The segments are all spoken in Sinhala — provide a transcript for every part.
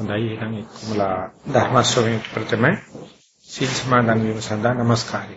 හොඳයි එහෙනම් එක්කමලා ධර්ම ශ්‍රවණය ප්‍රථම සීල් සමාදන් වීම සඳහා নমස්කාරය.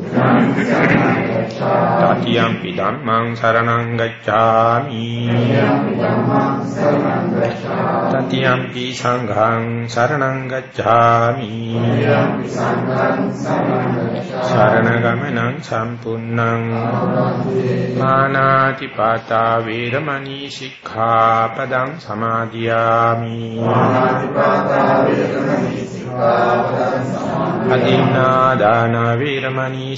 තතියම්පි ධම්මං සරණං ගච්ඡාමි. තතියම්පි සංඝං සරණං ගච්ඡාමි. සරණ ගමනං සම්පූර්ණං. මානාති පාතා වේරමණී සික්ඛාපදං සමාදියාමි. මානාති පාතා වේරමණී සික්ඛාපදං සමාදියාමි අදින්නා දාන වේරමණී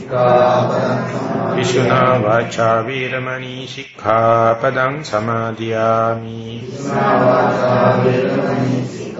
විසුනා වාචා වේරමණී සික්ඛාපදං සමාදියාමි විසුනා වාචා වේරමණී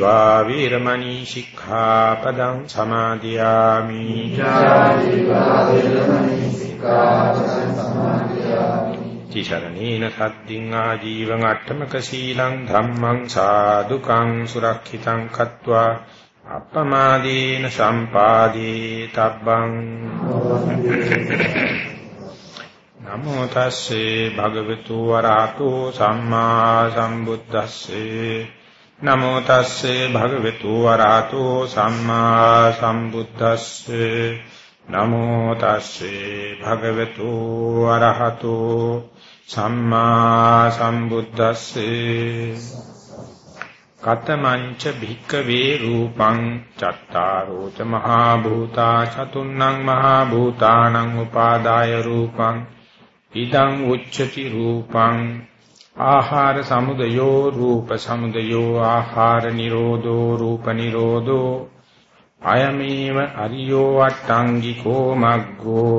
ජීවා වේරමණී සික්ඛාපදං සමාදියාමි මිච්ඡා ජීවා වේරමණී සික්ඛාපදං සමාදියාමි තිසරණේන සද්දින් ආජීවං අට්ඨමක සීලං ධම්මං සාදුකං සුරක්ෂිතං කତ୍වා අප්පමාදීන සම්පාදී තබ්බං නමෝ තස්සේ භගවතු වරහතෝ සම්මා සම්බුද්දස්සේ නමෝ තස්සේ භගවතු වරහතෝ සම්මා සම්බුද්දස්සේ. නමෝ තස්සේ භගවතු වරහතෝ සම්මා සම්බුද්දස්සේ. කතමංච භික්කවේ රූපං චත්තාරෝ ච මහා භූතා චතුන්නං මහා භූතානං උපාදාය රූපං. ඉදං උච්චති රූපං ආහාර සමුදයෝ රූප සමුදයෝ ආහාර නිරෝධෝ රූප නිරෝධෝ. අයමේව අරියෝ අට්ටංගිකෝ මග්ගෝ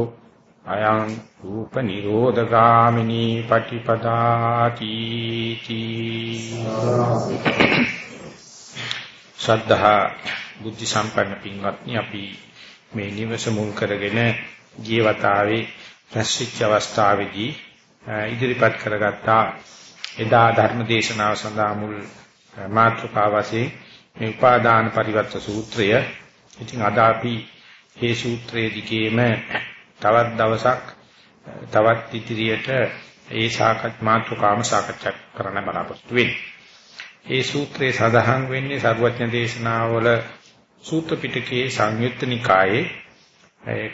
අයං රූප නිරෝධගාමිනී පටිපදාති ශ්‍රද්ධා බුද්ධ සම්පන්න පින්වත්නි අපි මේ නිවස මුල් කරගෙන ජීවතාවේ රැස්විච්ච අවස්ථාවේදී ඉදිරිපත් කරගත්තා එදා ධර්ම දේශනාව සඳහා මුල් මාතෘකාව වශයෙන් මේ උපාදාන පරිවර්ත සූත්‍රය ඉතින් අද අපි මේ සූත්‍රයේ දිගේම තවත් දවසක් තවත් ඉදිරියට ඒ සාකච්ඡා මාතෘකාම සාකච්ඡා කරන්න බලාපොරොත්තු වෙන්නේ. මේ සූත්‍රයේ සඳහන් වෙන්නේ සර්වඥ දේශනාවල සූත්‍ර පිටකයේ සංයුත්ත නිකායේ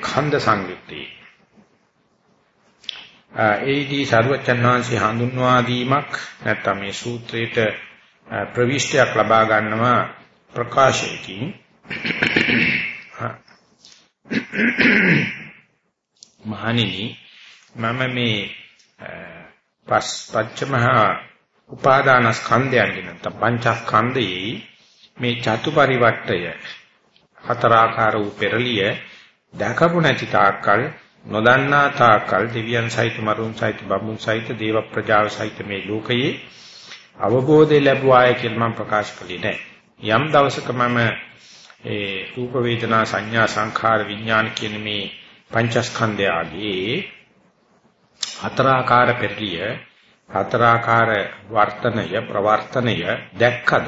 ඛණ්ඩ සංයුත්තේ. ඒදී සර්වඥ වහන්සේ හඳුන්වා දීමක් නැත්නම් මේ සූත්‍රයට ප්‍රවිෂ්ටයක් ලබා ගන්නවා ප්‍රකාශයකින්. මහණෙනි මම මේ පස් පච්චමහා උපාදාන ස්කන්ධයන්ගේ නැත්නම් පංචස්කන්ධයේ මේ චතු පරිවට්ටය හතරාකාර වූ පෙරලිය දැකපු නැති තාක්කල් නොදන්නා තාකල් දිව්‍යයන් සහිත මරුන් සහිත බඹුන් සහිත දේව ප්‍රජාව සහිත මේ ලෝකයේ අවබෝධය ලැබුවාය කියලා මම ප්‍රකාශ කළේ නැහැ. යම් දවසක මම ඒ රූප වේදනා සංඥා සංඛාර විඥාන කියන මේ පංචස්කන්ධයගේ හතරාකාර පෙරලිය හතරාකාර වර්තනය ප්‍රවර්තනය දැක්කද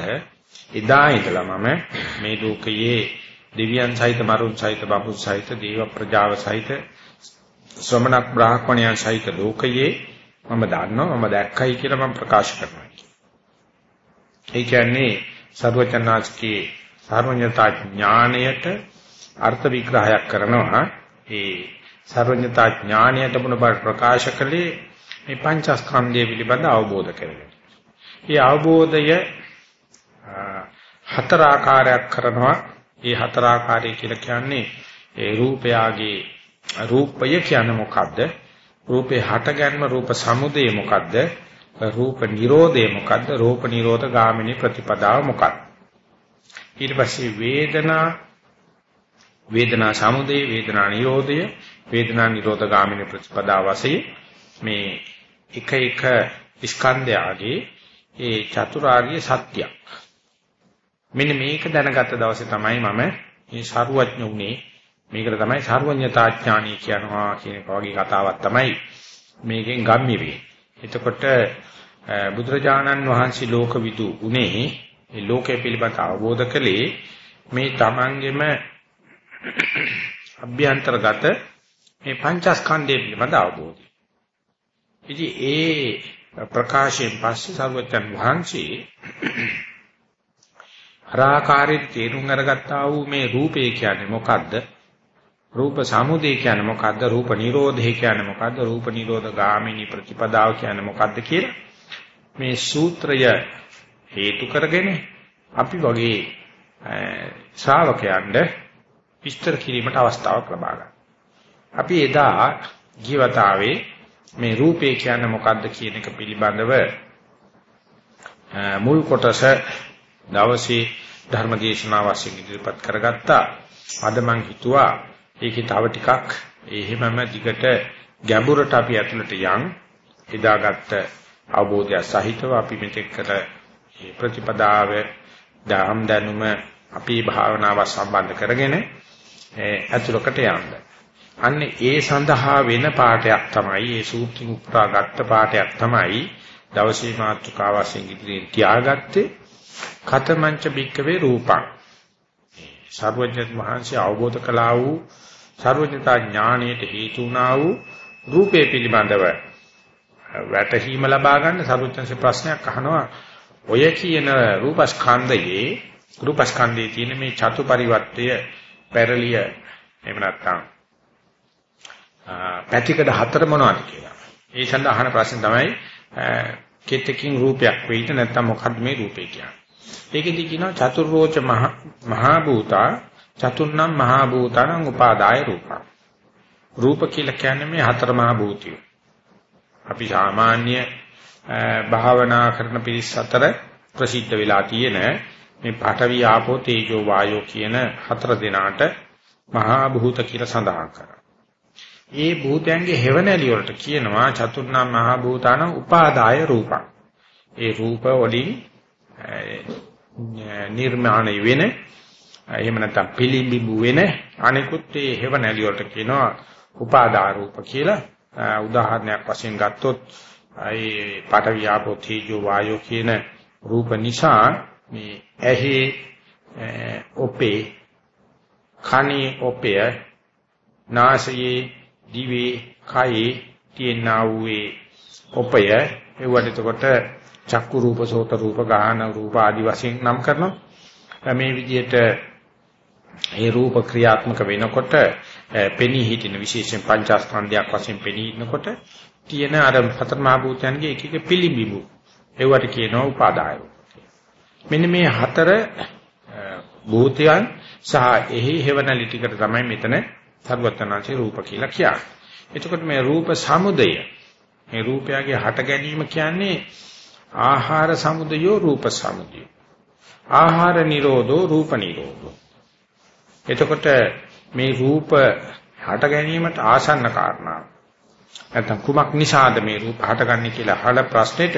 එදා ඉඳලා මම මේ ලෝකයේ දෙවියන් සහිත මරුන් සහිත බඹුන් සහිත දේව ප්‍රජාව සහිත ශ්‍රමණක් බ්‍රාහ්මණයන් සහිත ලෝකයේ මම දන්නවා මම දැක්කයි කියලා මම ප්‍රකාශ කරනවා. ඒ කියන්නේ සර්වචනාස්කේ සර්වඥතා ඥාණයට අර්ථ විග්‍රහයක් කරනවා. ඒ සර්වඥතා ඥාණයට මුණ ප්‍රකාශ කළේ මේ පංචස්කන්ධය පිළිබඳ අවබෝධ කරගන්න. මේ අවබෝධය හතර ආකාරයක් කරනවා. මේ හතර ආකාරය කියලා කියන්නේ ඒ රූපයාගේ රූපය කියන්නේ මොකද්ද? රූපේ හටගන්ම රූප සමුදය මොකද්ද? රූප නිරෝධය මොකද්ද? රූප නිරෝධ ගාමිනී ප්‍රතිපදාව මොකක්ද? ඊට පස්සේ වේදනා වේදනා සමුදය වේදනා නිරෝධය වේදනා නිරෝධ ගාමිනී ප්‍රතිපදාව වශයෙන් මේ එක එක ස්කන්ධයගේ ඒ චතුරාර්ය සත්‍යයක් මෙන්න මේක දැනගත්ත දවසේ තමයි මම මේ සරුවඥ උනේ මේකට තමයි සර්වඥතාඥානී කියනවා කියන එක වගේ කතාවක් තමයි මේකෙන් ගම්මි වෙන්නේ. එතකොට බුදුරජාණන් වහන්සේ ලෝකවිදු උනේ ඒ ලෝකයේ පිළිබඳ අවබෝධ කළේ මේ තමන්ගෙම අභ්‍යන්තරගත මේ පංචස්කන්ධය පිළිබඳ අවබෝධය. ඉතින් ඒ ප්‍රකාශයෙන් පස්සේ සර්වඥන් වහන්සේ හරාකාරී තේරුම් අරගත්තා වූ මේ රූපය කියන්නේ මොකද්ද? රූප සමුදය කියන්නේ මොකද්ද? රූප නිරෝධය කියන්නේ මොකද්ද? රූප නිරෝධ ගාමිනී ප්‍රතිපදාව කියන්නේ මොකද්ද කියලා මේ සූත්‍රය හේතු කරගෙන අපි වගේ ශ්‍රාවකයන්ට විස්තර කිරීමට අවස්ථාවක් ලබා ගන්න. අපි එදා ජීවිතාවේ මේ රූපේ කියන්නේ මොකද්ද කියන එක පිළිබඳව මුල් කොටස දවසේ ධර්මදේශනා වශයෙන් ඉදිරිපත් කරගත්තා. අද මම හිතුවා ඒකේ තව ටිකක්. එහෙමම දිගට ගැඹුරට අපි ඇතුළට යන්. එදාගත්ත අවබෝධය සහිතව අපි මෙතෙක් කර මේ ප්‍රතිපදාව දහම් දැනුම අපේ භාවනාව සම්බන්ධ කරගෙන ඇතුළකට යන්න. අන්න ඒ සඳහා වෙන පාඩයක් තමයි ඒ සූත්‍රින් උපුටා ගත්ත පාඩයක් තමයි දවසේ මාතෘකාව වශයෙන් ඉදිරියෙන් තියාගත්තේ කතමංච බික්කවේ රූපං. සර්වඥත් මහන්සිය අවබෝධ කළා වූ සර්වඥතා ඥාණයට හේතු වුණා වූ රූපේ පිළිබඳව වැටහීම ලබා ගන්න සර්වඥන්සේ ප්‍රශ්නයක් අහනවා ඔය කියන රූපස්කන්ධයේ රූපස්කන්ධයේ තියෙන මේ චතු පරිවර්තය පෙරලිය එහෙම නැත්නම් පැතිකඩ හතර මොනවද කියලා. ඒ සඳහා අහන ප්‍රශ්න තමයි කෙතකින් රූපයක් වෙයිද නැත්නම් මොකක්ද මේ රූපේ කියන්නේ. ඒකෙදි කියනවා චතුර්රෝච මහා භූතා චතුර්ණම් මහා භූතානං උපාදාය රූපං. රූප කියලා කියන්නේ මේ හතර මහා භූතිය. අපි සාමාන්‍ය භාවනා කරන පිරිස් අතර ප්‍රසිද්ධ වෙලා තියෙන මේ පඨවි ආපෝ තේජෝ වායෝ කියන හතර දෙනාට මහා භූත කියලා සඳහන් කරා. ඒ භූතයන්ගේ හේවණලි වලට කියනවා චතුර්ණම් මහා භූතානං උපාදාය රූපං. ඒ රූප වලින් නිර්මාණය වෙන එහෙම නැත්නම් පිළිඹු වෙන අනිකුත් ඒ හේව නැලි වලට කියනවා උපාදා රූප කියලා. උදාහරණයක් වශයෙන් ගත්තොත් ඒ පාඨවි ආපෝ තේජෝ වායෝ කියන රූප නිසා මේ ඇහි ඔපේ කණේ ඔපය නාසයේ දිවේ කයේ තියෙනා වූ ඔපය ඒවට එතකොට චක්කු රූප සෝත රූප ගාහන රූප ආදි වශයෙන් නම් කරනවා මේ විදිහට ඒ රූප ක්‍රියාත්මක වෙනකොට පෙනී හිටින විශේෂයෙන් පංචස්කන්ධයක් වශයෙන් පෙනී ඉන්නකොට තියෙන අර හතර මහ භූතයන්ගේ එක එක පිළිඹු ඒවට කියනවා උපාදාය මෙන්න මේ හතර භූතයන් සහ එහි හේවණලි ටිකට තමයි මෙතන සර්වඥාන්සේ රූප කියලා කියන්නේ. එතකොට මේ රූප සමුදය මේ රූපයගේ හට ගැනීම කියන්නේ ආහාර සමුදයෝ රූප සමුදය. ආහාර නිරෝධෝ රූප නිරෝධෝ එතකොට මේ රූප හට ගැනීමට ආසන්න කාරණා. නැත්නම් කුමක් නිසාද මේ රූප හටගන්නේ කියලා අහන ප්‍රශ්නෙට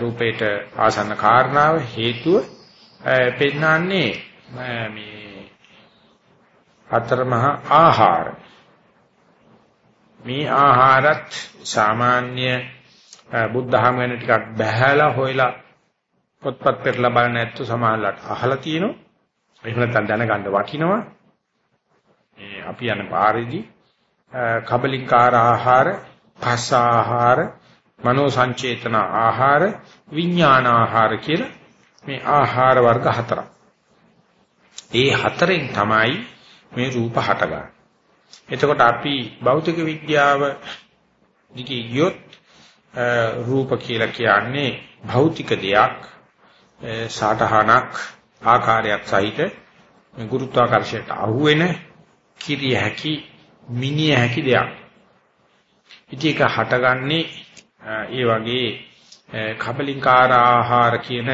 රූපේට ආසන්න කාරණාව හේතුව පෙන්වන්නේ මේ හතර මහා ආහාර. මේ ආහාරත් සාමාන්‍ය බුද්ධහම වෙන ටිකක් බහැලා හොයලා පොත්පත් පෙරලා බලන්න ඇත්තු සමහරලාට අහලා තියෙනවා. එහෙම නැත්නම් දැනගන්න වටිනවා. මේ අපි යන පාරේදී කබලින්කාර ආහාර, පස්ස ආහාර, මනෝ සංචේතන ආහාර, විඥාන ආහාර කියලා මේ ආහාර වර්ග හතරක්. ඒ හතරෙන් තමයි මේ රූප හටගන්නේ. එතකොට අපි භෞතික විද්‍යාව දිගේ ගියොත් රූප කියලා කියන්නේ භෞතික දෙයක් සාඨහනක් ආකාරයක් සහිත ගුරුත්වාකර්ෂණයට අහු වෙන කිරිය හැකි මිනිය හැකි දෙයක්. ඉතින් ඒක හටගන්නේ ඒ වගේ කබලින්කාර ආහාර කියන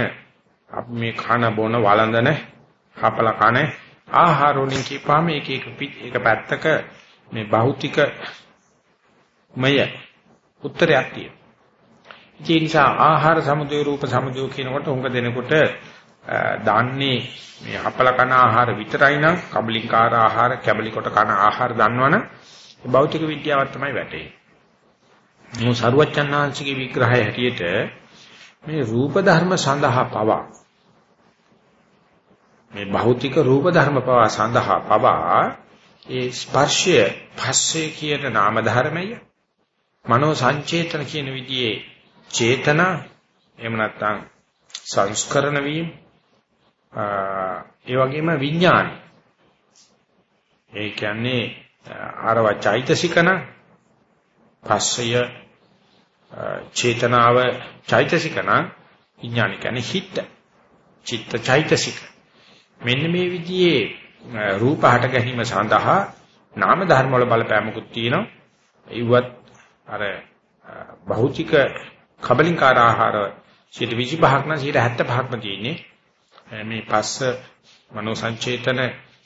අපි මේ කන බොන වළඳන හපල කන ආහාර වලින් කියපාම එක එක එක පැත්තක මේ භෞතික මය උත්තරයක් තියෙනවා. ඒ නිසා ආහාර සමුදය රූප සමුදය කියනකොට උඟ දෙනකොට දාන්නේ මේ හපල කන ආහාර විතරයි නම් කබලින්කාර ආහාර කැබලි කොට කන ආහාර දන්නවනම් භෞතික විද්‍යාවත් තමයි වැටෙන්නේ. මේ සරුවච්චන්හන්සේගේ විග්‍රහය හැටියට මේ රූප ධර්ම සඳහා පවා මේ භෞතික රූප ධර්ම පවා සඳහා පවා ඒ ස්පර්ශය පස්සේ කියන නාම ධර්මය මනෝ සංචේතන කියන විදිහේ චේතනා එහෙම නැත්නම් සංස්කරණ වීම ඒ වගේම විඥාන ඒ කියන්නේ ආරව චෛතසිකන පස්සය චේතනාව චෛතසිකන විඥාන කියන්නේ හිත චිත්ත චෛතසික. මෙන්න මේ විදිහේ රූප හට ගැනීම සඳහා නාම ධර්ම වල බලපෑමකුත් තියෙනවා. ඒවත් අර භෞතික කබලින්කාර ආහාර 25ක් නම් 75ක්ම තියෙන්නේ. Eh, මේ පස්ස මනෝ සංචේතන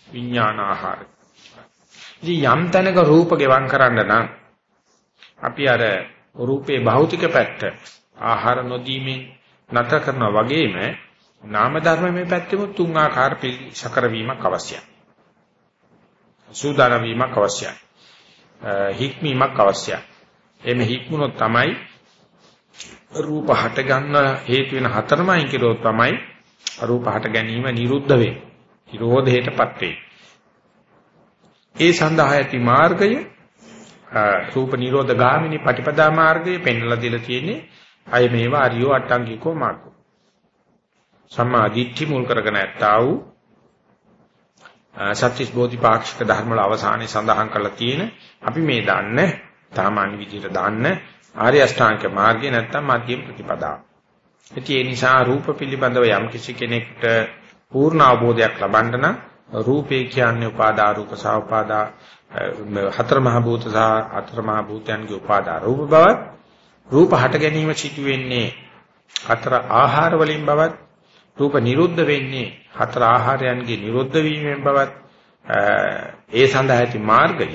විඥාන ආහාර. ඉතින් යම් තැනක රූප ගෙවම් කරන්න නම් අපි අර රූපේ භෞතික පැත්ත ආහාර නොදීමෙන් නැත කරනා වගේම නාම ධර්ම මේ පැත්තෙම තුන් ආකාර පිළිසකර වීමක් අවශ්‍යයි. සූදානම් වීමක් අවශ්‍යයි. Eh, හික්මීමක් අවශ්‍යයි. එමෙ හික්මුණොත් තමයි රූප හට ගන්න හේතු වෙන හතරමයි කිරෝ තමයි රූප හට ගැනීම නිරුද්ධ වේ. නිරෝධයටපත් වේ. ඒ සඳහා ඇති මාර්ගය රූප නිරෝධ ගාමිනී පටිපදා මාර්ගය පෙන්වලා දීලා තියෙන්නේ අය මේවා අරියෝ අට්ටංගිකෝ මාර්ගෝ. සම්මා දිට්ඨි මුල් කරගෙන ඇත්තා වූ සත්‍විස් බෝධිපාක්ෂික ධර්ම වල අවසානයේ සඳහන් කරලා තියෙන අපි මේ දන්න සාමාන්‍ය විදිහට දන්න ආර්ය අෂ්ටාංග මාර්ගය නැත්තම් මධ්‍යම ප්‍රතිපදාව. ඉතින් ඒ නිසා රූප පිළිබඳව යම් කිසි කෙනෙක්ට පූර්ණ අවබෝධයක් ලබන්න නම් රූපේ කියන්නේ උපාදා රූප සහ උපාදා හතර මහ භූත සහ අතර මහ භූතයන්ගේ උපාදා රූප බවත් රූප හට ගැනීම සිදු වෙන්නේ හතර ආහාර වලින් බවත් රූප නිරුද්ධ වෙන්නේ හතර ආහාරයන්ගේ නිරුද්ධ වීමෙන් බවත් ඒ සඳහා ඇති මාර්ගය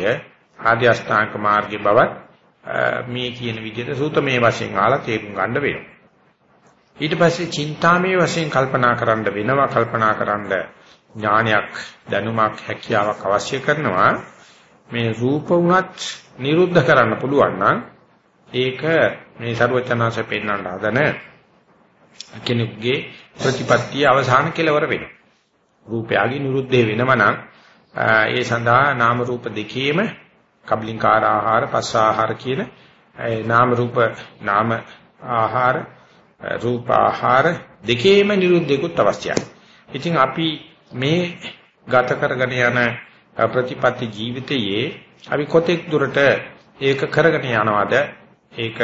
ආදී අෂ්ටාංග මාර්ගයේ බවත් මේ කියන විදිහට සූතමේ වශයෙන් ආලා තේරුම් ගන්න වෙනවා. ඊට පස්සේ චින්තාමේ වශයෙන් කල්පනා කරන්න වෙනවා කල්පනා කරන්න ඥානයක් දැනුමක් හැකියාවක් අවශ්‍ය කරනවා මේ රූප වුණත් නිරුද්ධ කරන්න පුළුවන් නම් ඒක මේ ਸਰවචනාංශ පෙන්වන්න හදන කෙනෙකුගේ ප්‍රතිපත්තිය අවසාන කෙලවර වෙනවා. රූපයගේ නිරුද්ධේ වෙනම නම් ඒ සඳහා නාම රූප දෙකේම කබලින්කාර ආහාර පස්ස ආහාර කියන නාම රූප නාම ආහාර රූප ආහාර දෙකේම නිරුද්ධෙකුත් අවශ්‍යයි. ඉතින් අපි මේ ගත කරගෙන යන ප්‍රතිපත්ති ජීවිතයේ අපි කොතෙක් දුරට ඒක කරගෙන යනවද ඒක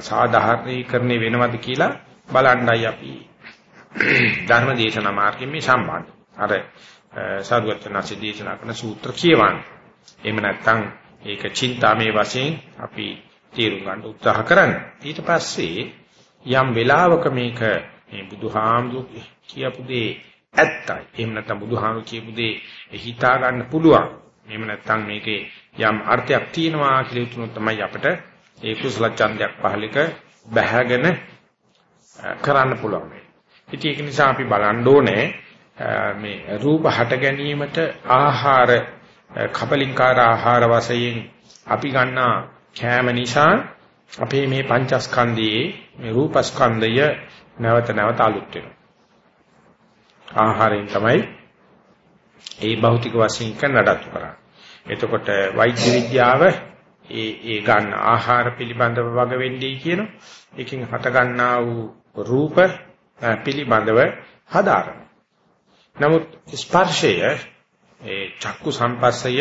සාධාරණීකරණය වෙනවද කියලා බලන්නයි අපි ධර්ම දේශනා මාර්ගයෙන් මේ සම්බන්ධ. අර සාධුවචනාසේ දේශනා කරන සූත්‍ර කියවන්නේ. එහෙම නැත්නම් ඒක චින්තාමේ වශයෙන් අපි තේරුම් ගන්න උත්සාහ කරන්න. ඊට පස්සේ යම් වෙලාවක මේක මේ බුදුහාමුදුරු කියපු දේ ඇත්තයි. එහෙම නැත්නම් බුදුහාමුදුරු කියපු දේ හිතා ගන්න පුළුවන්. එහෙම නැත්නම් මේකේ යම් අර්ථයක් තියෙනවා කියලා හිතුනොත් තමයි අපිට ඒ කුසල ඡන්දයක් පහලික බැහැගෙන කරන්න පුළුවන්. ඉතින් ඒක නිසා අපි බලන්න ඕනේ මේ රූප හට ගැනීමට ආහාර කපලින්කාර ආහාර වශයෙන් අපි ගන්නා කෑම නිසා අපේ මේ පංචස්කන්ධයේ මේ රූපස්කන්ධය නැවත නැවත අලුත් වෙනවා. ආහාරයෙන් තමයි ඒ භෞතික වශයෙන් කනඩත්තු කරන්නේ. එතකොට වෛද්‍ය විද්‍යාව ඒ ඒ ගන්න ආහාර පිළිබඳව වග වෙන්නේ කියන එකකින් හට ගන්නා වූ රූප පිළිබඳව හදාරන. නමුත් ස්පර්ශය ඒ චක්කු සම්පස්සය,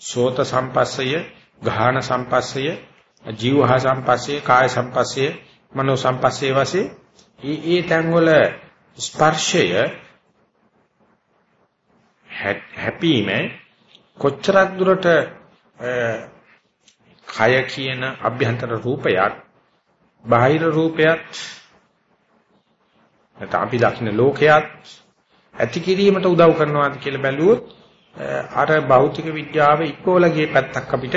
සෝත සම්පස්සය, ගාහන සම්පස්සය, ජීවහා සම්පස්සය, කාය සම්පස්සය, මනෝ සම්පස්සය වශයෙන් ඒ ඒ තැන් වල ස්පර්ශය හැපීම කොච්චරක් දුරට කය කියන අභ්‍යන්තර රූපයක් බාහිර රූපයක් නැත්නම් අපි දකින්න ලෝකයක් ඇති කිරීමට උදව් කරනවාද කියලා බැලුවොත් අර භෞතික විද්‍යාව ඉක්කොලගේ පැත්තක් අපිට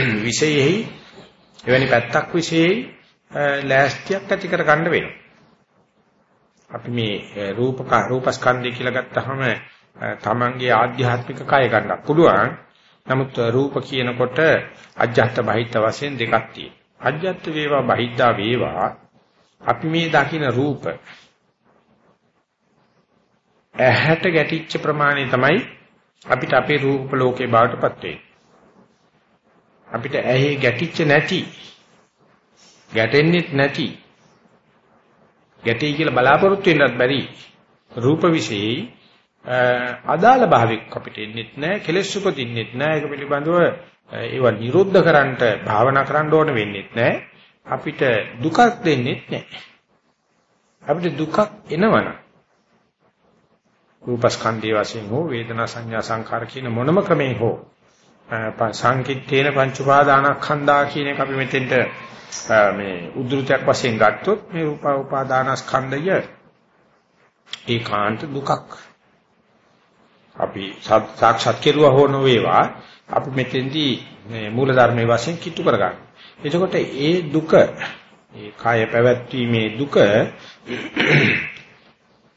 විශේෂෙහි එවැනි පැත්තක් විශේෂයි ලෑස්තියක් ඇති කර ගන්න වෙනවා. අපි මේ රූප රූපස්කන්ධය කියලා ගත්තාම තමන්ගේ ආධ්‍යාත්මික කය ගන්නත් පුළුවන්. නමුත් රූප කියනකොට අජ්ජත් බහිත්ත වශයෙන් දෙකක් තියෙනවා. අජ්ජත් වේවා බහිද්දා වේවා අපි මේ දකින රූප ඇහැට ගැටිච්ච ප්‍රමාණය තමයි අපිට අපේ රූප ලෝකේ බාටපත් වෙන්නේ. අපිට ඇහි ගැටිච්ච නැති ගැටෙන්නෙත් නැති ගැටේ කියලා බලාපොරොත්තු වෙන්නත් බැරි රූප විශේෂයි. අදාළ භාවික අපිට එන්නෙත් නැහැ කෙලෙස් උපදින්නෙත් නැහැ ඒක පිළිබඳව ඒවා නිරුද්ධ කරන්නට භාවනා කරන්න ඕන වෙන්නෙත් නැහැ අපිට දුකක් දෙන්නෙත් නැහැ අපිට දුකක් එනවනම් රූපස්කන්ධය වශයෙන් හෝ වේදනා සංඥා සංඛාර කියන මොනම ක්‍රමයෙන් හෝ සංකිට්ඨේන පංච උපාදානස්කන්ධා කියන එක අපි මෙතෙන්ට මේ උද්ෘතයක් වශයෙන් ගත්තොත් මේ රූප උපාදානස්කන්ධය ඒකාන්ත දුකක් අපි සාක්ෂාත් කෙරුවා හෝ නොවේවා අපි මෙතෙන්දී මේ මූල ධර්මයේ වශයෙන් කිට්ටු කරගන්න. එතකොට ඒ දුක ඒ කාය පැවැත්වීමේ දුක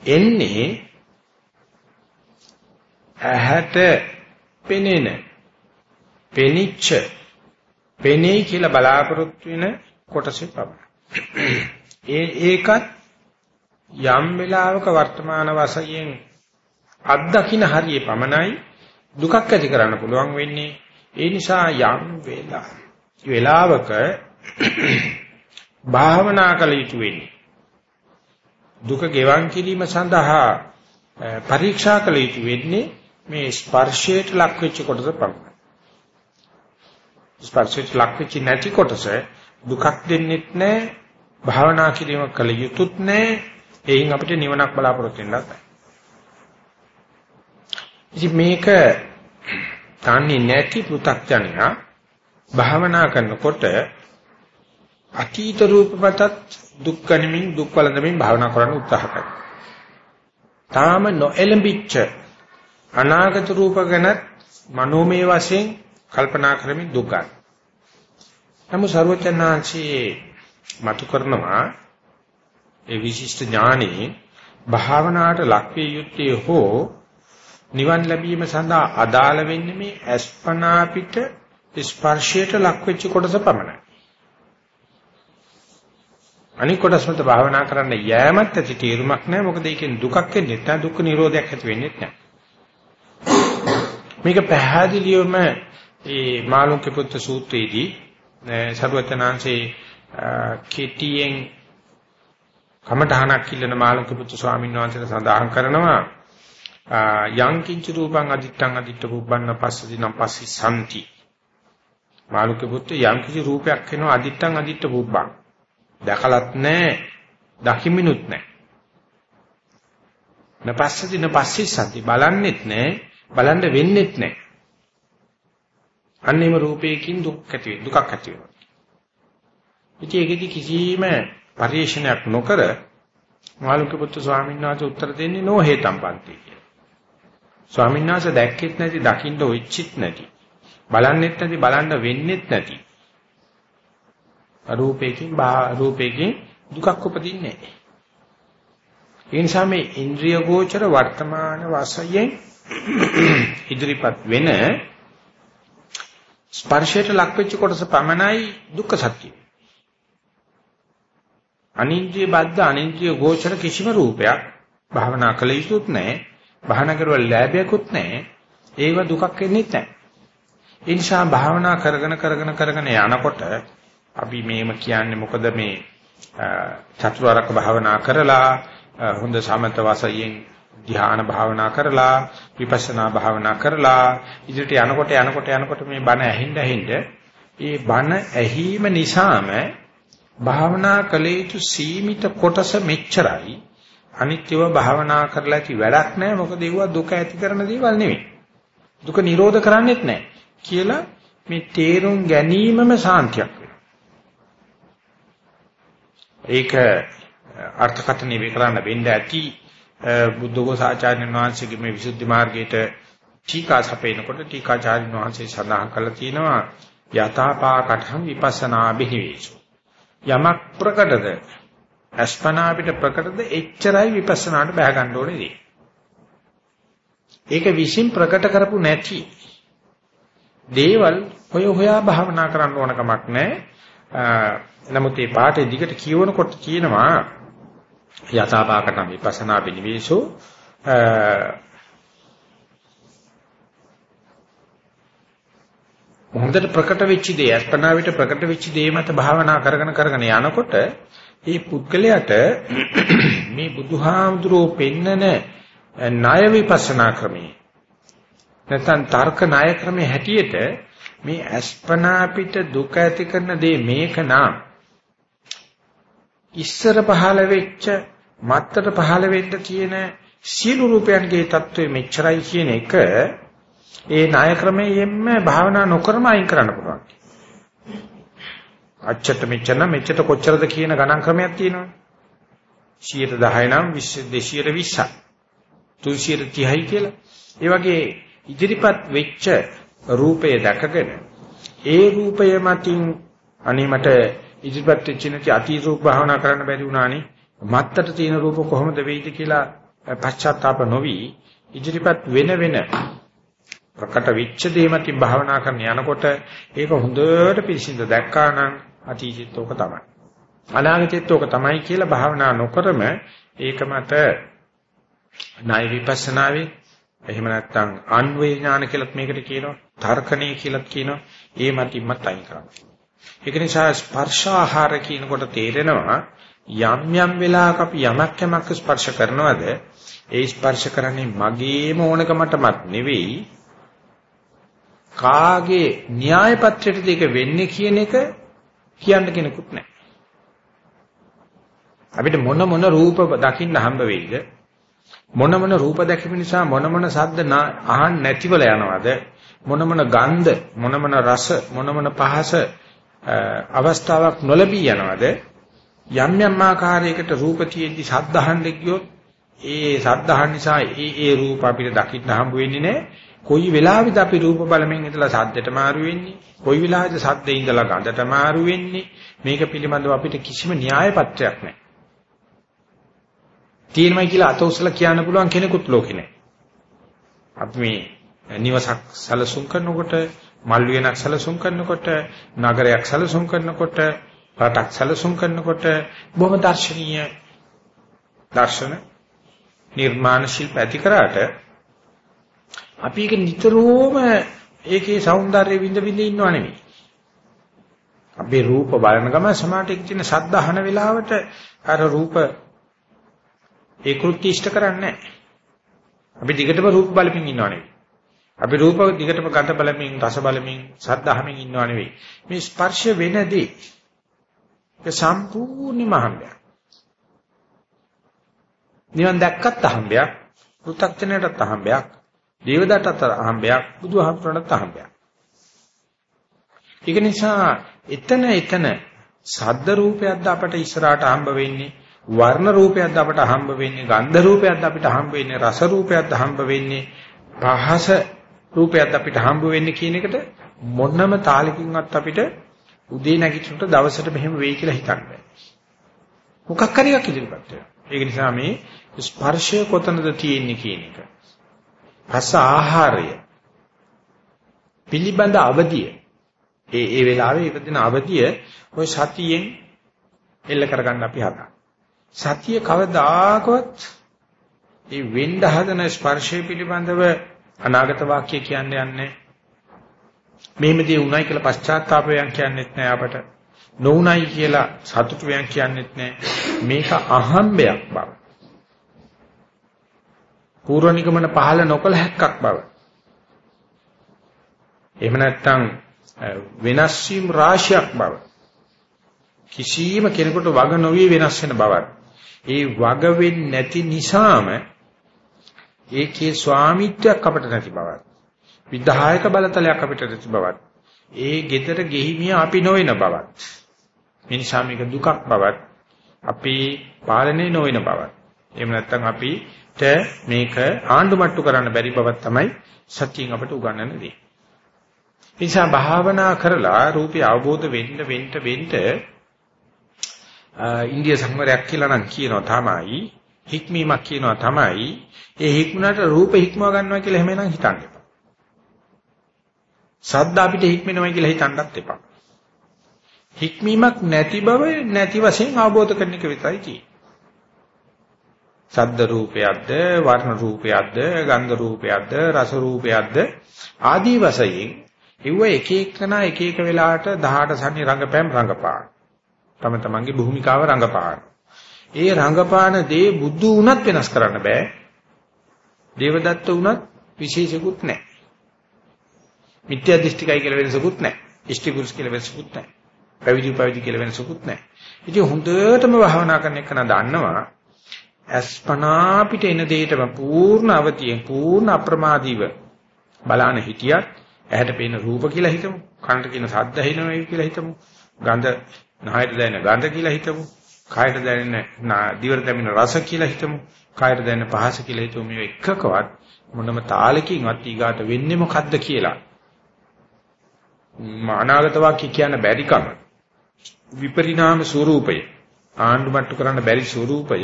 එන්නේ ඇහැට පෙනෙන පෙනිච්ච පෙනේ කියලා බලාපොරොත්තු වෙන කොටසේ පමණයි. ඒ ඒකත් යම් වෙලාවක වර්තමාන වශයෙන් අත්දකින්න හරිය පමණයි දුකක් ඇති කරන්න පුළුවන් වෙන්නේ. ඒ නිසා යම් වේලා වේලාවක භාවනා කළ යුතු වෙන්නේ. දුක ගෙවන් කිරීම සඳහා පරීක්ෂා කළ යුතු වෙන්නේ මේ ස්පර්ශයට ලක් වෙච්ච කොටස පමණයි. ස්පර්ශයට ලක් වෙච්ච නැති කොටස දුකක් දෙන්නෙත් නැහැ භාවනා කිරීම කළ යුතුත් නැහැ එයින් අපිට නිවනක් බලාපොරොත්තු වෙන්නත් බෑ ඉතින් මේක තන්නේ නැති පෘ탁ජනයා භාවනා කරනකොට අතීත රූපපතත් දුක් ගනිමින් දුක් වලඳමින් භාවනා කරන්න උත්සාහ කරනවා. තාම නොඑලඹිච්ච අනාගත රූප ගැන මනෝමය වශයෙන් කල්පනා කරමින් දුක් ගන්න. නමුත් ਸਰවචනාංශයේ මතු කරනවා ඒ විශිෂ්ට ඥානෙ භාවනාවට ලක්විය යුත්තේ හෝ නිවන් ලැබීම සඳහා අදාළ වෙන්නේ මේ අස්පනා පිට ස්පර්ශයට ලක් වෙච්ච කොටස පමණයි. අනික කොටස් වලට භාවනා කරන්න යෑමත් ඇති තීරුමක් නැහැ මොකද ඒකෙන් දුකක් එන්නේ නැහැ දුක්ඛ නිරෝධයක් ඇති වෙන්නේ නැහැ. මේක පැහැදිලිවම ඒ මාළුන්ගේ පුත්‍ර සූත්‍රයේදී සරුවචනාංශේ කෙටියෙන් කමඨහනක් ඉල්ලන මාළුන්ගේ පුත්‍ර ස්වාමීන් වහන්සේට සඳහන් කරනවා යං කිංච රූපං අදිත්තං අදිත්ත පුබ්බන්න පස්සදී නම් පස්සි සම්ති. මාළුන්ගේ පුත්‍ර යම් කිසි රූපයක් වෙනවා අදිත්තං අදිත්ත පුබ්බං දැකලත් නැහැ දකිමිනුත් නැහැ නපස්සදී නපස්සි සම්ති. බලන්නෙත් නැහැ බලන්න වෙන්නෙත් නැහැ අන්නේම රූපයකින් දුක් ඇති වෙන දුකක් ඇති වෙනවා. ඉතින් ඒකෙදි කිසිම පරිේශනයක් නොකර මාළුක පුත්තු ස්වාමීන් වහන්සේ උත්තර දෙන්නේ නො හේතම් පන්ති කියලා. ස්වාමීන් වහන්සේ දැක්කෙත් නැති, දකින්න වෙච්චිත් නැති. බලන්නෙත් නැති, බලන්න වෙන්නෙත් නැති. රූපේකින් රූපේකින් දුකක් උපදින්නේ නැහැ. ඒ නිසා මේ ඉන්ද්‍රිය ගෝචර වර්තමාන වාසයෙන් ඉදිරිපත් වෙන ස්පර්ශයට ලක්වෙච්ච කොටස පමණයි දුක්ඛ සත්‍යය. අනින්ද්‍රිය බද්ධ අනින්ද්‍රිය ගෝචර කිසිම රූපයක් භාවනා කළ යුතුත් නැහැ. භාවනා කරුවල ලැබෙකුත් නැහැ. ඒව දුකක් වෙන්නේ නැහැ. ඒ නිසා භාවනා කරගෙන කරගෙන කරගෙන යනකොට අපි මේම කියන්නේ මොකද මේ චතුරාර්යක භාවනා කරලා හොඳ සමත වාසයෙන් ධ්‍යාන භාවනා කරලා විපස්සනා භාවනා කරලා ඉදිරියට යනකොට යනකොට යනකොට මේ බණ ඇහිඳ ඇහිඳ ඒ බණ ඇහිම නිසාම භාවනා කළ යුතු සීමිත කොටස මෙච්චරයි. අනිත්‍යව භාවනා කරලා ඇති වැඩක් නැහැ. මොකද ඒවා දුක ඇති කරන දේවල් නෙවෙයි දුක නිරෝධ කරන්නේත් නැහැ කියලා මේ තේරුම් ගැනීමම සාන්තියක් වෙනවා. ඒක අර්ථකථනය විකරන්න වෙන්න ඇති බුද්ධඝෝස ආචාර්යන් වහන්සේගේ මේ විසුද්ධි මාර්ගයට ටීකා සපේනකොට ටීකාචාර්යන් වහන්සේ සඳහන් කළා තියෙනවා යථාපාකටහම් විපස්සනා බිහිවේසු. යමක් ප්‍රකටද? අස්පනා අපිට ප්‍රකටද? එච්චරයි විපස්සනාට බහ ගන්න ඕනේ ඒක විශ්ින් ප්‍රකට කරපු නැති දේවල් හොය හොයා භාවනා කරන්න ඕන කමක් නැහැ. නමුත් මේ පාඩේ දිගට කියවනකොට කියනවා යථාභාකටම විපස්සනා බිනිවේෂෝ හොඳට ප්‍රකට වෙච්ච දේ අස්පනා විට ප්‍රකට වෙච්ච දේ මත භාවනා කරගෙන කරගෙන යනකොට මේ පුද්ගලයාට මේ බුදුහාමුදුරෝ පෙන්නන ණය විපස්සනා ක්‍රමයේ නැත්නම් තර්ක ණය ක්‍රමයේ හැටියට මේ අස්පනා පිට දුක ඇති කරන දේ මේක නා ඉස්සර පහළ වෙච්ච මත්තර පහළ වෙන්න තියෙන සියලු රූපයන්ගේ தત્ත්වය මෙච්චරයි කියන එක ඒ ණය ක්‍රමයෙන්ම භාවනා නොකරම අයින් කරන්න පුළුවන්. අච්චට මෙච්චර නම් මෙච්චර කොච්චරද කියන ගණන් ක්‍රමයක් තියෙනවා. 110 නම් 20 220 330යි කියලා. ඒ වගේ ඉදිරිපත් වෙච්ච රූපය දැකගෙන ඒ රූපය මතින් අනේ මට ඉදිරිපත් වෙච්ච නැති අතීත රූප භාවනා කරන්න බැරි වුණානේ. මත්තට තියෙන රූප කොහොමද වෙයිද කියලා පශ්චාත්තාප නොවි ඉදිරිපත් වෙන වෙන ප්‍රකට වෙච්ච දේමකින් භාවනා කරන යනකොට ඒක හොඳට පිළිසිඳ දැක්කා නම් අතීතෙත් ඕක තමයි. අනාගතෙත් ඕක තමයි කියලා භාවනා නොකරම ඒක මත ණය විපස්සනාවේ එහෙම නැත්නම් අන්වේ ඥාන කියලාත් මේකට කියනවා තර්කණේ කියලාත් කියනවා. ඒ මතින්මත් අයින් කරනවා ඒක නිසා ස්පර්ශ ආහාර කියනකොට තේරෙනවා යම් යම් වෙලාවක අපි යමක් යමක් ස්පර්ශ කරනවද ඒ ස්පර්ශ කරන්නේ මගේම ඕනකමටමත් නෙවෙයි. කාගේ න්‍යාය පත්‍රයටද ඒක වෙන්නේ කියන එක කියන්න කෙනෙකුත් නැහැ. අපිට මොන මොන රූප දකින්න හම්බ වෙයිද? මොන මොන රූප දැකීම නිසා මොන මොන ශබ්ද අහන්න නැතිවල යනවද? මොන මොන ගන්ධ මොන මොන රස මොන මොන පහස අවස්ථාවක් නොලැබී යනවද? යම් යම් ආකාරයකට රූප තියෙද්දි ශබ්ද අහන්න ගියොත් ඒ ශබ්ද අහන්න නිසා ඒ ඒ රූප අපිට දකින්න හම්බ වෙන්නේ නැහැ කොයි වෙලාවෙද අපි රූප බලමින් ඉඳලා ශබ්දයට මාරු වෙන්නේ? කොයි වෙලාවෙද ශබ්දේ ඉඳලා ගඳට මාරු වෙන්නේ? මේක පිළිබඳව අපිට කිසිම න්‍යාය පත්‍රයක් නැහැ තියෙනමයි කියලා අත උසලා කියන්න පුළුවන් කෙනෙකුත් ලෝකේ නැහැ අපි මේ නිවසක් සැලසුම් කරනකොට මල් වියනක් සැලසුම් කරනකොට නගරයක් සැලසුම් කරනකොට රටක් සැලසුම් කරනකොට බොහොම දර්ශනීය දර්ශන නිර්මාණ ශිල්ප ඇති කරාට අපි ඒක නිතරම ඒකේ సౌందර්යය විඳ විඳ ඉන්නව නෙමෙයි. අපේ රූප බලන ගම සමාට එක් තියෙන ශබ්ද අහන වෙලාවට අර රූප ඒ කෘත්‍ය ඉෂ්ට කරන්නේ නැහැ. අපි දිගටම රූප බලමින් ඉන්නව නෙමෙයි. අපි රූප දිගටම ගඳ බලමින් රස බලමින් ශබ්ද අහමින් ඉන්නව නෙවෙයි. මේ ස්පර්ශ වෙනදී ඒ සම්පූර්ණම අහඹයක්. නිවන් දැක්කත් අහඹයක්, පෘථග්ජනයටත් අහඹයක්, දේවදත්තට අහඹයක්, බුදුහාමුදුරණට අහඹයක්. ඒක නිසා එතන එතන සද්ද රූපයක්ද අපට ඉස්සරහට හම්බ වෙන්නේ වර්ණ රූපයක්ද අපට හම්බ වෙන්නේ ගන්ධ රූපයක්ද අපිට හම්බ වෙන්නේ රස රූපයක්ද හම්බ වෙන්නේ පහස රූපයක් අපිට හම්බ වෙන්නේ කියන එකට මොනම තාලකින්වත් අපිට උදේ නැගිටිනකොට දවසට මෙහෙම වෙයි කියලා හිතන්න බෑ. මොකක් හරි එකක් ඉදිරියපත් වෙනවා. ඒක නිසා මේ ස්පර්ශය කොතනද තියෙන්නේ කියන එක. රස ආහාරය පිළිබඳ අවදිය. ඒ ඒ වෙලාවේ ඉපදින අවදිය ඔය සතියෙන් එල්ල කරගන්න අපි හදා. සතිය කවදාකවත් ඒ වෙන්න හදන ස්පර්ශය පිළිබඳව අනාගත වාක්‍ය කියන්නේ යන්නේ මෙහෙම දේ උණයි කියලා පශ්චාත්තාපයෙන් කියන්නෙත් නෑ අපට. නොඋණයි කියලා සතුටු වෙන කියන්නෙත් නෑ. මේක අහම්බයක් බව. පූර්ව නිගමන පහළ නොකල හැක්කක් බව. එහෙම නැත්නම් වෙනස් වීම රාශියක් බව. කිසියම් කෙනෙකුට වග නොවි වෙනස් වෙන බවක් ඒ වග වෙන්නේ නැති නිසාම ඒකේ ස්වාමිත්වයක් අපිට නැති බවක්. විධායක බලතලයක් අපිට නැති බවක්. ඒ gedara ගෙහිමිය අපි නොවන බවක්. මේ නිසා මේක දුකක් බවක්. අපි පාලනය නොවන බවක්. එහෙම නැත්නම් අපිට මේක ආණ්ඩුමට්ටු කරන්න බැරි බවක් තමයි සත්‍යයෙන් අපට උගන්වන්න දෙන්නේ. නිසා භාවනා කරලා රූපය අවබෝධ වෙන්න වෙන්න වෙන්න ඉන්දිය සංවරයක් කියලා නම් කියනවා තමයි හික්මීමක් කියනවා තමයි ඒ හික්මුණට රූප හික්මව ගන්නවා කියලා එහෙමනම් හිතන්න එපා. සද්ද අපිට හික්මෙනවා කියලා හිතන්නත් එපා. හික්මීමක් නැති බව නැති වශයෙන් අවබෝධ කරගන්න එක විතරයි තියෙන්නේ. සද්ද රූපයක්ද වර්ණ රූපයක්ද ගන්ධ රූපයක්ද රස රූපයක්ද ආදී වශයෙන් ඒව එක එකනා එක එක වෙලාවට 18 සන්නි රංගපෑම් රංගපාන. තම තමන්ගේ භූමිකාව රංගපාන. ඒ රංගපාන දේ බුදු වුණත් වෙනස් කරන්න බෑ. දේවදත්ත වුණත් විශේෂිකුත් නැහැ. මිත්‍යා දෘෂ්ටිකයි කියලා වෙනසකුත් නැහැ. ඉෂ්ටි පුරුෂ කියලා වෙනසකුත් නැහැ. පැවිදි පැවිදි කියලා වෙනසකුත් නැහැ. ඉතින් හොඳටම භාවනා කරන එක නා දන්නවා අස්පනා පිට එන දෙයටම පූර්ණ අවතියෙන් පූර්ණ අප්‍රමාදීව බලාන හිටියත් ඇහැට පේන රූප කියලා හිතමු කනට කියන ශබ්ද ඇහෙනවා කියලා හිතමු ගඳ නහයට දැනෙන ගඳ කියලා හිතමු කායට දැනෙන දිවට දැනෙන රස කියලා හිතමු. කායට දැනෙන පහස කියලා හිතුව මේ එකකවත් මොනම තාලකින්වත් ඊගාට වෙන්නේ මොකද්ද කියලා. අනාගත වාක්‍ය කියන බැරිකම විපරිණාම ස්වરૂපය ආණ්ඩුමට්ටු කරන්න බැරි ස්වરૂපය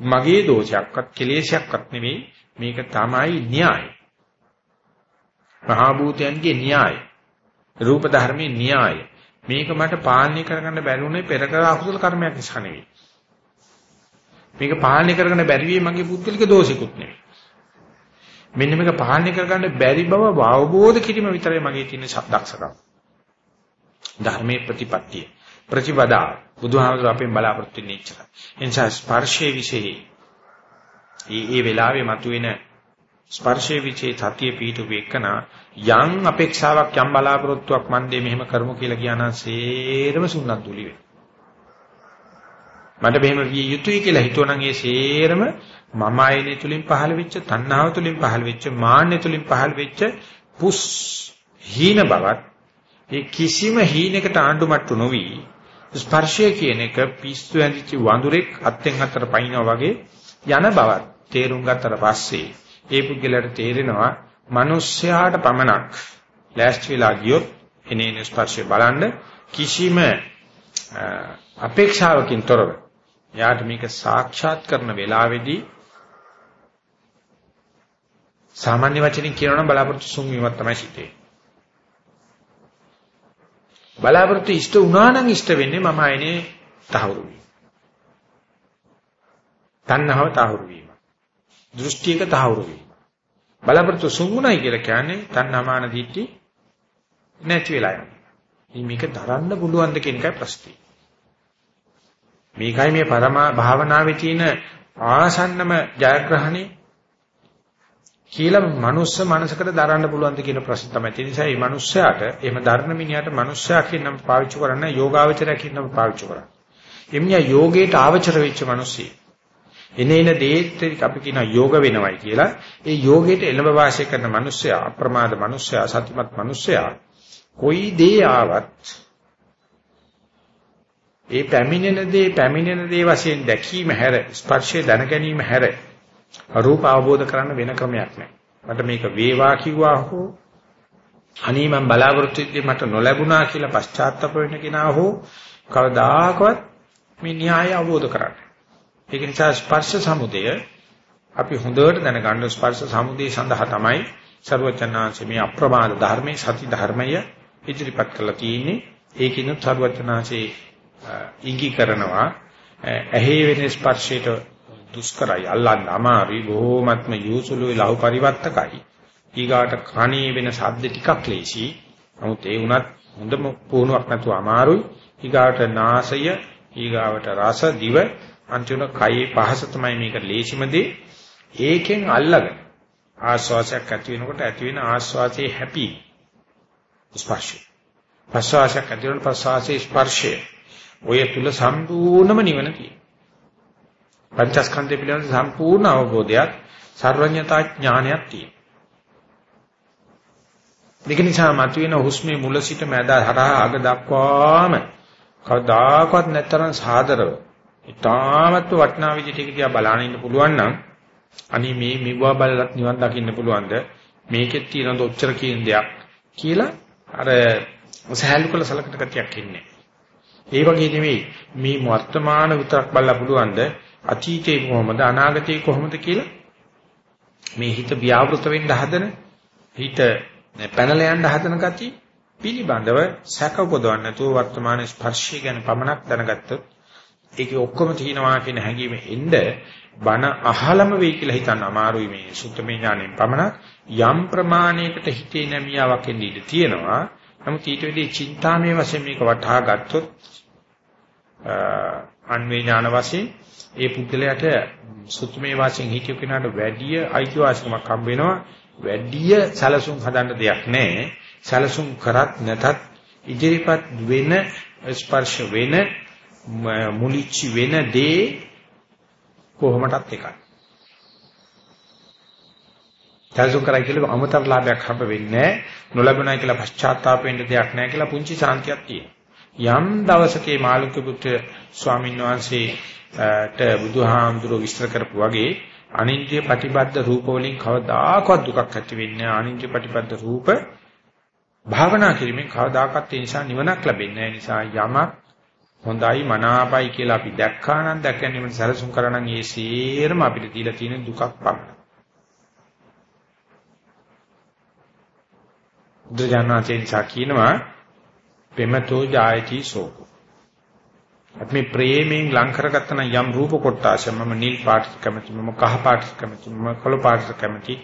මගේ දෝෂයක්වත් කෙලේශයක්වත් නෙවෙයි. මේක තමයි න්‍යාය. මහා භූතයන්ගේ න්‍යාය. රූප ධර්මයේ න්‍යාය. මේක මට පාලනය කරගන්න බැරුණේ පෙර කර අකුසල කර්මයක් නිසා නෙවෙයි මේක පාලනය කරගන්න බැරි වී මගේ පුද්ගලික දෝෂිකුත් නෙවෙයි. මෙන්න මේක පාලනය කරගන්න බැරි බව අවබෝධ කිරීම විතරයි මගේ තියෙන දක්ෂකම. ධර්මයේ ප්‍රතිපත්තිය ප්‍රතිපදා බුදුහාමුදුර අපෙන් බලාපොරොත්තු වෙන්නේ ඉච්චර. එනිසා ස්පර්ශයේ විශේෂයි. ඒ ඒ වෙලාවේ මතුවෙන ස්පර්ශයේ විචේ සතිය පීඨු වේකන යම් අපේක්ෂාවක් යම් බලාපොරොත්තුවක් මන්දේ මෙහෙම කරමු කියලා කියනනම් සේරම සුන්නත් දුලි වේ. මට මෙහෙම විය යුතුයි කියලා හිතුවනම් ඒ සේරම මම ආයනේ තුලින් පහළ වෙච්ච තණ්හාව තුලින් පහළ වෙච්ච මාන්නය තුලින් පහළ වෙච්ච පුස් හීන බවත් ඒ කිසිම හීනකට ආඬුමට්ටු නොවි ස්පර්ශය කියන එක පිස්සු ඇඳිච්ච වඳුරෙක් අත්ෙන් අතට පයින්නා වගේ යන බවත් තේරුම් ගත්තට පස්සේ ඒ පුද්ගලයාට තේරෙනවා මිනිස්යාට පමණක් ලෑස්ති වෙලා ගියොත් එනේන ස්පර්ශය බලන්න කිසිම අපේක්ෂාවකින් තොරව එයාට මේක සාක්ෂාත් කරන වෙලාවේදී සාමාන්‍ය වචනින් කියනවා නම් බලාපොරොත්තු සුන් වීමක් තමයි සිටේ. බලාපොරොත්තු ඉෂ්ට වුණා නම් ඉෂ්ට වෙන්නේ මම ආයනේ තහවුරු වීම. තණ්හාව තහවුරු වීම. දෘෂ්ටියක තහවුරු වීම. බලාපොරොත්තු සුන්ුණයි කියලා කියන්නේ තණ්හාමාන දිට්ඨි නැති වෙලා යනවා. මේක දරන්න පුළුවන්ද කියන එකයි ප්‍රශ්නේ. මේකයි මේ පරමා භාවනාවේ තියෙන ආසන්නම ජයග්‍රහණේ කියලා මනුස්ස මනසකට දරන්න පුළුවන්ද කියන ප්‍රශ්න තමයි. ඒ නිසා මේ මනුස්සයාට එහෙම ධර්ම මිනිහට මනුස්සයා කියන නම පාවිච්චි කරන්න යෝගාවචරය කියන නම පාවිච්චි කරන්න. එම්නියා යෝගයට ආවචර වෙච්ච මිනිස්සෙක්. එනේන දේත් අපි කියන යෝග වෙනවයි කියලා. ඒ යෝගයට එළඹ වාසය කරන මිනිස්සයා අප්‍රමාද මිනිස්සයා සත්‍යමත් මිනිස්සයා කොයි දේ ආවත් ඒ පැමිණෙන දේ පැමිණෙන දේ වශයෙන් දැකීම හැර ස්පර්ශය දැන ගැනීම හැර රූප අවබෝධ කරන්න වෙන ක්‍රමයක් නැහැ. මට මේක වේවා කිව්වා හෝ අනේ මම බලාපොරොත්තු වෙද්දී මට නොලැබුණා කියලා පශ්චාත්තාප වෙන්න කෙනා හෝ කවදාකවත් මේ න්‍යාය අවබෝධ කරගන්න. ඒක නිසා ස්පර්ශ සමුදය අපි හොඳට දැනගන්න ස්පර්ශ සමුදය සඳහා තමයි ਸਰවචනාංශේ මේ අප්‍රමාද ධර්මයේ සති ධර්මය ඉදිරිපත් කරලා තියෙන්නේ. ඒකිනුත් ਸਰවචනාංශේ ඉඟි කරනවා ඇහි වෙන ස්පර්ශයට දුෂ්කරයි අල්ලන්න අමාරුයි බොහොමත්ම යූසුලුයි ලහු පරිවර්තකයි. ඊගාට කණේ වෙන ශබ්ද ටිකක් ලේසි. නමුත් ඒ වුණත් හොඳම පුහුණුවක් නැතුව අමාරුයි. ඊගාට නාසය ඊගාවට රස දිව අන්තිම කයේ පහස තමයි මේක ලේසිම දේ. ඒකෙන් අල්ලගෙන ආස්වාසයක් ඇති වෙනකොට ඇති වෙන ආස්වාසයේ හැපි ස්පර්ශය. ප්‍රසවාසයක් ඇති වෙනකොට ප්‍රසවාසයේ ස්පර්ශය. ඔය තුල සම්පූර්ණම නිවන තියෙනවා. පංචස්කන්ධය පිළිබඳ සම්පූර්ණ අවබෝධයක් සර්වඥතා ඥානයක් තියෙනවා. ඒක නිසා මතුවෙන හුස්මේ මුල සිට මැද හරහා අග දක්වාම කවදාකවත් නැතරම් සාදරව ඊටාමත් වටිනා විදිහට ඒක දිහා බලන්න ඉන්න පුළුවන් නම් අනේ මේ මෙවුවා බලලත් නිවන් දකින්න පුළුවන්ද? මේකෙත් තියෙන ඔච්චර කියන දෙයක් කියලා අර සහැල්ලු කළ සලකන ගතියක් ඉන්නේ. ඒ වගේ නෙවෙයි මේ වර්තමාන විතරක් බලලා පුළුවන්ද? අතීතේ කොහොමද? අනාගතේ කොහොමද කියලා මේ හිත ව්‍යාවෘත වෙන්න හදන හිත පැනලා යන්න හදන ගතිය පිළිබඳව සැක උපදවන්න නැතුව වර්තමාන ස්පර්ශය ගැන පමණක් දැනගත්තොත් ඒකේ ඔක්කොම තියෙනවා කියන හැඟීම එන්න බන අහලම වෙයි කියලා හිතන්න අමාරුයි මේ සුත්තමේ ඥාණයෙන් පමණක්. යම් ප්‍රමාණයකට හිතේ නැමියාවක් එන්න ඉඩ තියෙනවා. නමුත් ඊට වෙදී චින්තාමය වශයෙන් මේක වටහා ගත්තොත් අන්වේ ඥාන වශයෙන් ඒ පුද්ගලයාට සුතුමේ වාසියෙන් හිතිය කෙනාට වැඩි අයිතිවාසිකමක් හම්බ වෙනවා. වැඩි සැලසුම් හදන්න දෙයක් නැහැ. සැලසුම් කරත් නැතත් ඉදිරිපත් වෙන ස්පර්ශ වෙන මුලිච්ච වෙන දේ කොහොමදත් එකයි සැලසුම් කරයි කියලා අමතර ලාභයක් හම්බ වෙන්නේ නොලැබුණයි කියලා පශ්චාත්තාප වෙන්න දෙයක් නැහැ කියලා පුංචි සාන්තියක් තියෙනවා යම් දවසකේ මාළුක පුත්‍ර ස්වාමීන් වහන්සේ ට බුදුහාමුදුරුවෝ විස්තර කරපු වගේ අනිත්‍ය ප්‍රතිබද්ධ රූප වලින් කවදාකවත් දුකක් ඇති වෙන්නේ නැහැ. අනිත්‍ය ප්‍රතිබද්ධ රූප භාවනා කිරීමෙන් කවදාකවත් ඒ නිසා නිවනක් ලැබෙන්නේ නැහැ. නිසා යමක් හොඳයි මනාපයි කියලා අපි දැක්කා නම් දැකගැනීමට සැලසුම් කරා නම් ඒ සියරම අපිට දීලා තියෙන දුකක් පමණයි. බුදුජානනාචේ නිසා කියනවා පෙමතෝ ජායති සෝකෝ අපි මේ ප්‍රේමයෙන් ලං කරගත්ත නම් යම් රූප කොටාශ මම නිල් පාට කැමති මම කහ පාට කැමති මම කළු පාට කැමති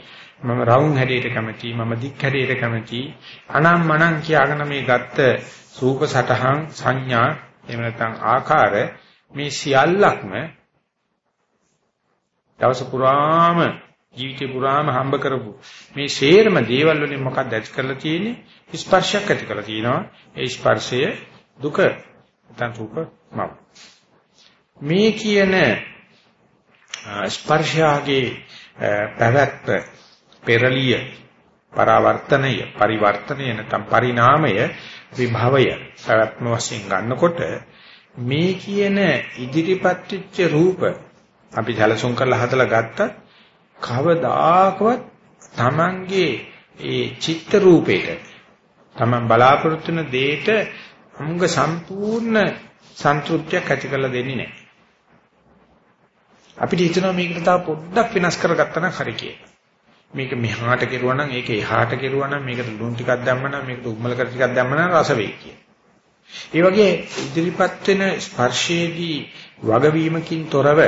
මම රවුම් හැඩයට කැමති මම දික් හැඩයට කැමති අනම් මනම් කියාගෙන මේ ගත්ත රූප සටහන් සංඥා එහෙම නැත්නම් ආකාර මේ සියල්ලක්ම දවස පුරාම ජීවිතේ පුරාම හම්බ කරපු මේ ෂේරම දේවල් වලින් මොකක්ද ඇති කරලා තියෙන්නේ ස්පර්ශයක් ඇති කරලා තියෙනවා ඒ ස්පර්ශය දුක නැත්නම් රූප මම. මේ කියන ස්පර්ශාගේ පැවැත්ම පෙරලිය පරාවර්තනය පරිවර්තනය නැත්නම් පරිණාමය විභවය පැවැත්ම වශයෙන් ගන්නකොට මේ කියන ඉදිරිපත් වෙච්ච රූප අපි සැලසුම් කරලා හදලා ගත්තත් කවදාකවත් Tamange ඒ චිත්ත රූපේට Taman බලාපොරොත්තු වෙන දෙයට අමුග සම්පූර්ණ සන්තුෂ්ටියක් ඇති කරලා දෙන්නේ නැහැ. අපිට හිතනවා මේකට තව පොඩ්ඩක් වෙනස් කරගත්තා නම් හරි කියලා. මේක මෙහාට කෙරුවා නම් ඒක එහාට කෙරුවා නම් මේකට ලුණු ටිකක් දැම්ම නම් මේකට උම්මල කර ටිකක් දැම්ම නම් රස වෙයි කිය. ඒ වගේ ඉදිරිපත් වෙන ස්පර්ශයේදී වගවීමකින් තොරව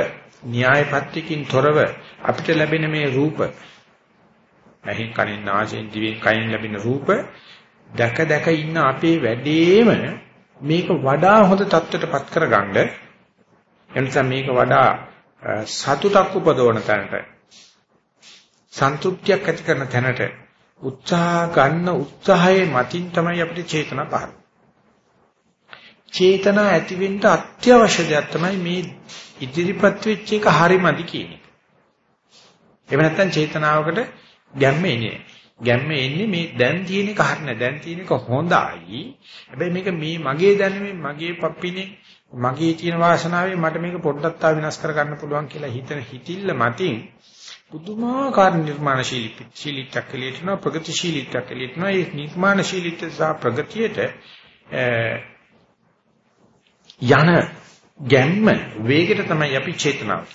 න්‍යායපත්‍යකින් තොරව අපිට ලැබෙන මේ රූප ඇහින් කනින් නාසයෙන් දිවෙන් කයින් ලැබෙන රූප දැක දැක ඉන්න අපේ වැඩේම මේක වඩා හොඳ තත්ත්වයටපත් කරගන්න එනිසා මේක වඩා සතුටක් උපදවන තැනට සන්තුෂ්ටියක් ඇති කරන තැනට උත්සාහ ගන්න උත්සාහයේ මතින් තමයි අපිට චේතනා පහළ. චේතනා ඇතිවෙන්න අත්‍යවශ්‍ය දෙයක් තමයි මේ ඉදිරිපත් වෙච්ච එක හරිමදි කියන එක. එහෙම නැත්නම් චේතනාවකට ගැම්ම එන්නේ. ගැම්ම එන්නේ මේ දැන් තියෙන එක හරින දැන් තියෙන එක හොඳයි. හැබැයි මේක මේ මගේ දැනුමේ මගේ පප්පිනේ මගේ තියෙන වාසනාවේ මට මේක පොඩ්ඩක් තා වෙනස් කරගන්න පුළුවන් කියලා හිතන හිතිල්ල මතින් පුදුමාකාර නිර්මාණශීලීත්වයක් එළියටනවා ප්‍රගතිශීලීත්වයක් එළියටනවා ඒ නිර්මාණශීලීත්වය සහ ප්‍රගතියට යන ගැම්ම වේගයට තමයි අපි චේතනාව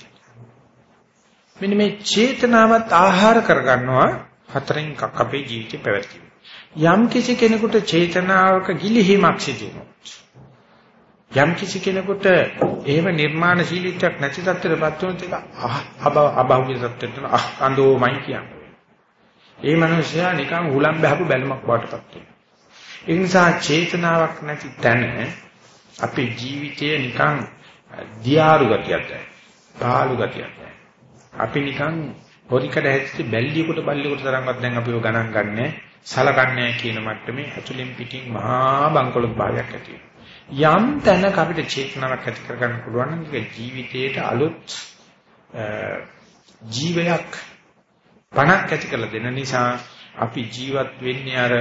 මෙන්න මේ චේතනාවත් ආහාර කරගන්නවා හතරෙන් එකක් අපේ ජීවිතේ පැවැත්වීම. යම් කිසි කෙනෙකුට චේතනාවක ගිලිහීමක් සිදු යම් කිසි කෙනෙකුට එහෙම නිර්මාණශීලීත්වයක් නැති තත්ත්වයකටපත් වුණොත් ඒක අභෞවිය තත්ත්වයට අඳෝමයි කියන්නේ. ඒ මනුස්සයා නිකන් හුලම් බහපු බැලුමක් වටපත් වෙනවා. ඒ නිසා චේතනාවක් නැති තැන අපේ ජීවිතය නිකන් දියාරු ගතියක් පාළු ගතියක් අපි නිකන් හොරිකඩ හැදිච්ච බැල්ලියකට බල්ලියකට තරම්වත් දැන් අපිව ගණන් ගන්නෑ සලකන්නේ කියන මට්ටමේ අතුලින් පිටින් මහා බංකොලොත් භාවයක් ඇති යම් තැනක අපිට චේතනාවක් ඇති කරගන්න පුළුවන් නම් ඒක ජීවිතේට අලුත් ජීවයක් පණක් ඇති කරලා දෙන නිසා අපි ජීවත් වෙන්නේ අර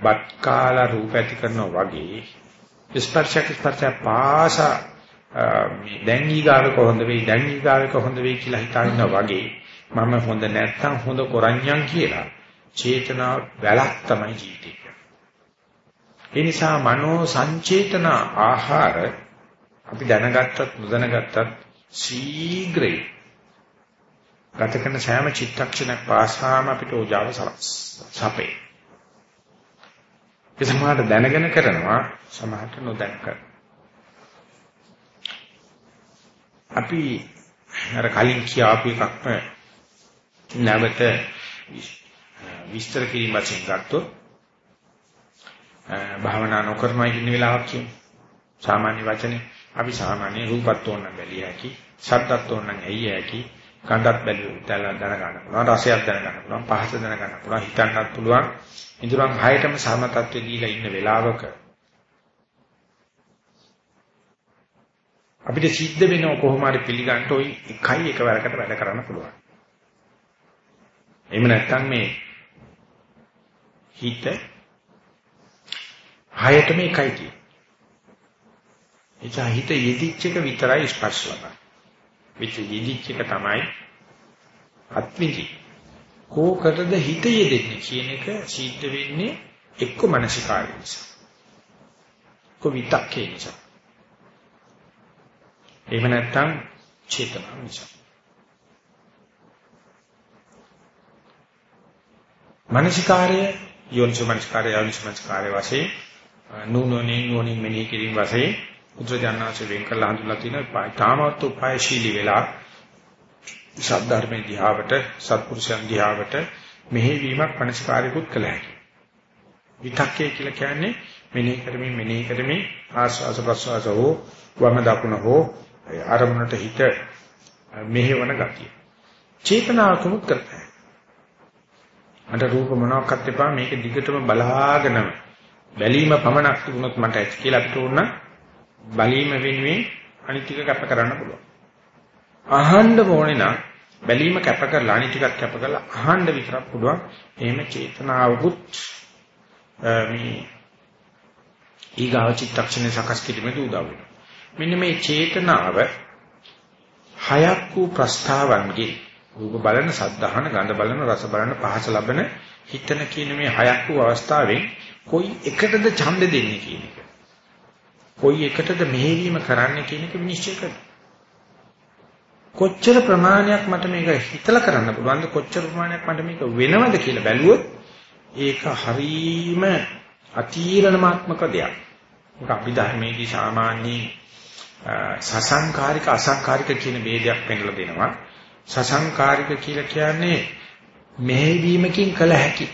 බත් කාලා රූප ඇති කරනවා වගේ ස්පර්ශයක් ස්පර්ශය පාස මේ දැන් ඊගාව කොහොඳ වෙයි දැන් ඊගාව කොහොඳ වෙයි කියලා හිතනවා වගේ මම හොඳ නැත්තම් හොඳ කරන්නම් කියලා චේතනා වැලක් තමයි ජීවිතේ. ඒ නිසා මනෝ සංචේතන ආහාර අපි දැනගත්තත් නොදැනගත්තත් ශීඝ්‍රයි ගත කරන සෑම චිත්තක්ෂණයක් පාසාම අපිට ඕජාව සපේ. ඒ සමහරට දැනගෙන කරනවා සමහරට නොදැන කරනවා. අපි අර කලින් කියාපු එකක්ම නැවත විස්තර කිරීම වශයෙන් ගත්තොත් භාවනා නොකරනවා කියන වෙලාවක් කියමු. සාමාන්‍ය වචනේ අපි සාමාන්‍ය රූපත් ඕනනම් බැලිය හැකි, ශබ්දත් ඕනනම් ඇයි හැකි, ගන්ධත් බැලුවා දැන ගන්න පුළුවන්, රසයක් දැන ගන්න පුළුවන්, පහස දැන ගන්න පුළුවන්, හිතන්නත් පුළුවන්. ඉදurang හයටම සම තත්ත්වෙ දීලා ඉන්න වෙලාවක අපිට සිද්ධ වෙනව කොහොම හරි පිළිගන්න ওই එකයි එකවරකට වැඩ කරන්න පුළුවන්. එහෙම නැත්නම් මේ හිත හයටම එකයි කියන්නේ. එචා හිත යෙදිච්ච එක විතරයි ස්පර්ශ ලබන්නේ. විච යෙදිච්ච එක තමයි අත්විඳි. කෝකටද හිත යෙදෙන්නේ කියන එක සිද්ධ වෙන්නේ එක්ක මානසිකාරය නිසා. කොවිතක්කේ නිසා. එහෙම නැත්නම් චේතනාව නිසා. මානසිකාරය යෝනිසෝ මානසිකාරය යෝනිසෝ මානසිකාරය වශයෙන් නූනෝනේ නෝනින් මෙනෙහි කිරීම වශයෙන් උද්‍රජානනාච වෙන් කරලා හඳුන්ලා තිනවා තාමත් උපායශීලී වෙලා සද්ධර්මයේ දිහාවට සත්පුරුෂයන් දිහාවට මෙහෙවීමක් මනස්කාරිකුත් කළ හැකියි. විතක්කේ කියලා කියන්නේ මෙනෙහි කරමින් මෙනෙහි කරමින් ආස්වාස ප්‍රස්වාස හෝ වම දකුණ හෝ අරමුණට හිත මෙහෙවන ගතිය. චේතනාවකුත් කරතයි. අnder රූප මොනවාක්වත් එපා මේක දිගටම බලාගෙනම බැලීම පමණක් තිබුණොත් මට ඇති කියලා අපිට ඕන බැලීම වෙනුවෙන් අනිත් ටික කැප කරන්න පුළුවන්. අහන්න ඕනේ නම් බැලීම කැප කරලා අනිත් ටිකක් කැප කරලා අහන්න විතරක් පුළුවන්. එහෙම චේතනාවකුත් මේ ඊගාව චිත්තක්ෂණය සකස් කිරීමේදී උදව් වෙනවා. මෙන්න මේ චේතනාව හයක් වූ ප්‍රස්තාවන්ගේ රූප බලන, සද්ධාහන, ගන්ධ බලන, රස බලන, පහස ලබන, හිතන කියන මේ හයක් වූ අවස්ථාවෙන් කොයි එකටද ඡන්ද දෙන්නේ කියන එක. කොයි එකටද මෙහෙවීම කරන්න කියන එක විනිශ්චය කරනවා. කොච්චර ප්‍රමාණයක් මට මේක හිතලා කරන්න පුළුවන්ද කොච්චර ප්‍රමාණයක් මට මේක වෙනවද කියලා බැලුවොත් ඒක හරීම අතීරණමාත්මක දෙයක්. ඒක අභිධර්මයේදී සාමාන්‍ය සසංකාරික අසංකාරික කියන ભેදයක් පෙන්නලා දෙනවා. සසංකාරික කියලා කියන්නේ මෙහෙවීමකින් කළ හැකි.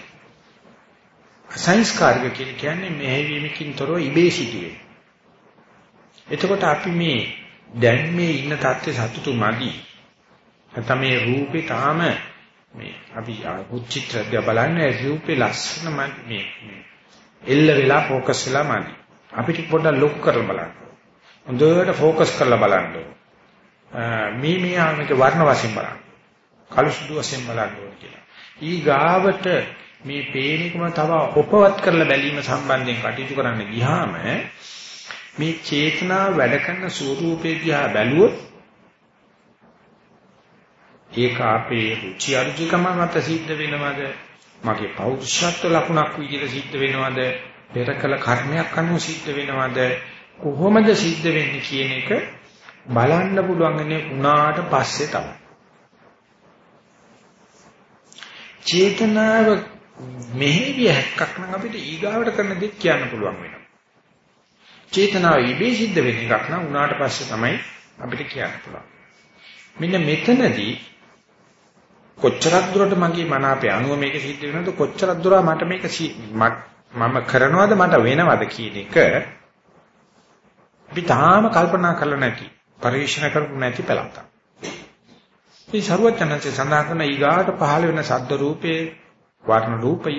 අසංස්කාරික කියලා කියන්නේ මෙහෙවීමකින් තොරව ඉබේ සිදුවේ. එතකොට අපි මේ දැන් මේ ඉන්න தත්ත්වේ සතුටු මදි. නැත්නම් මේ රූපේ තාම මේ අපි උච්චිත්‍රය බලන්නේ රූපේ ලස්සන මේ එල්ල වෙලා ફોකස් වෙලා මදි. අපිට පොඩ්ඩක් ලොක් කරලා බලන්න. හොඳට ફોකස් කරලා බලන්න. මේ මේ ආමික වර්ණ වශයෙන් බලන්න. කළු සුදු වශයෙන් බලන්න ඕනේ කියලා. ඊ ගාවට මේ පේනිකම තව උපවත් කරලා බැලීම සම්බන්ධයෙන් කටයුතු කරන්න ගියාම මේ චේතනා වැඩ කරන ස්වરૂපේ දිහා බැලුවොත් ඒක අපේ රුචි අරුචිකම මත සිද්ධ වෙනවද? මගේ පෞරුෂත්ව ලකුණක් විදිහට සිද්ධ වෙනවද? පෙර කළ කර්මයක් අනුව සිද්ධ වෙනවද? කොහොමද සිද්ධ වෙන්නේ කියන එක බලන්න පුළුවන්න්නේ උනාට පස්සේ තමයි. චේතනාව මෙහෙවිය හැක්කක් නම් අපිට ඊගාවට කරන දෙයක් කියන්න පුළුවන් වෙනවා. චේතනාව ඉබේ සිද්ධ වෙන එකක් නම් උනාට පස්සේ තමයි අපිට කියන්න පුළුවන්. මෙන්න මෙතනදී කොච්චරක් දුරට මගේ මන අපේ අනුව මේක සිද්ධ වෙනවද කොච්චරක් දුර මට මේක මම කරනවද මට වෙනවද කියන එක අපි තාම කල්පනා කරලා නැති පරිශන කරපු නැති පළාතක්. මේ ਸਰුවචනන්සේ සඳහන් කරන ඊගාට පහළ වෙන සද්ද රූපේ වර්ණ රූපය,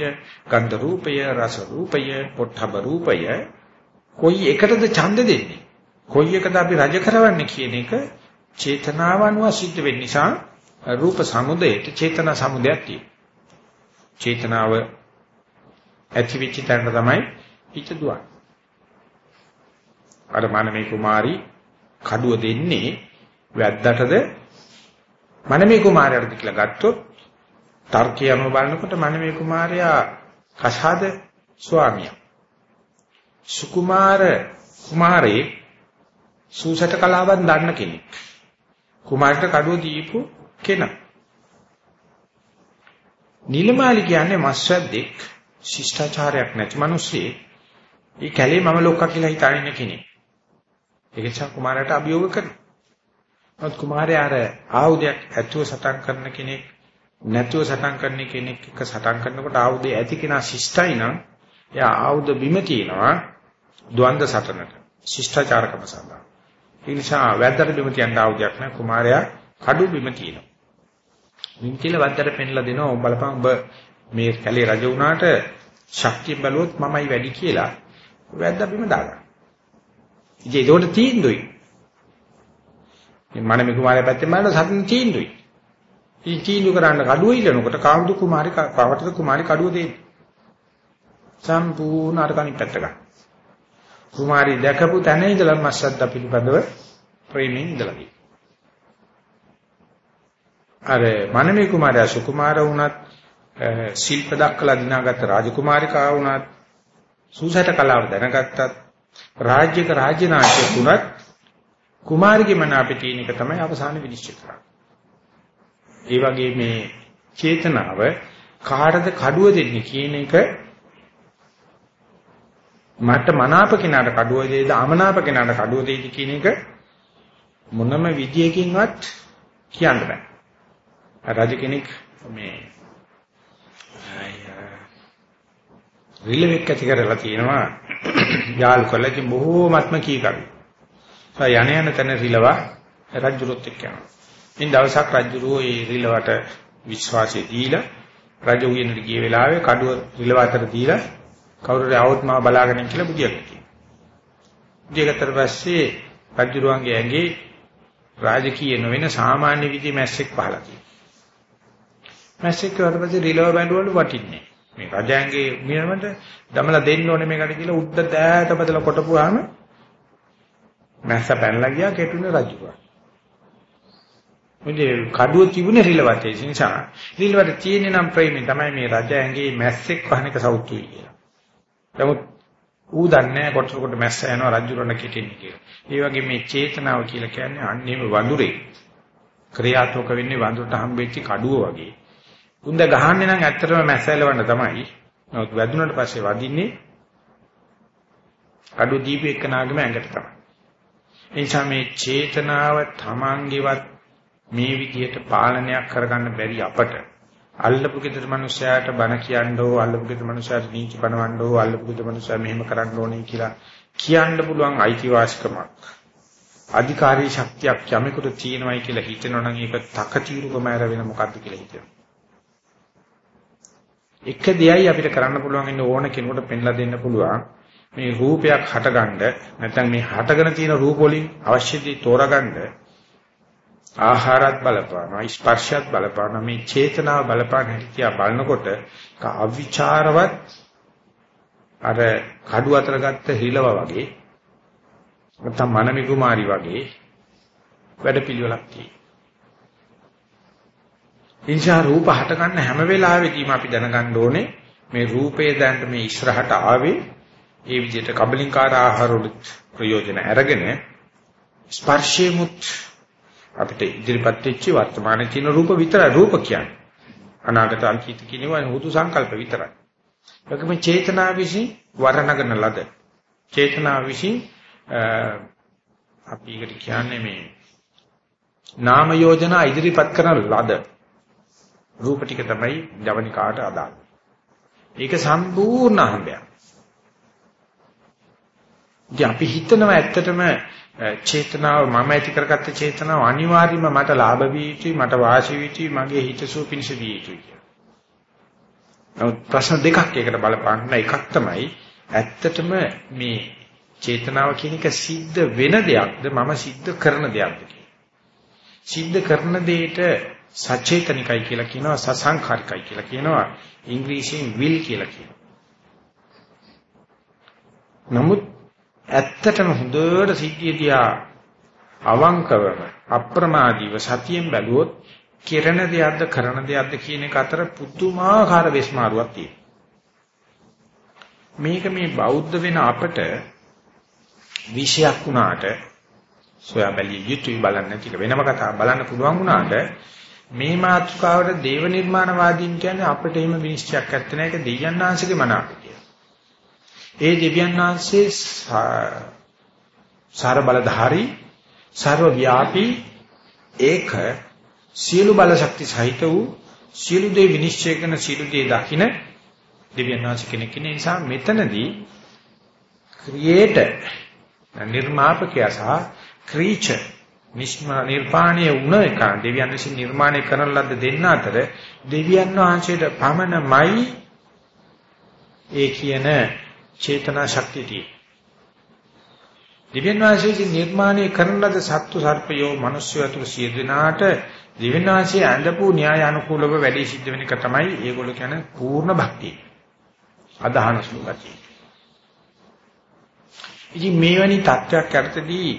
ගන්ධ රූපය, රස රූපය, පොට්ටබ රූපය කොයි එකටද ඡන්ද දෙන්නේ? කොයි එකද අපි රජ කරවන්නේ කියන එක චේතනාව අනුව සිද්ධ වෙන්න නිසා රූප සමුදයට චේතනා සමුදයක් තියෙනවා. චේතනාව ඇති වෙච්ච තැනට තමයි හිත දුවන්නේ. අර මනමේ කුමාරි කඩුව දෙන්නේ වැද්දටද මනමේ කුමාරයාටද කියලා ගත්තොත් තර්කය අනුව බලනකොට මනමේ කුමාරයා කසාද ස්වාමියා. සුකුමාර කුමාරේ සූසට කලාවක් දන්න කෙනෙක්. කුමාරට කඩුව දීපු කෙනා. නිලමාලි කියන්නේ මස්වැද්දෙක් ශිෂ්ටාචාරයක් නැති මිනිස්සෙක් ඒ කැලේ මම ලොක්කා කියලා හිතාගෙන කෙනෙක්. ඒක නිසා කුමාරයාට අභියෝග කරනවා. නමුත් කුමාරයා අර ආයුධයක් ඇතුව සටන් කරන කෙනෙක්. නැතුව සටන් කරන කෙනෙක් එක්ක සටන් කරනකොට ආයුධය ඇති කෙනා ශිෂ්ටයි නම් එයා ආයුධ බිම තියනවා ද්වන්ද සටනට ශිෂ්ටාචාරකම සඳහා. ඒ නිසා වැද්දට බිම තියන්න ආයුධයක් නැහැ කුමාරයා කඩු බිම තියනවා. මින් කියලා වැද්දට පෙන්ලා දෙනවා ඔබ බලපන් ඔබ මේ කැලේ රජ වුණාට ශක්තිය බලුවොත් මමයි වැඩි කියලා වැද්දා බිම දාගන්න. ඉතින් ඒකට තීන්දුවයි. මේ මනමේ කුමාරයා පැත්තෙන් බලන සතුන් තීන්දුවයි. ඉතින් තීන්දුව කරන්න කඩුව ඉල්ලනකොට කාමුදු කුමාරි පවටද කුමාරි කඩුව දෙන්නේ. සම්පූර්ණ අර කණි පැත්ත ගන්න. කුමාරි දැකපු තැන ඉඳලා මස්සද්ද පිළිබඳව ප්‍රේමයෙන් ඉඳලා තියෙනවා. අර මනමේ කුමාරයා සුකුමාර වුණත් ශිල්ප දක්කලා දිනාගත්ත රාජකුමාරිකා වුණත් සූසට කලාව දැනගත්තත් රාජ්‍යක රාජ්‍ය නාට්‍ය තුනත් කුමාරිගේ මන අපේ තියෙන එක තමයි අවසාන විනිශ්චය කරන්නේ. ඒ වගේ මේ චේතනාව කාටද කඩුව දෙන්නේ කියන එක මට මනාප කෙනාට කඩුව දෙයිද අමනාප කෙනාට කඩුව දෙයිද කියන එක මොනම විදියකින්වත් කියන්න බෑ. රජ කෙනෙක් මේ රිලෙවෙක් ඇති කරලා තියෙනවා යාල් කරලා ඉතින් බොහෝමත්ම කීකරු. ඒ යණ යන තැන රිලවා රජුරුත් එක්ක යනවා. ඉන් දවසක් රජුරෝ ඒ රිලවට විශ්වාසය දීලා රජ උයනට ගිය වෙලාවේ කඩුව රිලව අතර දීලා කවුරුරි આવොත් මම බලාගෙන කියලා බුදියක් කියනවා. බුදියකට පස්සේ රජුරුවන්ගේ ඇඟේ රාජකීය නොවන සාමාන්‍ය විදි මැස්සෙක් පහලා තියෙනවා. මැස්සෙක් වලට පස්සේ රිලව බැඳුවලු වටින්නේ. මේ රජයන්ගේ මියමට දමලා දෙන්න ඕනේ මේකට කියලා උද්ද දෑට බදලා කොටපුවාම මැස්ස පැනලා ගියා කෙටුනේ රජුවා. මුදේ කඩුව තිබුණේ රිලවතේ නිසා රිලවට තියෙන නම් ප්‍රේමී තමයි මේ රජයන්ගේ මැස්සෙක් වහනක සෞතුයි කියලා. නමුත් ඌ දන්නේ කොට කොට මැස්ස යනවා රජුරණ කෙටින්නේ කියලා. ඒ වගේ මේ චේතනාව කියලා කියන්නේ අන්නේම වඳුරේ ක්‍රියාත්මක වෙන්නේ වඳුරට හම්බෙච්ච කඩුව වගේ. උන්ද ගහන්නේ නම් ඇත්තටම මැස්සැලවන්න තමයි. නමුත් වැදුනට පස්සේ වදින්නේ අඩු දීප එක්කනාගම ඇඟට තමයි. ඒ නිසා මේ චේතනාව තමන්ගේවත් මේ විදිහට පාලනයක් කරගන්න බැරි අපට. අල්ලපු ගෙදර මිනිස්සයාට බන කියන්නෝ අල්ලපු ගෙදර මිනිස්සයාට නීති බනවන්නෝ අල්ලපු ගෙදර මිනිස්සයා මෙහෙම කරන්න ඕනේ කියලා කියන්න පුළුවන් අයිතිවාසිකමක්. අධිකාරී ශක්තියක් යමෙකුට තියෙනවයි කියලා හිතනොනම් ඒක තකතිරුකම ඇර වෙන මොකද්ද කියලා හිතනවා. එක දෙයයි අපිට කරන්න පුළුවන් ඉන්න ඕන කෙනෙකුට පෙන්ලා දෙන්න පුළුවන්. මේ රූපයක් හටගන්න නැත්නම් මේ හටගෙන තියෙන රූප වලින් අවශ්‍ය දේ තෝරගන්න ආහාරات බලපානවා ස්පර්ශයත් බලපානවා මේ චේතනාව බලපාන හැටි බලනකොට අවිචාරවත් අර කඩු අතර ගත්ත හිලව වගේ නැත්නම් මනමි කුමාරි වගේ වැඩපිළිවෙලක් තියෙනවා. ඉන්ෂා රූප හට ගන්න හැම වෙලාවෙදීම අපි දැනගන්න ඕනේ මේ රූපය දැන් මේ ඉස්සරහට ආවේ ඒ විදිහට කබලින්කාර ආහාර වල ප්‍රයෝජන අරගෙන ස්පර්ශේමුත් අපිට ඉදිරිපත් වෙච්ච වර්තමානයේ තියෙන රූප විතරයි රූප කියන්නේ. අනාගත අන්තිත කියනවා හුදු සංකල්ප විතරයි. ඒකම චේතනා විසින් වර්ණගෙන ලද චේතනා විසින් අපි ඒකට කියන්නේ මේ නාම යෝජනා ඉදිරිපත් කරන ලද රූප ටික තමයි ජවනිකාට අදාළ. ඒක සම්පූර්ණ අහඹයක්. ඉතින් අපි හිතනවා ඇත්තටම චේතනාව මම ඇති කරගත්ත චේතනාව අනිවාර්යයෙන්ම මට ලාභ විය යුතුයි මට වාසි විය යුතුයි මගේ හිතසුව පිණිස විය යුතුයි කියලා. නමුත් ප්‍රශ්න දෙකක් ඒකට බලපාන්න එකක් තමයි ඇත්තටම මේ චේතනාව කියන එක සිද්ධ වෙන දෙයක්ද මම සිද්ධ කරන දෙයක්ද සිද්ධ කරන දෙයට සචේතනිකයි කියලා කියනවා සසංඛාරිකයි කියලා කියනවා ඉංග්‍රීසියෙන් will කියලා කියනවා. නමුත් ඇත්තටම හොඳට සිද්ධිය දිහා අවංකවම අප්‍රමාදීව සතියෙන් බැලුවොත් කිරණ දෙයක්ද කරන දෙයක්ද කියන එක අතර පුදුමාකාර වෙස්මාරුවක් තියෙනවා. මේක මේ බෞද්ධ වෙන අපට විශයක් වුණාට සොයා බැලිය යුතුයි බලන්න ටික වෙනම කතා බලන්න පුළුවන් වුණාට මේ මාතෘකාවට දේව නිර්මාණවාදීන් කියන්නේ අපිට එහෙම විනිශ්චයක් ඇත්ත නැහැ ඒක දෙයයන් ආංශගේ මනාප කියලා. ඒ දෙවියන් ආංශේ සාර බලධාරී සර්ව ව්‍යාපී ඒක සියලු බල ශක්ති සහිත වූ සියලු දේ විනිශ්චය කරන සියලු දේ දකින දෙවියන් ආංශ කෙනෙක් ඉන්න. නිසා මෙතනදී ක්‍රියේටර් නිර්මාපකයා සහ ක්‍රීචර් නිර්පාණය වුණ එක දෙවියන් විසින් නිර්මාණය කරන ලද්ද දෙන්න අතර දෙවියන් වහන්සේට පමණමයි ඒ කියන චේතනා ශක්තිය දෙවියන් වහන්සේ නිර්මාණය කරන ලද සත්තු සර්පයෝ මිනිස්සු අතුරු සිය දෙනාට දෙවියන් වහන්සේ අඳපු න්‍යාය අනුකූලව වැඩි සිද්ධ වෙන එක තමයි ඒගොල්ලෝ කියන පූර්ණ භක්තිය. අදහන සුළුගතිය. ඉතින් මේවැනි තත්ත්වයක් යටතදී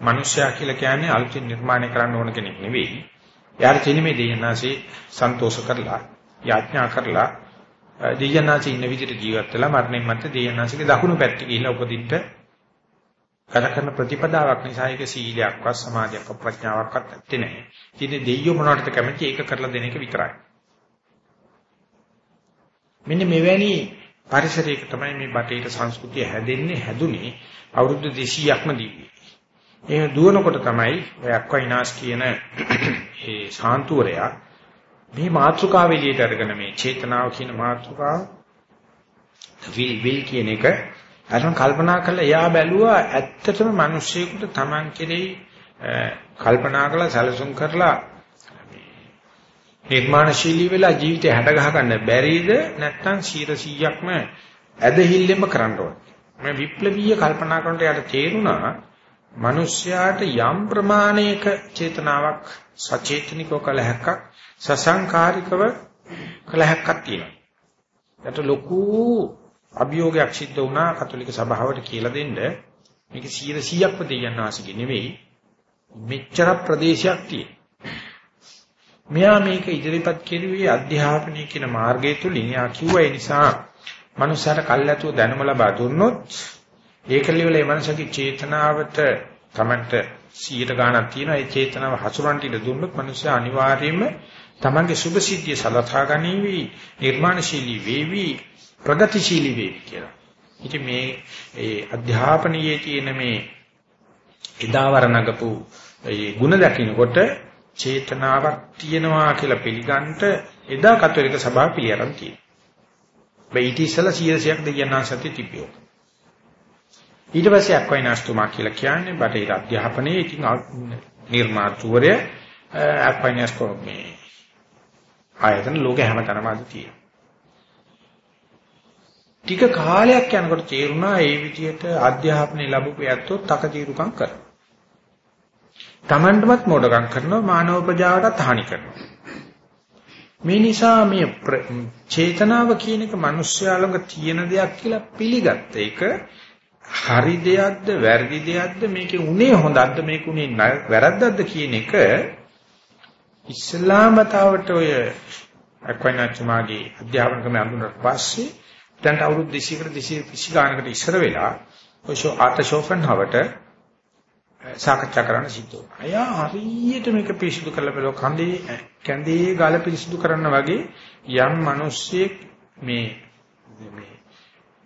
මිනිස්සයා කියලා කියන්නේ අලුතින් නිර්මාණය කරන්න ඕන කෙනෙක් නෙවෙයි. යාර තියෙන මේ දෙයනාසේ සන්තෝෂ කරලා, යාඥා කරලා දෙයනාසේ ඉන්න විදිහට ජීවත් වෙලා මරණයන් මත දෙයනාසේගේ දකුණු පැත්තේ ගිහිල්ලා උපදින්න කර කරන ප්‍රතිපදාවක් නිසා ඒක සීලයක්වත් සමාධියක්වත් ප්‍රඥාවක්වත් නැත්තේ නෑ. ඉතින් දෙයියෝ මොනවටද කැමති ඒක කරලා දෙන එක විතරයි. මෙන්න මෙවැනි පරිසරයක තමයි මේ බටේට සංස්කෘතිය හැදෙන්නේ හැදුනේ අවුරුදු 200ක්ම දීවි. එහෙම දුවනකොට තමයි ඔය අක්වයිනාස් කියන ඒ ශාන්තුවරයා මේ මාත්‍රිකාව එළියට අරගෙන මේ චේතනාව කියන මාත්‍රිකාව විල් විල් කියන එක අරන් කල්පනා කරලා එයා බැලුවා ඇත්තටම මිනිස්සෙකුට Taman කෙරෙහි කල්පනා කරලා සැලසුම් කරලා නිර්මාණශීලී වෙලා ජීවිතය හැඩ ගහ ගන්න බැරිද නැත්නම් 100%ක්ම ඇදහිල්ලෙම කරන්න ඕනේ. මේ විප්ලවීය කල්පනා කරනට යාට තේරුණා මිනිස්යාට යම් ප්‍රමාණයක චේතනාවක් සචේතනිකව කළ හැක්කක් සසංකාරිකව කළ හැක්කක් තියෙනවා. ඒකට ලොකු අභියෝගයක් සිද්ධ වුණා කතෝලික සභාවට කියලා දෙන්න මේක 100%ක්ම දෙයයන් වාසිකේ නෙවෙයි මෙච්චර ප්‍රදේශයක් තියෙන. මෙයා මේක ඉදිරිපත් කෙරුවේ අධ්‍යාපනය කියන මාර්ගය තුලින් යා කිව්වා ඒ නිසා මනුස්සයාට කල්ැතුව දැනුම ලබා දුන්නොත් ඒකලිවල ඒ මනසගේ චේතනාවට Tamanට 100ට ගාණක් තියෙනවා ඒ චේතනාව හසුරන්ට ඉඳ දුන්නොත් මිනිස්සු අනිවාර්යයෙන්ම Tamanගේ සුභ සිද්ධිය සලසා ගනීවි නිර්මාණශීලී වේවි ප්‍රගතිශීලී වේවි කියලා. ඉතින් මේ ඒ අධ්‍යාපනයේ තියෙන මේ එදාවර නගපු ඒ ಗುಣ දකින්නකොට චේතනාවක් තියෙනවා කියලා පිළිගන්නට එදා කතෝලික සභාව පිළිඅරන් තියෙනවා. මේ ඊට ඉස්සලා 100ක් දෙයයන් ආසති තිබියෝ. ඊට පස්සේ අක්වයිනාස්තුමා කියලා කියන්නේ බටහිර අධ්‍යාපනයේ ඉතින් නිර්මාතෘවරය අක්වයිනාස්කෝ මේ ආයතන ලෝකේ හැමතැනම අද තියෙනවා. ටික කාලයක් යනකොට තේරුණා ඒ විදිහට අධ්‍යාපනය ලැබපු ඇත්තෝ තකතිරුකම් කරනවා. Tamanටමත් මොඩකම් කරනවා මානව ප්‍රජාවටත් හානි කරනවා. මේ නිසා මේ චේතනාව කියන එක මිනිස්යා ළඟ තියෙන දෙයක් කියලා පිළිගත්ත එක හරි දෙයක්ද වැරදි දෙයක්ද මේකේ උනේ හොඳක්ද මේක උනේ වැරද්දක්ද කියන එක ඉස්ලාමතාවට ඔය අක්වයිනාචුමාගේ අධ්‍යාපන ක්‍රමය අඳුනට පස්සේ දැන් අවුරුදු 200කට 230 ගානකට ඉස්සර වෙලා ඔය ආතෂෝෆන්හවට සාකච්ඡා කරන්න සිද්ධ වුණා. අයියා හරියට මේක පිරිසිදු කරලා බලව කඳේ කැඳේ ගාල පිරිසිදු කරන්න වගේ යම් මිනිස්සෙක් මේ මේ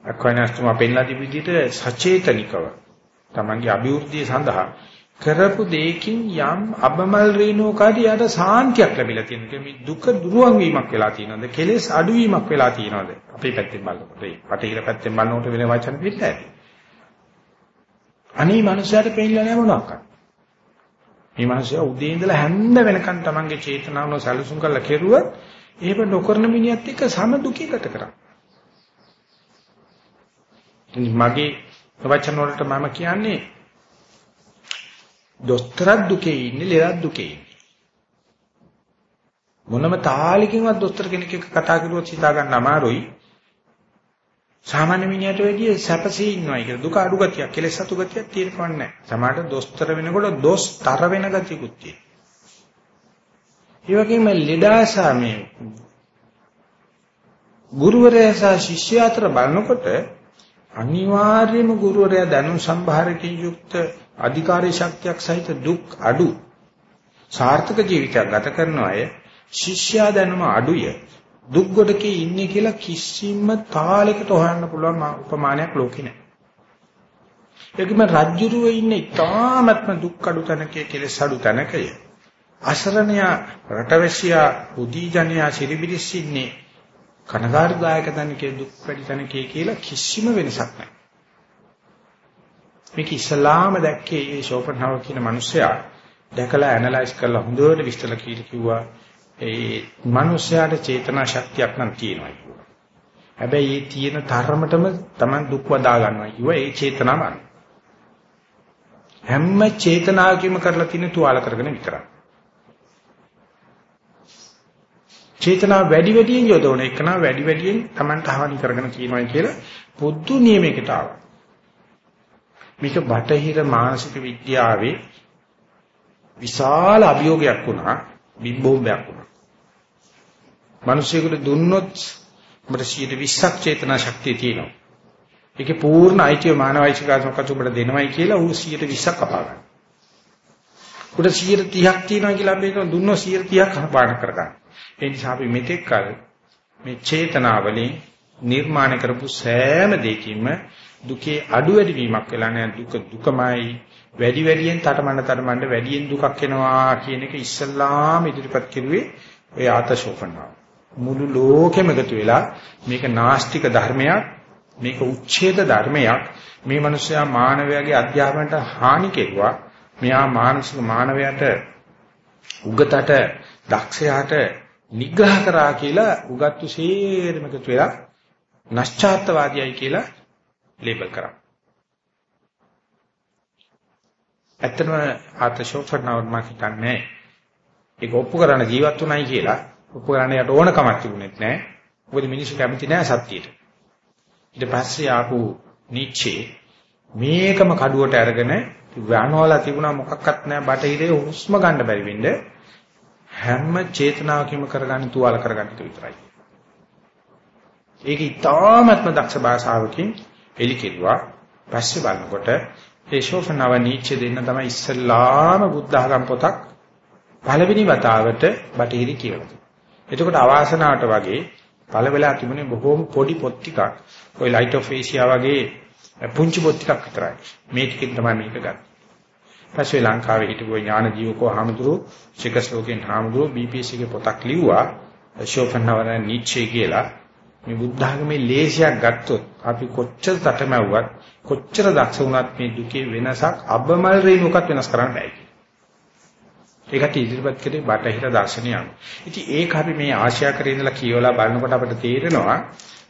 අක්වයිනාස්තුමා පෙන්ලා තිබු විදිහට සචේතනිකව තමන්ගේ අභිවෘද්ධිය සඳහා කරපු දෙයකින් යම් අබමල් රේණුකාදී යට සාන්තියක් ලැබිලා තියෙනවා. මේ දුක දුරුවන් වීමක් වෙලා තියෙනවද? කෙලෙස් අඩුවීමක් වෙලා තියෙනවද? අපේ පැත්තෙන් බලනකොට ඒ පටිහිර පැත්තෙන් බලනකොට වෙන වචන පිට ඇති. අනේ මනුස්සයාට පෙන්නලා නැහැ මොනවාක්වත්. මේ මනුස්සයා උදේ ඉඳලා හැන්ද වෙනකන් තමන්ගේ චේතනාවන සැලසුම් කරලා කෙරුවොත් එහෙම නොකරන මිනිහත් එක්ක සම දුකී ගත කරා. මගේ වචන වලට මම කියන්නේ දොස්තරත් දුකේ ඉන්නේ ලෙඩත් දුකේ ඉන්නේ. මොනම තාලකින්වත් දොස්තර කෙනෙක් එක්ක කතා කරුවොත් හිතා ගන්න අමාරුයි. සාමාන්‍ය මිනිහට වැඩිය සැපසී ඉන්නවයි කියලා දුක අඩු ගතියක් කෙලෙස් සතු ගතියක් තියෙනව නැහැ. සමහරට දොස්තර වෙනකොට දොස් තර වෙන ගතියකුත් තියෙනවා. ඒ වගේම ලෙඩාසා මේ ගුරුවරයා සහ ශිෂ්‍යයා අතර බලනකොට අනිවාර්යයෙන්ම ගුරුවරයා දැනුම් සම්භාරකයෙන් යුක්ත අධිකාරී ශක්තියක් සහිත දුක් අඩු සාර්ථක ජීවිතයක් ගත කරන අය ශිෂ්‍යයා දැනුම අඩුය දුක් ගොඩකේ ඉන්නේ කියලා කිසිම තාලයකට හොයන්න පුළුවන් උපමානයක් ලෝකේ නැහැ. ඒකම රජ්ජුරුව ඉන්නේ තාමත්ම දුක් අඩු තැනකේ කෙලෙස් අඩු තැනකය. අසරණයා රටවැසියා උදීජනයා සිරිබිරිස් ඉන්නේ කනගාටුදායක තැනකේ දුක් වැඩි තැනකේ කියලා කිසිම වෙනසක් නැහැ. මේක ඉස්ලාම දැක්කේ ඒ ෂෝපන්හාවර් කියන මිනිසයා දැකලා ඇනලයිස් කරලා හොඳට විස්තර කිව්වා ඒ මනුස්සයාට චේතනා ශක්තියක් නම් තියෙනවා කිව්වා. හැබැයි ඒ තියෙන තරමටම Taman දුක් වදා ගන්නවා කිව්වා ඒ චේතනාව. හැම චේතනාවකම කරලා තියෙන තුවාල කරගෙන විතරයි. චේතනාව වැඩි වැඩියෙන් යොදවන එකන වැඩි වැඩියෙන් Tamanට හානි කරගෙන කියනවා කියලා පොදු නියමයකට ආවා. මේක බටහිර මානසික විද්‍යාවේ විශාල අභියෝගයක් වුණා බිම්බෝම්බයක් වුණා. මිනිසෙකුට දුන්නොත් අපිට 120ක් චේතනා ශක්තිය තියෙනවා. ඒකේ පූර්ණ අයිතිය මානවයිචිකාසමකට උඹට දෙනවයි කියලා ඌ 120ක් කපා ගන්නවා. උඩ 130ක් තියෙනවා කියලා අපි හිතන දුන්නොත් 130ක් පාඩම් කරගන්න. ඒ නිසා අපි මෙතෙක් කල මේ චේතනාවලින් නිර්මාණය කරපු සෑම දෙයකින්ම දුකේ අඩු වැඩි වීමක් වෙලා නැහැ. දුක දුකමයි. වැඩි වැඩියෙන් තටමඬ තටමඬ වැඩියෙන් දුකක් එනවා කියන එක ඉස්සල්ලාම ඉදිරිපත් කරුවේ ඔය ආතශෝකනාව. මුළු ලෝකෙම එකතු වෙලා මේක නාස්තික ධර්මයක් මේක උච්ඡේද ධර්මයක්. මේ මිනිස්යා මානවයාගේ අධ්‍යාපනයට හානි කෙරුවා. මෙයා මානසික මානවයාට උගතට දක්ෂයාට නිග්‍රහ කරා කියලා උගත්තු සේරම එකතු වෙලා නැස්චාත්වාදීයි කියලා ලේබල් කරා ඇත්තම ආතෂෝෆර්නවර් මා හිතන්නේ ඒක ඔප්පු කරන ජීවත් උනායි කියලා ඔප්පු කරන්න යට ඕන කමක් තිබුණෙත් නැහැ. මොකද මිනිස්සු කැමති නැහැ සත්‍යයට. ඊට පස්සේ ආපු නීචේ මේකම කඩුවට අරගෙන වහනවලා තිබුණා මොකක්වත් නැහැ බටහිරේ හුස්ම ගන්න බැරි වෙන්නේ හැම චේතනාවකින්ම කරගන්න තුවාල කරගන්න විතරයි. ඒක ඊටාත්ම දක්ෂ භාෂාවකින් එලි කෙරුවා. පස්සේ බලනකොට ඒ ශෝෂණව නීචේ දෙන්න තමයි ඉස්සල්ලාම බුද්ධ ආගම් පොතක් පළවෙනි වතාවට බටහිරි කියවලා. එතකොට අවාසනාවට වගේ පළවෙලා තිබුණේ බොහෝම පොඩි පොත් ටිකක්. ওই ලයිට් ඔෆ් ඒෂියා වගේ පුංචි පොත් ටිකක් විතරයි. මේ ටිකෙන් තමයි මේක ගත්තේ. පස්සේ ලංකාවේ හිටපු ඥාන ජීවකෝ හාමුදුරුවෝ චෙකස්ලෝකෙන් හාමුදුරුවෝ BPSC ගේ පොතක් ලිව්වා ශෝෆන්හවර නීචේ කියලා මේ බුද්ධ ආගමේ ලේසියක් ගත්තොත් අපි කොච්චර තටමැව්වත් කොච්චර දක්ෂ වුණත් මේ දුකේ වෙනසක් අබමල් රේණුකත් වෙනස් කරන්න බෑ ඒකට ඉදිරිපත් කරේ බටහිර දර්ශනය අනුව. ඉතින් ඒක අපි මේ ආශ්‍යාකරේ ඉඳලා කියවලා බලනකොට අපිට තේරෙනවා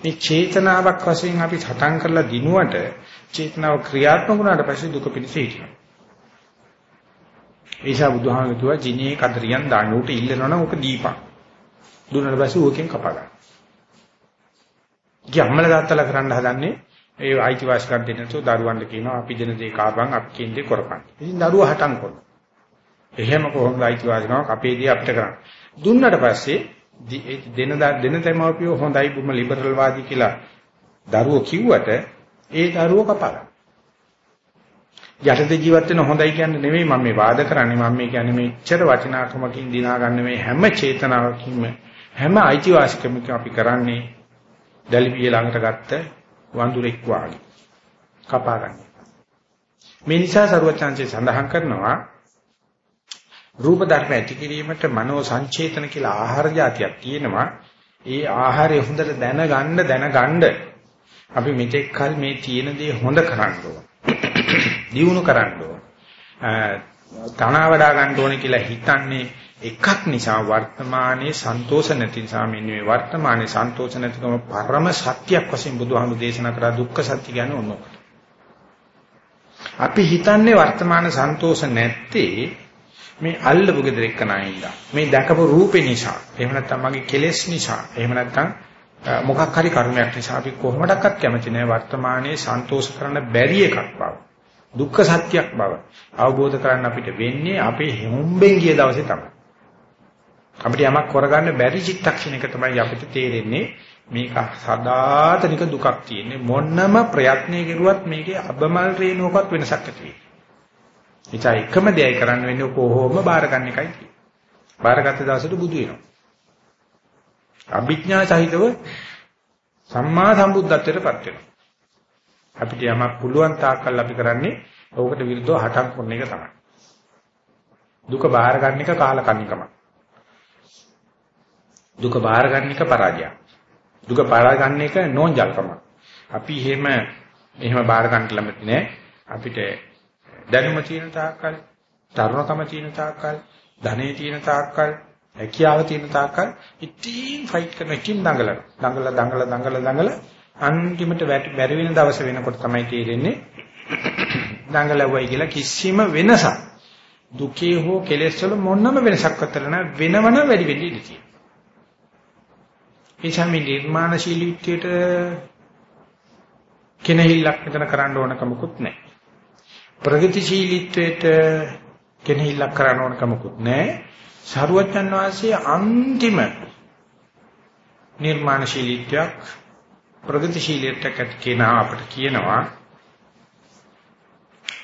මේ චේතනාවක් වශයෙන් අපි සටන් කරලා දිනුවට චේතනාව ක්‍රියාත්මක වුණාට පස්සේ දුක පිණිස හිටිනවා. ඒසා බුදුහාමුදුරුවෝ කිව්වා ජිනේ කතරියන් දාන්න උට ඉල්ලනවනම් ඕක දීපන්. දුන්නාට පස්සේ ඕකෙන් කපා ගන්න. ගියම්මල දාත්තලා කරන්න හදන්නේ ඒ අයිතිවාසිකම් දෙන්න නැතුව දරුවන්ට කියනවා අපි දෙන දේ කාපන් අපි කියන දේ කරපන්. ඉතින් දරුවා හටන් කරනවා. එහෙම කොහොමද අයිතිවාසිකමක් අපේ දේ අපිට කරන්න. දුන්නට පස්සේ දෙන දෙන තැමවපියෝ හොඳයි බුම ලිබරල් වාදී කියලා දරුවෝ කිව්වට ඒ දරුවෝ කපා ගන්න. යටතේ ජීවත් වෙන හොඳයි කියන්නේ නෙමෙයි මම මේ වාද කරන්නේ මම මේ කියන්නේ මෙච්චර වටිනාකමකින් දිනා ගන්න මේ හැම චේතනාවකින්ම හැම අයිතිවාසිකමකින් අපි කරන්නේ දැලිපිය ළඟට ගත්ත වඳුරෙක් වාගේ කපා ගන්න. මේ නිසා සරුවචාන්සේ සඳහන් කරනවා රූප ධර්ම ඇති කිරීමට මනෝ සංචේතන කියලා ආහාර જાතියක් තියෙනවා. ඒ ආහාරය හොඳට දැනගන්න දැනගන්න අපි මෙතෙක් කල මේ තියෙන දේ හොඳ කරන්න ඕන. දියුණු කරන්න ඕන. තනවා වඩා ගන්න ඕනේ කියලා හිතන්නේ එකක් නිසා වර්තමානයේ සන්තෝෂ නැති නිසා මෙන්න මේ වර්තමානයේ සන්තෝෂ නැතිකම පරම සත්‍යයක් වශයෙන් බුදුහාමුදුරු දේශනා කරා දුක්ඛ සත්‍ය කියන්නේ ඕනෝකට. අපි හිතන්නේ වර්තමාන සන්තෝෂ නැත්තේ මේ අල්ලපු gedර එක්ක නැයිලා. මේ දැකපු රූපේ නිසා. එහෙම නැත්නම් මගේ කෙලෙස් නිසා. එහෙම නැත්නම් මොකක් හරි කර්මයක් නිසා අපි කොහොමඩක්වත් කැමති නැහැ වර්තමානයේ සන්තෝෂ කරන්න බැරි එකක් බව. දුක්ඛ සත්‍යයක් බව අවබෝධ කරගන්න අපිට වෙන්නේ අපේ හොම්බෙන් ගිය දවසේ තමයි. අපිට යමක් කරගන්න බැරි චිත්තක්ෂණයක තමයි අපිට තේරෙන්නේ මේක සදාතනික දුකක් තියෙන්නේ මොනම ප්‍රයත්නය කෙරුවත් මේකේ අබමල් රේණුවකවත් වෙනසක් ඇති වෙන්නේ. එචා එකම දෙයයි කරන්න වෙන්නේ කොහොම බාර ගන්න එකයි තියෙන්නේ. බාරගත්ත දවසට බුදු වෙනවා. අභිඥා සහිතව සම්මා සම්බුද්ධත්වයටපත් වෙනවා. අපිට යමක් පුළුවන් තාක්කල් අපි කරන්නේ ඕකට විරුද්ධව හටක් කරන එක තමයි. දුක බාර ගන්න එක කාලකන්නිකමක්. දුක බාර ගන්න එක පරාජයක්. දුක බාර ගන්න එක නෝන්ජල්කමක්. අපි එහෙම එහෙම බාර ගන්න ළමති නෑ. අපිට දැනුම තියෙන තාක්කල්, තරුණකම තියෙන තාක්කල්, ධනෙ තියෙන තාක්කල්, හැකියාව තියෙන තාක්කල් ඉතින් ෆයිට් කරන ඉතින් දඟලන. දඟල දඟල දඟල දඟල අන්තිමට බැරි වෙන දවස වෙනකොට තමයි තේරෙන්නේ දඟලවයි කියලා කිසිම වෙනසක් දුකේ හෝ කෙලෙස් වල මොනම වෙනසක් අතර නැ වෙනවන වැඩි වෙන්න ඉඩ තියෙනවා. ඒ සම්මි නිර්මාණශීලීත්වයට කෙනෙහිල්ලක් මෙතන කරන්න ඕන කමකුත් නැහැ. ප්‍රගතිශීලීත්වයට කෙනෙහිල්ලක් කරන්න ඕන කමකුත් නැහැ. සරුවච්චන් වාසිය අන්තිම නිර්මාණශීලීත්වයක් ප්‍රගතිශීලීත්වයක් කෙනා අපට කියනවා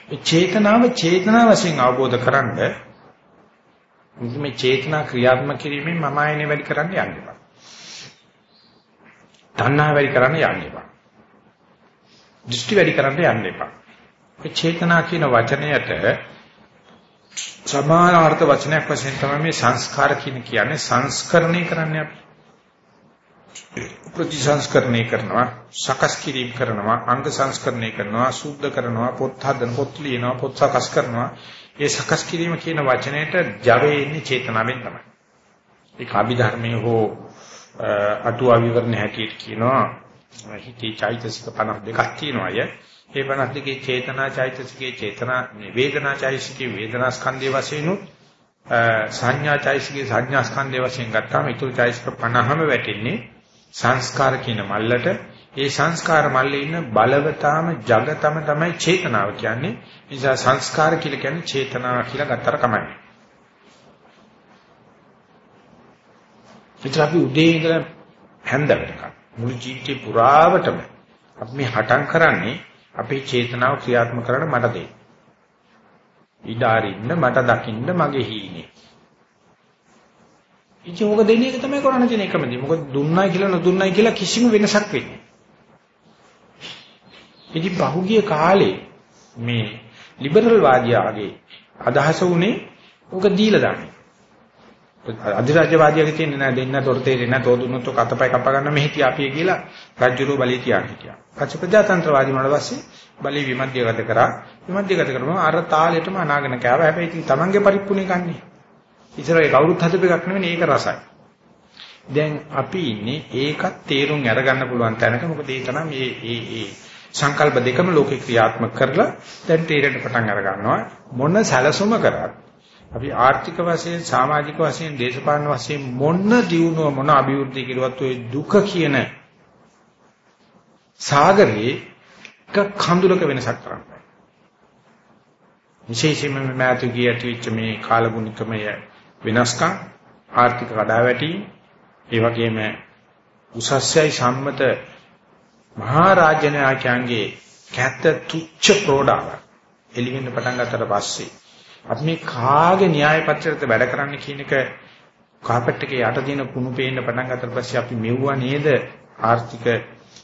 මේ චේතනාව චේතනා වශයෙන් අවබෝධ කරන්ඩ මේ චේතනා ක්‍රියාත්මක කිරීමෙන් මම ආයනේ වැඩි කරන්න යන්න එපා. තණ්හා වැඩි කරන්න යන්න එපා. දෘෂ්ටි වැඩි කරන්න යන්න එපා. මේ චේතනා කියන වචනයට සමානාර්ථ වචනයක් වශයෙන් තමයි මේ සංස්කාර කියන කියන්නේ සංස්කරණය කරන්නේ අපි. ප්‍රතිසංස්කරණය කරනවා සකස් කිරීම කරනවා අංග සංස්කරණය කරනවා සුද්ධ කරනවා පොත් හදන පොත් ලියනවා පොත් සකස් කරනවා ඒ සකස් කිරීම කියන වචනයට ජවයේ ඉන්නේ චේතනාවෙන් තමයි ඒක අභිධර්මයේ හෝ අටුවා විවරණ හැටියට කියනවා හිතේ චෛතසික 52ක් තියෙනවා ය ඒ 52කේ චේතනා චෛතසිකේ චේතනා වේදනා චෛතසිකේ වේදනා ස්කන්ධය වශයෙන් උත් සංඥා චෛතසිකේ සංඥා ස්කන්ධය වශයෙන් ගත්තාම ඊට චෛතසික 50ම වැටෙන්නේ සංස්කාර කියන මල්ලට ඒ සංස්කාර මල්ලේ ඉන්න බලවතාම జగතම තමයි චේතනාව කියන්නේ. නිසා සංස්කාර කියලා කියන්නේ චේතනාව කියලා ගත්තර කමයි. විතර අපි උදේ ඉඳලා හැන්ද වෙනකම් මුළු ජීවිතේ පුරාවටම අපි මේ හටන් කරන්නේ අපේ චේතනාව ක්‍රියාත්මක කරන්න මට දෙන්න. ඉඩාරින්න මට දකින්න මගේ හීනේ. ඉතින් ඕක දෙන එක තමයි කරන්න තියෙන එකම දේ. මොකද දුන්නයි කියලා නොදුන්නයි කියලා කිසිම වෙනසක් වෙන්නේ. ඉතින් බහුගිය කාලේ මේ ලිබරල් වාදියාගේ අදහස උනේ ඕක දීලා දාන්නේ. අධිරාජ්‍යවාදියාගේ තියෙන්නේ නෑ දෙන්න තොර තේරෙන්නේ නෑ තෝදුනොත් ඔක අතපය කප ගන්න මෙහි තියාපිය කියලා රජුරෝ බලී තියාගෙන හිටියා. පස්සේ ප්‍රජාතන්ත්‍රවාදී වුණාට පස්සේ බලී විමධ්‍යගත කරා. විමධ්‍යගත කරපුවම අර තාලෙටම අනාගෙන කෑවා. හැබැයි ඉතින් Tamange පරිප්පුනේ ගන්නේ. ඉතලේ කවුරුත් හදපු එකක් නෙවෙයි ඒක රසයි. දැන් අපි ඉන්නේ ඒකත් තේරුම් අරගන්න පුළුවන් තැනක මොකද ඒක නම් මේ මේ මේ සංකල්ප දෙකම ලෝකේ ක්‍රියාත්මක කරලා දැන් තේරෙන්න පටන් අර ගන්නවා මොන සැලසුම කරත් අපි ආර්ථික වශයෙන් සමාජික වශයෙන් දේශපාලන වශයෙන් මොන දියුණුව මොන අභිවෘද්ධිය කෙරුවත් ওই දුක කියන සාගරේ එක කඳුලක වෙනසක් කරන්නේ. විශේෂයෙන්ම මෑතු ගියට විච්ච මේ කාලගුණිකමය වෙනස්කම් ආර්ථික කඩාවැටි ඒ වගේම උසස්යයි සම්මත මහා රාජ්‍ය නායකයන්ගේ කැත තුච්ච ප්‍රෝඩාවක් එළිවෙන්න පටන් ගත්තට පස්සේ අපි මේ කාගේ න්‍යාය පත්‍රයට වැඩ කරන්න කියන එක කාපට් එකේ යට තියෙන කුණු පේන්න පටන් ගත්තට පස්සේ අපි මෙව්වා නේද ආර්ථික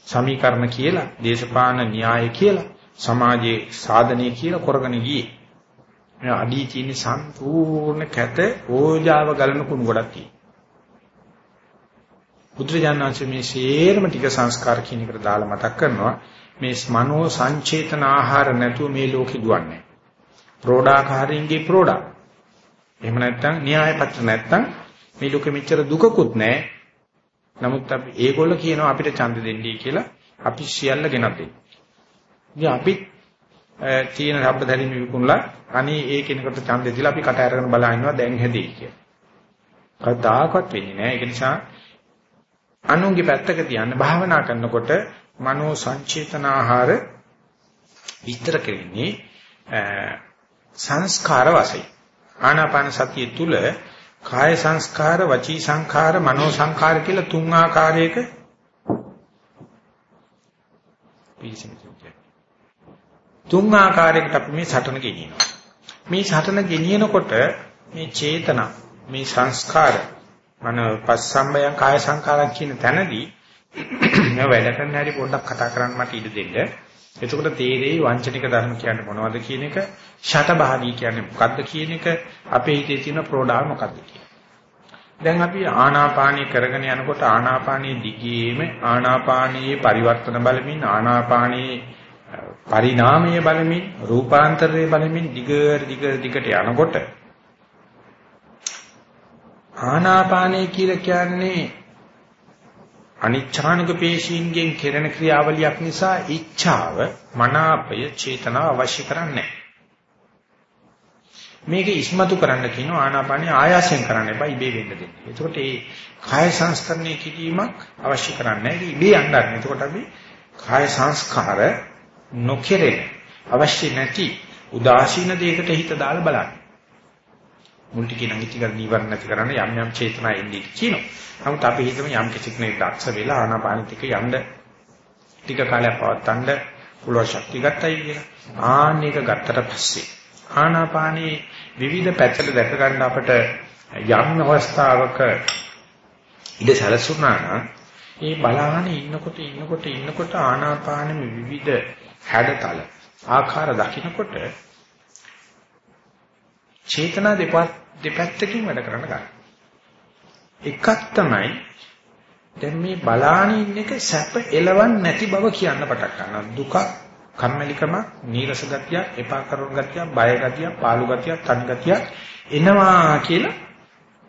සමීකරණ කියලා දේශපාලන න්‍යාය කියලා සමාජයේ සාධනය කියලා කරගෙන ගියේ. මේ අඩී තියෙන සම්පූර්ණ කැත ඕජාව ගලන කුණු ගොඩක් තියෙනවා. බුදුරජාණන්සේ මේ සේරම ටික සංස්කාර කියන එකට දාලා මතක් කරනවා මේ මනෝ සංචේතන ආහාර නැතුව මේ ලෝකෙ දුවන්නේ. ප්‍රෝඩාකාරින්ගේ ප්‍රෝඩා. එහෙම නැත්නම් න්‍යාය පත්‍ර නැත්නම් මේ ලෝකෙ මෙච්චර දුකකුත් නැහැ. නමුත් අපි ඒගොල්ලෝ කියනවා අපිට ඡන්ද දෙන්නයි කියලා අපි සියල්ල ගෙනත් දෙන්නේ. ඉතින් අපි තියෙන රබ්බ දැරීම විකුණලා අනේ ඒ කෙනෙකුට ඡන්දෙ දීලා අපි කට අරගෙන බලනවා දැන් හැදෙයි කියලා. කවදාකවත් වෙන්නේ නැහැ. ඒක නිසා අනුන්ගේ පැත්තක තියන්න භාවනා කරනකොට මනෝ සංචේතන ආහාර විතර කෙරෙන්නේ සංස්කාර වශයෙන්. ආනාපාන සතිය තුල කාය සංස්කාර වචී සංස්කාර මනෝ සංස්කාර කියලා තුන් ආකාරයක තුන් ආකාරයකට අපි මේ සටන ගෙනියනවා. මේ සටන ගෙනියනකොට මේ චේතනා මේ සංස්කාර මන පස්සම්බයං කාය සංකාරක් කියන තැනදී මම වැඩ කරන හැටි පොඩ්ඩක් කතා කරන්න මට ඉඩ දෙන්න. එතකොට තේරෙයි වංචනික ධර්ම කියන්නේ මොනවද කියන එක, ෂටභාගී කියන්නේ මොකද්ද කියන එක, අපේ හිතේ තියෙන ප්‍රෝඩාව මොකද්ද දැන් අපි ආනාපානී කරගෙන යනකොට ආනාපානී දිගේම ආනාපානී පරිවර්තන බලමින් ආනාපානී පරිණාමයේ බලමින් රූපාන්තරයේ බලමින් දිගට දිගට දිගට යනකොට ආනාපානය කියලා කියන්නේ අනිච්ඡානික පේශීන්ගෙන් කෙරෙන ක්‍රියාවලියක් නිසා ඉච්ඡාව මනාපය චේතනාව අවශ්‍ය කරන්නේ මේක ඉස්මතු කරන්න කියනවා ආනාපානිය ආයාසයෙන් කරන්න එපා ඉබේ වෙන්න දෙන්න. එතකොට මේ කාය සංස්කරණය කිරීමක් අවශ්‍ය කරන්නේ නැහැ. ඉබේ යන්නත්. එතකොට අපි කාය සංස්කාර නොකෙරෙන අවශ්‍ය නැති උදාසීන දෙයකට හිත දාලා බලන්න. මුල් ටිකේ නම් ටික නිවර්ණ නැති කරන්න යම් යම් චේතනා එන්නේ කියනවා. නමුත් අපි හිතමු යම් කිසි කෙනෙක් දක්ෂ වෙලා ආනාපානිත එක යන්න ටික කාලයක් පවත්තන්න පුළුවන් ශක්තිය ගත්තයි කියලා. ආන්නේක ගත්තට පස්සේ ආනාපානී විවිධ පැත්තට දැක ගන්න අපට යම් අවස්ථාවක ඉඳ සැලසුණා නම් ඒ බලාගෙන ඉන්නකොට ඉන්නකොට ඉන්නකොට ආනාපානෙ විවිධ හැඩතල ආකාර දකින්නකොට චේතනා දෙපැත්තකින් වැඩ කරන්න ගන්න. එකක් තමයි දැන් මේ බලාන ඉන්න එක සැප එලවන්න නැති බව කියන්න පටන් ගන්නවා. දුක, කම්මැලිකම, නීරස ගතිය, එපා කරන ගතිය, බය ගතිය, පාළු ගතිය, තනි ගතිය එනවා කියලා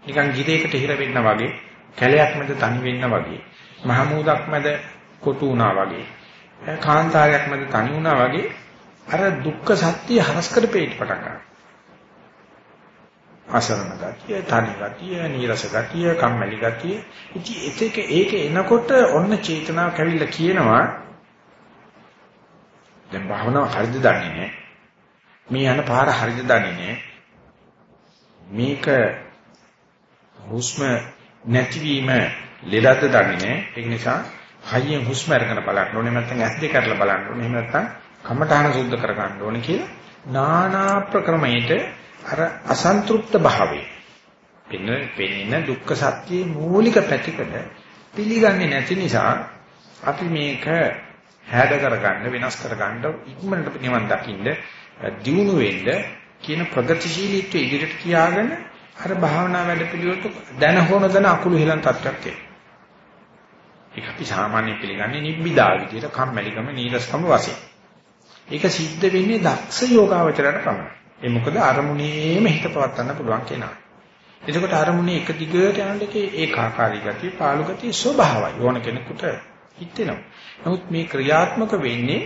නිකන් ගිරේකට හිර වෙන්න වගේ, කැලයක් මැද තනි වෙන්න වගේ, මහමූදක් මැද කොටු වුණා වගේ, කාන්තාරයක් මැද තනි වුණා වගේ අර දුක්ඛ සත්‍ය හරස්කර පෙයිට පටන් ගන්නවා. අසරණ ගතිය, තනි ගතිය, නීරස ගතිය, කම්මැලි ගතිය. ඉතින් ඒක ඒක එනකොට ඔන්න චේතනාව කැවිල්ලා කියනවා දැන් භාවනාව හරිද දන්නේ නැහැ. මේ යන පාර හරිද දන්නේ නැහැ. මේක හුස්ම නැතිවීම ලෙඩද දන්නේ නැහැ. ඒ නිසා හයියෙන් හුස්ම අරගෙන බලන්න ඕනේ නැත්නම් ඇස් දෙක කරලා බලන්න ඕනේ. එහෙම නැත්නම් කමඨාන සුද්ධ කර ගන්න ඕනේ කියලා නානා ප්‍රක්‍රමයකට අර අසන්තෘප්ත භාවය පින්න පෙනෙන දුක්ඛ සත්‍යයේ මූලික පැතිකඩ පිළිගන්නේ නැති නිසා අපි මේක හැඩ කරගන්න වෙනස් කරගන්න ඉක්මනට නිවන් දකින්න දියුණු වෙන්න කියන ප්‍රගතිශීලීත්වය ඉදිරියට කියාගෙන අර භාවනා වැඩ පිළිවෙලට දැන හොන දන අකුළු හෙලන් තත්ත්වයක් තියෙනවා. ඒක අපි සාමාන්‍ය පිළිගන්නේ නිබ්බිදා විදියට කම්මැලිකම නීරසකම වශයෙන්. ඒක සිද්ධ වෙන්නේ දක්ෂ යෝගාවචරයට පමණයි. ඒ මොකද අරමුණේම හිත පවත්වන්න පුළුවන් කෙනා. එතකොට අරමුණේ එක දිගට යනකොට ඒකාකාරී ගතිය, පාළු ගතිය ස්වභාවයි ඕන කෙනෙකුට හිතෙනවා. නමුත් මේ ක්‍රියාත්මක වෙන්නේ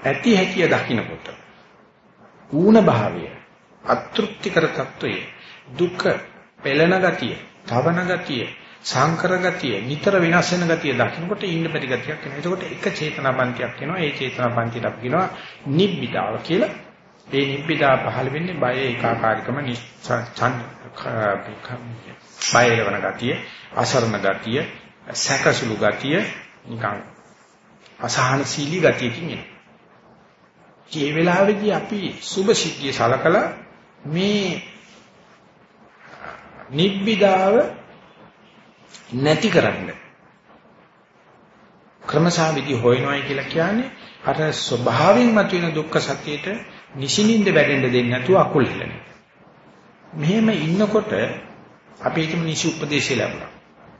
ඇති හැකිය දකින්නකොට. ඌන භාවය, අതൃප්තිකර తত্ত্বය, දුක, පෙළෙන ගතිය, තවන ගතිය, සංකර ගතිය, නිතර වෙනස් වෙන ගතිය දකින්නකොට ඉන්න ප්‍රතිගතියක් එනවා. එතකොට එක චේතනා පන්තියක් එනවා. ඒ චේතනා පන්තියට අපි කියනවා නිබ්බිදාව කියලා. ඒ නිබ්බිදා පහළ වෙන්නේ බය ඒකාකාරීකම නිච්ඡන් බයලවන ගතිය, අසරණ ගතිය, සැකසුළු ගතිය, නිකන් අසහනශීලී ගතියකින් එනවා. ඒ වෙලාවේදී අපි සුභ සිද්ධිය සලකලා මේ නිබ්බිදාව නැති කරන්න ක්‍රමසාවිදි හොයනවායි කියලා කියන්නේ අර ස්වභාවයෙන් මතුවෙන දුක්ඛ සත්‍යයට නිසිනින්ද වැටෙන්න දෙන්නේ නැතුව අකුල් හෙලන. මෙහෙම ඉන්නකොට අපි හිතමු නිසි උපදේශය ලැබුණා.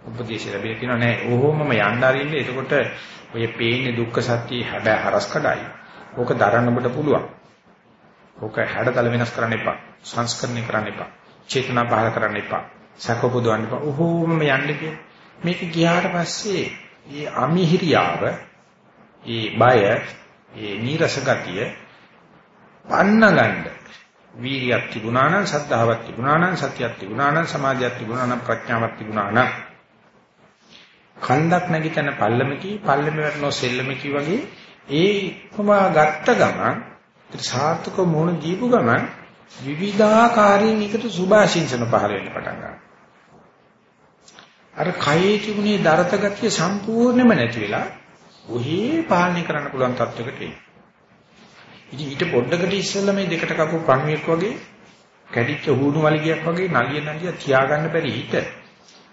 උපදේශය ලැබෙලා කියනවා නෑ ඕහොමම යන්න අරින්න එතකොට ඔය පේන්නේ දුක්ඛ සත්‍යය හැබැයි හරස් කඩයි. ඕක දරන්න ඔබට පුළුවන්. ඕක හැඩතල වෙනස් කරන්න එපා. සංස්කරණය කරන්න එපා. චේතනා පහල කරන්න එපා. සකපොදවන්න එපා. ඔහොමම යන්න කිය. මේක ගියාට පස්සේ මේ අමිහිරියාව, මේ බය, මේ නීරස ගතිය පන්න ගන්න. වීරියක් තිබුණා නම්, සද්ධාවක් තිබුණා නම්, සතියක් තිබුණා නම්, සමාධියක් තිබුණා නම්, ප්‍රඥාවක් තිබුණා නම් කන්දක් නැගිටින පල්ලමකි, පල්ලම වැටෙන සෙල්ලමකි වගේ ඒ උපමා ගත්ත ගමන් සාර්ථක මොහොන දීපු ගමන් විවිධාකාරයෙන් එකට සුභාශිංසන පහළ වෙන්න පටන් ගන්නවා. අර කයේ තිබුණේ දරත ගතිය සම්පූර්ණයෙන්ම නැති වෙලා ඔහේ පාලනය කරන්න පුළුවන් තත්යකට එනවා. ඉතින් ඊට පොඩ්ඩකට ඉස්සෙල්ලා මේ දෙකට කපු පණුවෙක් වගේ කැඩිච්ච හුණු වලිගයක් වගේ නලිය නලිය තියාගන්න බැරි හිත.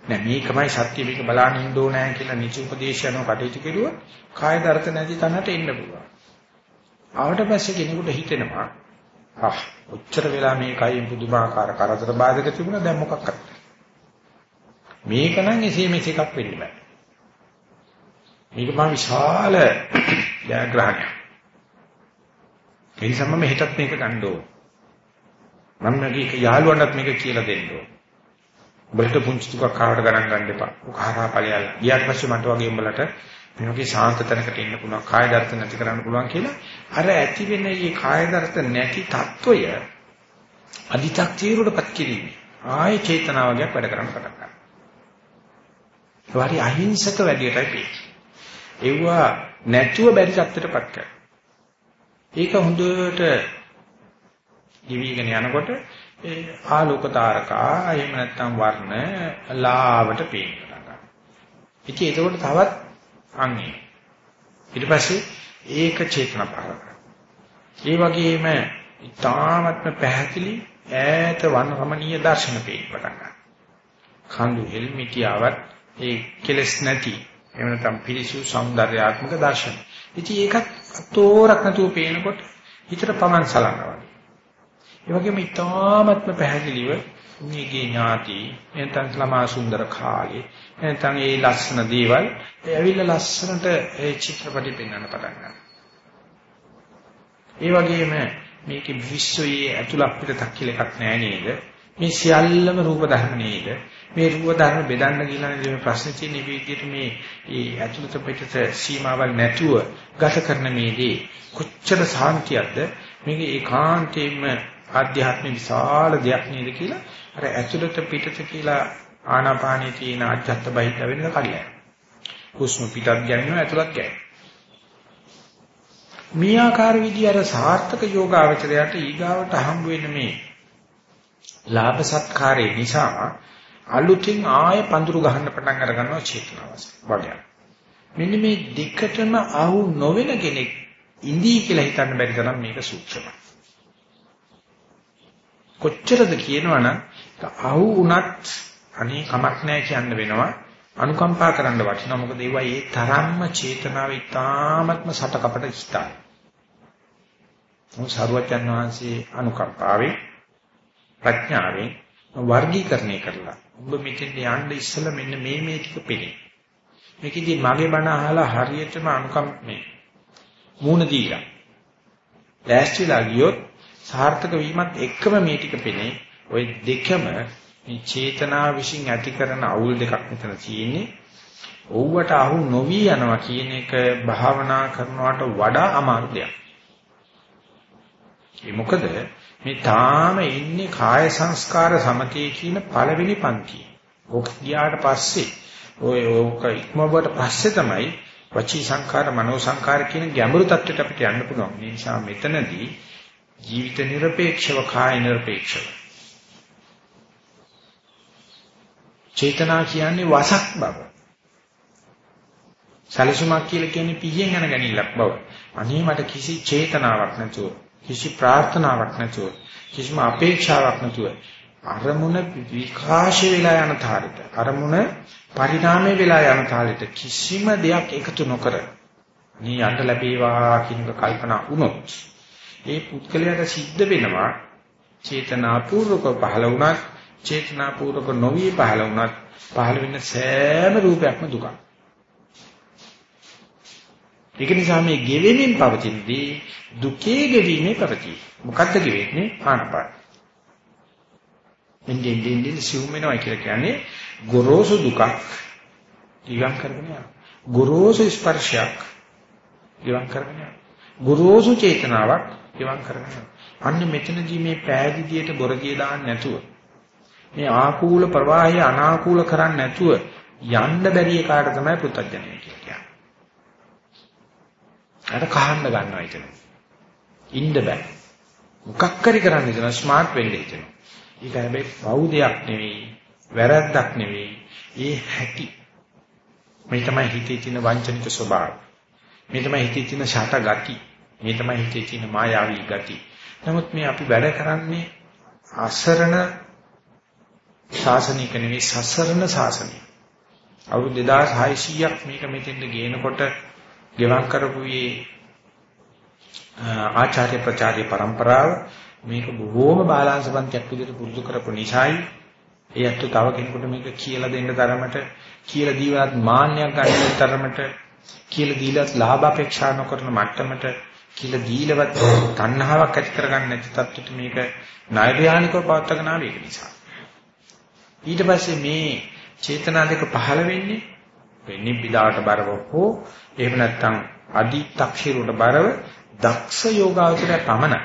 නෑ මේකමයි සත්‍ය මේක බලන්න ඉන්න ඕනෑ කියලා නිච උපදේශයන්ව කටයුතු කෙරුවොත් කාය දරත නැති තැනට එන්න පුළුවන්. ආවට පස්සේ කෙනෙකුට හිතෙනවා ආ ඔච්චර වෙලා මේ කයින් පුදුමාකාර කරදර බාධක තිබුණා දැන් මොකක්ද මේක නම් එසේ මෙසේ එකක් වෙන්න බෑ මේක මා විශාල ජයග්‍රහණයක් ඒ නිසා මම හෙටත් මේක ගන්න ඕන. මම මේක යාළුවන්ටත් මේක කියලා දෙන්න ඕන. උඹලට පුංචි දුකක් කාට ගණන් ගන්න එපා. උකාරා ඵලයල්. ගියාට පස්සේ මට වගේ උඹලට මේ වගේ ශාන්ත තැනකට එන්න පුළුවන් කාය දර්ශන නැති කරන්න පුළුවන් කියලා අර ඇති වෙන මේ කාය දර්ශන නැති తত্ত্বය අදි탁 තීරුවටපත් කිරීම ආයේ චේතනාවගයක් වැඩ කරන්න පටන් ගන්නවා. ඒ වගේ අහිංසක වැඩියටයි පිට. ඒවා නැතුව බැරි தත්ත්වයටපත් කරනවා. ඒක හොඳට දිවිගෙන යනකොට ඒ ආලෝක තාරකා එහෙම නැත්නම් වර්ණ ලාවට පේන්න ගන්නවා. ඉතින් ඒකෝට තවත් අංගය. ඊට පස්සේ ඒක චේතන පහළ ඒ වගේම ඊ타ත්ම පැහැදිලි ඈත වනරමණීය දර්ශන පේන්න ගන්නවා. කඳු හෙල්මිටියාවත් ඒ කෙලස් නැති එහෙම නැත්නම් පිරිසිදු సౌందర్యාත්මක දර්ශන. ඉතින් ඒකත් තෝරක් නැතුව පේනකොට හිතට පමන් සලනවා. ඒ වගේම ඊ타ත්ම පැහැදිලිව මේකේ ඥාති එතන ළමා සුන්දර කාලේ එතන ඒ ලස්සන දේවල් ඒ ඇවිල්ලා ලස්සනට ඒ චිත්‍රපටි පෙන්වන්න පටන් ගන්නවා. ඒ වගේම මේකේ විශ්වයේ ඇතුළත් පිටතක් කියලා එකක් නෑ නේද? මේ සියල්ලම රූප ධර්ම නේද? මේ රූප ධර්ම බෙදන්න කියලා නේද මේ ප්‍රශ්නේ තියෙන විදිහට මේ ඒ ඇතුළත පිටත සීමාවල් නැතුව ගත කරන මේ දේ කොච්චර සාන්තියක්ද? මේක ඒකාන්තයෙන්ම ආධ්‍යාත්මික විශාල දෙයක් නේද කියලා අර ඇතුළත පිටත කියලා ආනාපානයේ තියෙන අජත්ත බහිත වෙනද කඩලා. හුස්ම පිටත් ගැනෙනවා ඇතුළත් ගැනෙනවා. මේ ආකාර විදිය අර සාර්ථක යෝගාවචරයට ඊගාවට හම්බ වෙන මේ ලාභ සත්කාරේ නිසා අලුතින් ආය පඳුරු ගහන්න පටන් අර ගන්නවා චේතනාවස වගේ. මෙන්න මේ දෙකටම අහු නොවන කෙනෙක් ඉඳී කියලා හිතන්න බැරි තරම් මේක සූක්ෂමයි. කොච්චරද කියනවනම් අහු වුණත් අනේ කමක් නැහැ කියන්න වෙනවා. අනුකම්පා කරන්න වටිනවා. මොකද ඒවා ඒ තරම්ම චේතනාව ඉතාමත්ම සටකපට ස්ථාන. මොහොත සරුවචන් වහන්සේ අනුකම්පාවේ ප්‍රඥාවෙන් වර්ගීකරණය කරලා ඔබ මෙතෙන් යන්න ඉස්සෙල්ලා මෙන්න මේ මේ ටික පෙළේ. මේකෙදි මගේ බණ අහලා හරියටම අනුකම්ප මේ මූණ දීලා. ලෑස්තිලා ගියොත් සාර්ථක වීමත් එක්කම මේ ටික පෙනේ. ওই දෙකම මේ චේතනාව විශ්ින් ඇති කරන අවුල් දෙකක් මෙතන තියෙන්නේ. ඔව්වට අහු නොවි යනවා කියන එක භාවනා කරනවට වඩා අමාරු දෙයක්. ඒ මොකද මේ තාම ඉන්නේ කාය සංස්කාර සමතේ කියන පළවෙනි පන්තිය. ඔක් ගියාට පස්සේ ඔය ඔක ඉක්මවට පස්සේ තමයි වචී සංඛාර මනෝ සංඛාර කියන ගැඹුරු தත්ත්වයට අපිට යන්න පුළුවන්. මේ නිසා මෙතනදී ජීවිත নিরপেক্ষව කාය নিরপেক্ষව චේතනා කියන්නේ වසක් බව. සැලසුමක් කියලා කියන්නේ පිහියෙන් යන ගැනීමක් බව. අනේ මට කිසි චේතනාවක් නැතුව කිසි ප්‍රාර්ථනාවක් නැතුව, කිසිම අපේක්ෂාවක් නැතුව අරමුණ විකාශ වෙලා යන තාලෙට, අරමුණ පරිණාමය වෙලා යන තාලෙට කිසිම දෙයක් එකතු නොකර මේ යන්න ලැබේවා කියන කල්පනා වුණොත් ඒ පුද්ගලයාට සිද්ධ වෙනවා චේතනාපූර්වක පහළ වුණත් චේතනාපූර්වක නොවි පහළ වුණත් පහළ වෙන සෑම රූපයක්ම දුකක්. ඒක නිසා මේ ගෙවෙමින් පවතිනදී දුකේ ගෙවීමේ පවතී. මොකද්ද ගෙවෙන්නේ? ආනපාන. එන්නේ එන්නේ සිවුම් වෙනවා කියලා කියන්නේ ගොරෝසු දුකක් ඉවම් කරගෙන යනවා. ගොරෝසු ස්පර්ශයක් ඉවම් කරගෙන යනවා. ගොරෝසු චේතනාවක් ඉවම් කරගෙන යනවා. අන්න මෙතනදී මේ පෑදීදියට බොරදිය දාන්න නැතුව මේ ආකූල ප්‍රවාහය අනාකූල කරන්නේ නැතුව යන්න බැරි එකාට තමයි පුත්තජනය කියන්නේ. අර කහන්න ගන්නවා එතන. ඉන්න බෑ. මොකක් හරි කරන්න ඉතන ස්මාර්ට් වෙන්න ඉතන. ඒක හැබැයි බෞද්ධයක් නෙවෙයි, වැරද්දක් නෙවෙයි. ඒ හැටි. මේ තමයි හිතේ තියෙන වංචනික ස්වභාවය. මේ තමයි හිතේ තියෙන ෂට ගති. මේ තමයි හිතේ තියෙන මායාවී ගති. නමුත් මේ අපි වැඩ කරන්නේ අසරණ ශාසනික නෙවෙයි සසරණ ශාසනය. අවුරුදු 2600ක් මේක මෙතෙන්ද ගේනකොට ගෙවක් කරපු මේ ආචාර්ය ප්‍රචාරී પરම්පරාව මේක බොහෝම බාලාංශ පන්තියක් විදිහට පුරුදු කරපු නිසායි. ඒ අත්තු තව කෙනෙකුට මේක කියලා දෙන්න තරමට කියලා දීවත් මාන්නයක් ගන්න තරමට කියලා දීලත් ලාභ අපේක්ෂා නොකරන මට්ටමට කියලා දීලවත් තණ්හාවක් ඇති කරගන්න නැති තත්ත්වෙට මේක ණයදානිකව පවත්වාගෙන ආවේ ඒක නිසා. ඊට පස්සේ මේ චේතනා දෙක පහළ වෙන්නේ වෙන්නේ බිලාට බරව හෝ එහෙම නැත්නම් අදි탁ෂිරුට බරව දක්ෂ යෝගාවචරය පමණයි.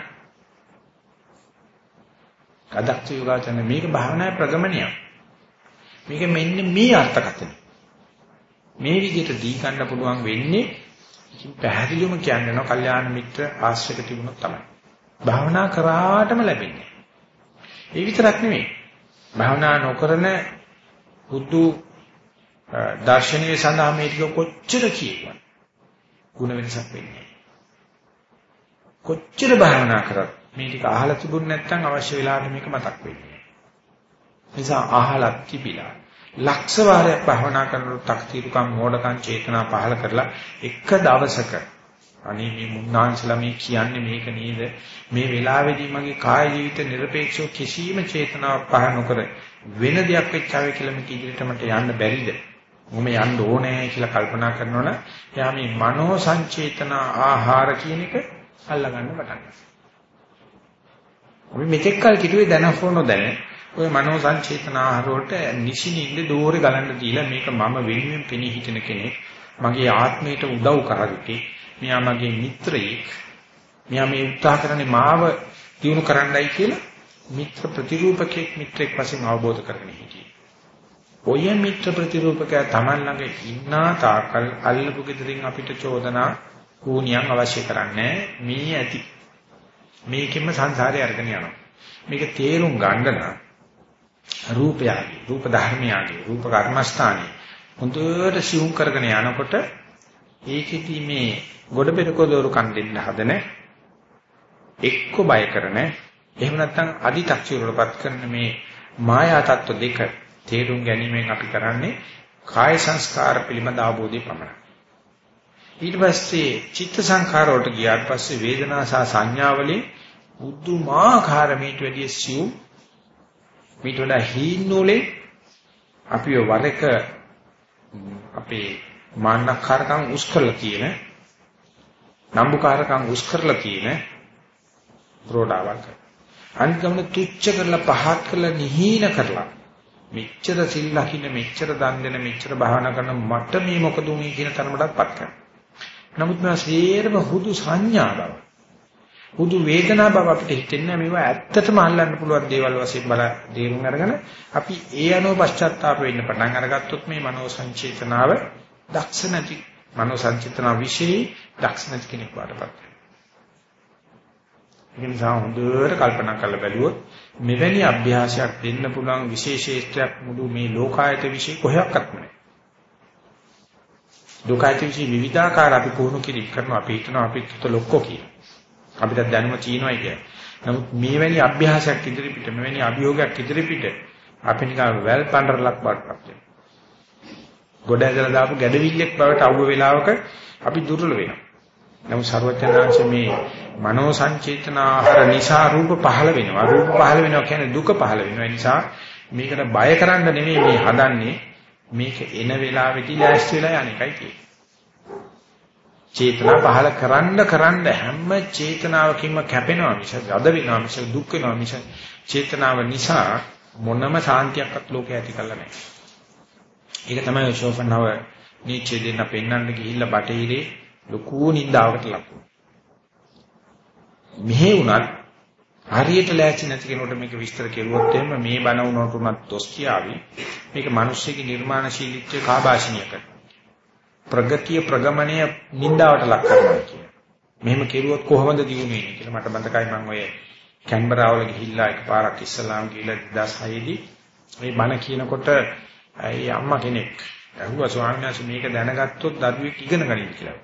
අදක්ෂ යෝගාචරය මේක භාවනාවේ ප්‍රගමනියක්. මේක මෙන්න මේ අර්ථකථන. මේ විදිහට දී ගන්න පුළුවන් වෙන්නේ පැහැදිලිවම කියන්නේ නෝ කල්යාණ මිත්‍ර ආශ්‍රයක තිබුණොත් තමයි. භාවනා කරාටම ලැබෙන්නේ. ඒ විතරක් නෙමෙයි. භාවනා නොකරන බුදු දර්ශනීය සඳහා මේ ටික කොච්චර කියවන ಗುಣ වෙනසක් වෙන්නේ කොච්චර භාවනා කරත් මේ ටික අහලා තිබුණ නැත්නම් අවශ්‍ය වෙලාවට මේක මතක් වෙන්නේ. නිසා අහලා තිබිලා ලක්ෂ වාරයක් භාවනා කරනකොට තක්තිරුකම් මෝඩකම් චේතනා පහල කරලා එක දවසක අනේ මේ මුන්නාන්සලා මේ කියන්නේ මේක නේද මේ වෙලාවේදී මගේ කාය ජීවිත নিরপেক্ষව කිසිම චේතනාවක් පහළ නොකර වෙන දෙයක් වෙච්චාවේ කියලා මේක ඉදිරියට මට යන්න බැරිද මොම යන්න ඕනේ කියලා කල්පනා කරනවනම් යා මේ මනෝ සංචේතන ආහාර කියන එක අල්ලගන්න පටන් ගන්නවා අපි මෙතෙක් කල් කිතුවේ දැන හෝ නොදැන ඔය මනෝ සංචේතන ආහාර වලට නිසිනින්ද දෝරේ ගලන්න දීලා මේක මම වෙනුවෙන් පෙනී හිටින කෙනෙක් මගේ ආත්මයට උදව් කරගත්තේ මෙයා මගේ මිත්‍රයෙක්. මෙයා මේ උත්සාහ කරන්නේ මාව දිනු කරන්නයි කියලා මිත්‍ර ප්‍රතිරූපකෙක් මිත්‍රෙක් වශයෙන් අවබෝධ කරගෙන හිටියේ. ඔය මිත්‍ර ප්‍රතිරූපකයා Taman ළඟ ඉන්නා තාකල් අල්ලපු gedirin අපිට චෝදනා කූණියන් අවශ්‍ය කරන්නේ මේ ඇති. මේකෙම සංසාරේ අරගෙන යනවා. මේක තේරුම් ගන්න නම් රූපයගේ රූප ධර්මයගේ රූප කර්මස්ථානේ හොඳට සිවුම් කරගෙන යනකොට ඒකෙදි මේ ගොඩ පෙරකෝ දෝරු කන් දෙන්න හදන එක්ක බය කරන එහෙම නැත්නම් අදි탁චිරවලපත් කරන මේ මායා තත්ත්ව දෙක තේරුම් ගැනීමෙන් අපි කරන්නේ කාය සංස්කාර පිළිබඳ අවබෝධය පමණයි. ඊට පස්සේ චිත්ත සංඛාර වලට ගියාට පස්සේ වේදනා සහ සංඥා වලින් බුද්ධමාකාර මේට වැඩිය සිව් මේට වඩා හීනෝලේ අපිව වර එක අපේ මාන්නකාරකම් උස් කරලා තියෙන නම්බුකාරකම් උස් කරලා තියෙන ප්‍රෝඩාවක්. අනිකමන තුච්ච කරලා පහත් කරලා නිහීන කරලා මෙච්චර සිල් ලකින්න මෙච්චර දන් දෙන මෙච්චර භාවනා කරන මට මේ මොකද උනේ කියන තරමටත් පත් කරනවා. නමුත් මා සේරම හුදු සංඥා බව. හුදු වේදනා බව අපිට හිතෙන්නේ මේවා ඇත්තටම අල්ලන්න පුළුවන් දේවල් වශයෙන් බල දේරුම් අරගෙන අපි ඒ අනුව පශ්චාත්තාප වෙන්න පටන් අරගත්තොත් මේ මනෝ සංචේතනාව දක්ෂ නැති මනෝ සංචේතනාව વિશે දක්ෂ නැති කෙනෙක් වඩපත් වෙනවා. ඒ නිසා හොඳට කල්පනා කරලා බැලුවොත් මෙවැනි අභ්‍යාසයක් දෙන්න පුළුවන් විශේෂේෂ්ත්‍රයක් මුළු මේ ලෝකායත વિશે කොහෙවත් නැහැ. දුක ඇතිවිසි විවිධාකාර අපි පුහුණු කිරීම කරනවා අපි හිතනවා අපි තුත ලොක්කෝ කියලා. අපිට දැනුම තියෙනවා කියලා. නමුත් මේ වැනි අභ්‍යාසයක් ඉදිරි පිට මෙවැනි අභියෝගයක් ඉදිරි පිට අපි නිකන් වැල් පඬරලක් වටපත් වෙනවා. ගොඩ ඇදලා දාපු ගැඩවිල්ලෙක් බවට අවුව වෙලාවක අපි දුර්වල වෙනවා. නමුත් ਸਰවඥාංශ මේ මනෝ සංචේතන ආහාර නිසා රූප පහළ වෙනවා. රූප පහළ වෙනවා කියන්නේ දුක පහළ වෙනවා. ඒ නිසා මේකට බය කරන්න නෙමෙයි මේ හදන්නේ මේක එන වෙලාවෙදී ලෑස්ති වෙලා යන එකයි කියන්නේ. චේතනා පහල කරන්න කරන්න හැම චේතනාවකින්ම කැපෙනවා මිස ගද වෙනවා මිස දුක් වෙනවා මිස චේතනාව නිසා මොනම සාන්තියක්වත් ලෝකේ ඇති කරලා නැහැ. ඒක තමයි ශෝපනව නීචේ දෙන්න පෙන්වන්න ගිහිල්ලා බටහිරේ ලොකු නින්දාවකට ලක් වුණා. මෙහෙ උනත් හරියට ලෑස්ති නැති කෙනෙකුට මේක විස්තර කෙරුවොත් එහෙම මේ බණ උනට උනත් දොස් කියාවි. මේක මිනිස්සෙගේ නිර්මාණශීලීත්වය කාබාෂණීය කරනවා. ප්‍රගතිය ප්‍රගමණය නින්දාවට ලක් කරනවා කියන. මෙහෙම කෙරුවොත් කොහොමද දියුනේ කියලා මට මතකයි මම ඔය කැන්බරාවල ගිහිල්ලා එකපාරක් ඉස්සලාම් ගිහිල්ලා 2006 දී මේ බණ කියනකොට ඒ අම්මා කෙනෙක් අහුවා ස්වාමීන් වහන්සේ මේක දැනගත්තොත් දරුවෙක් ඉගෙන ගනින්න කියලා.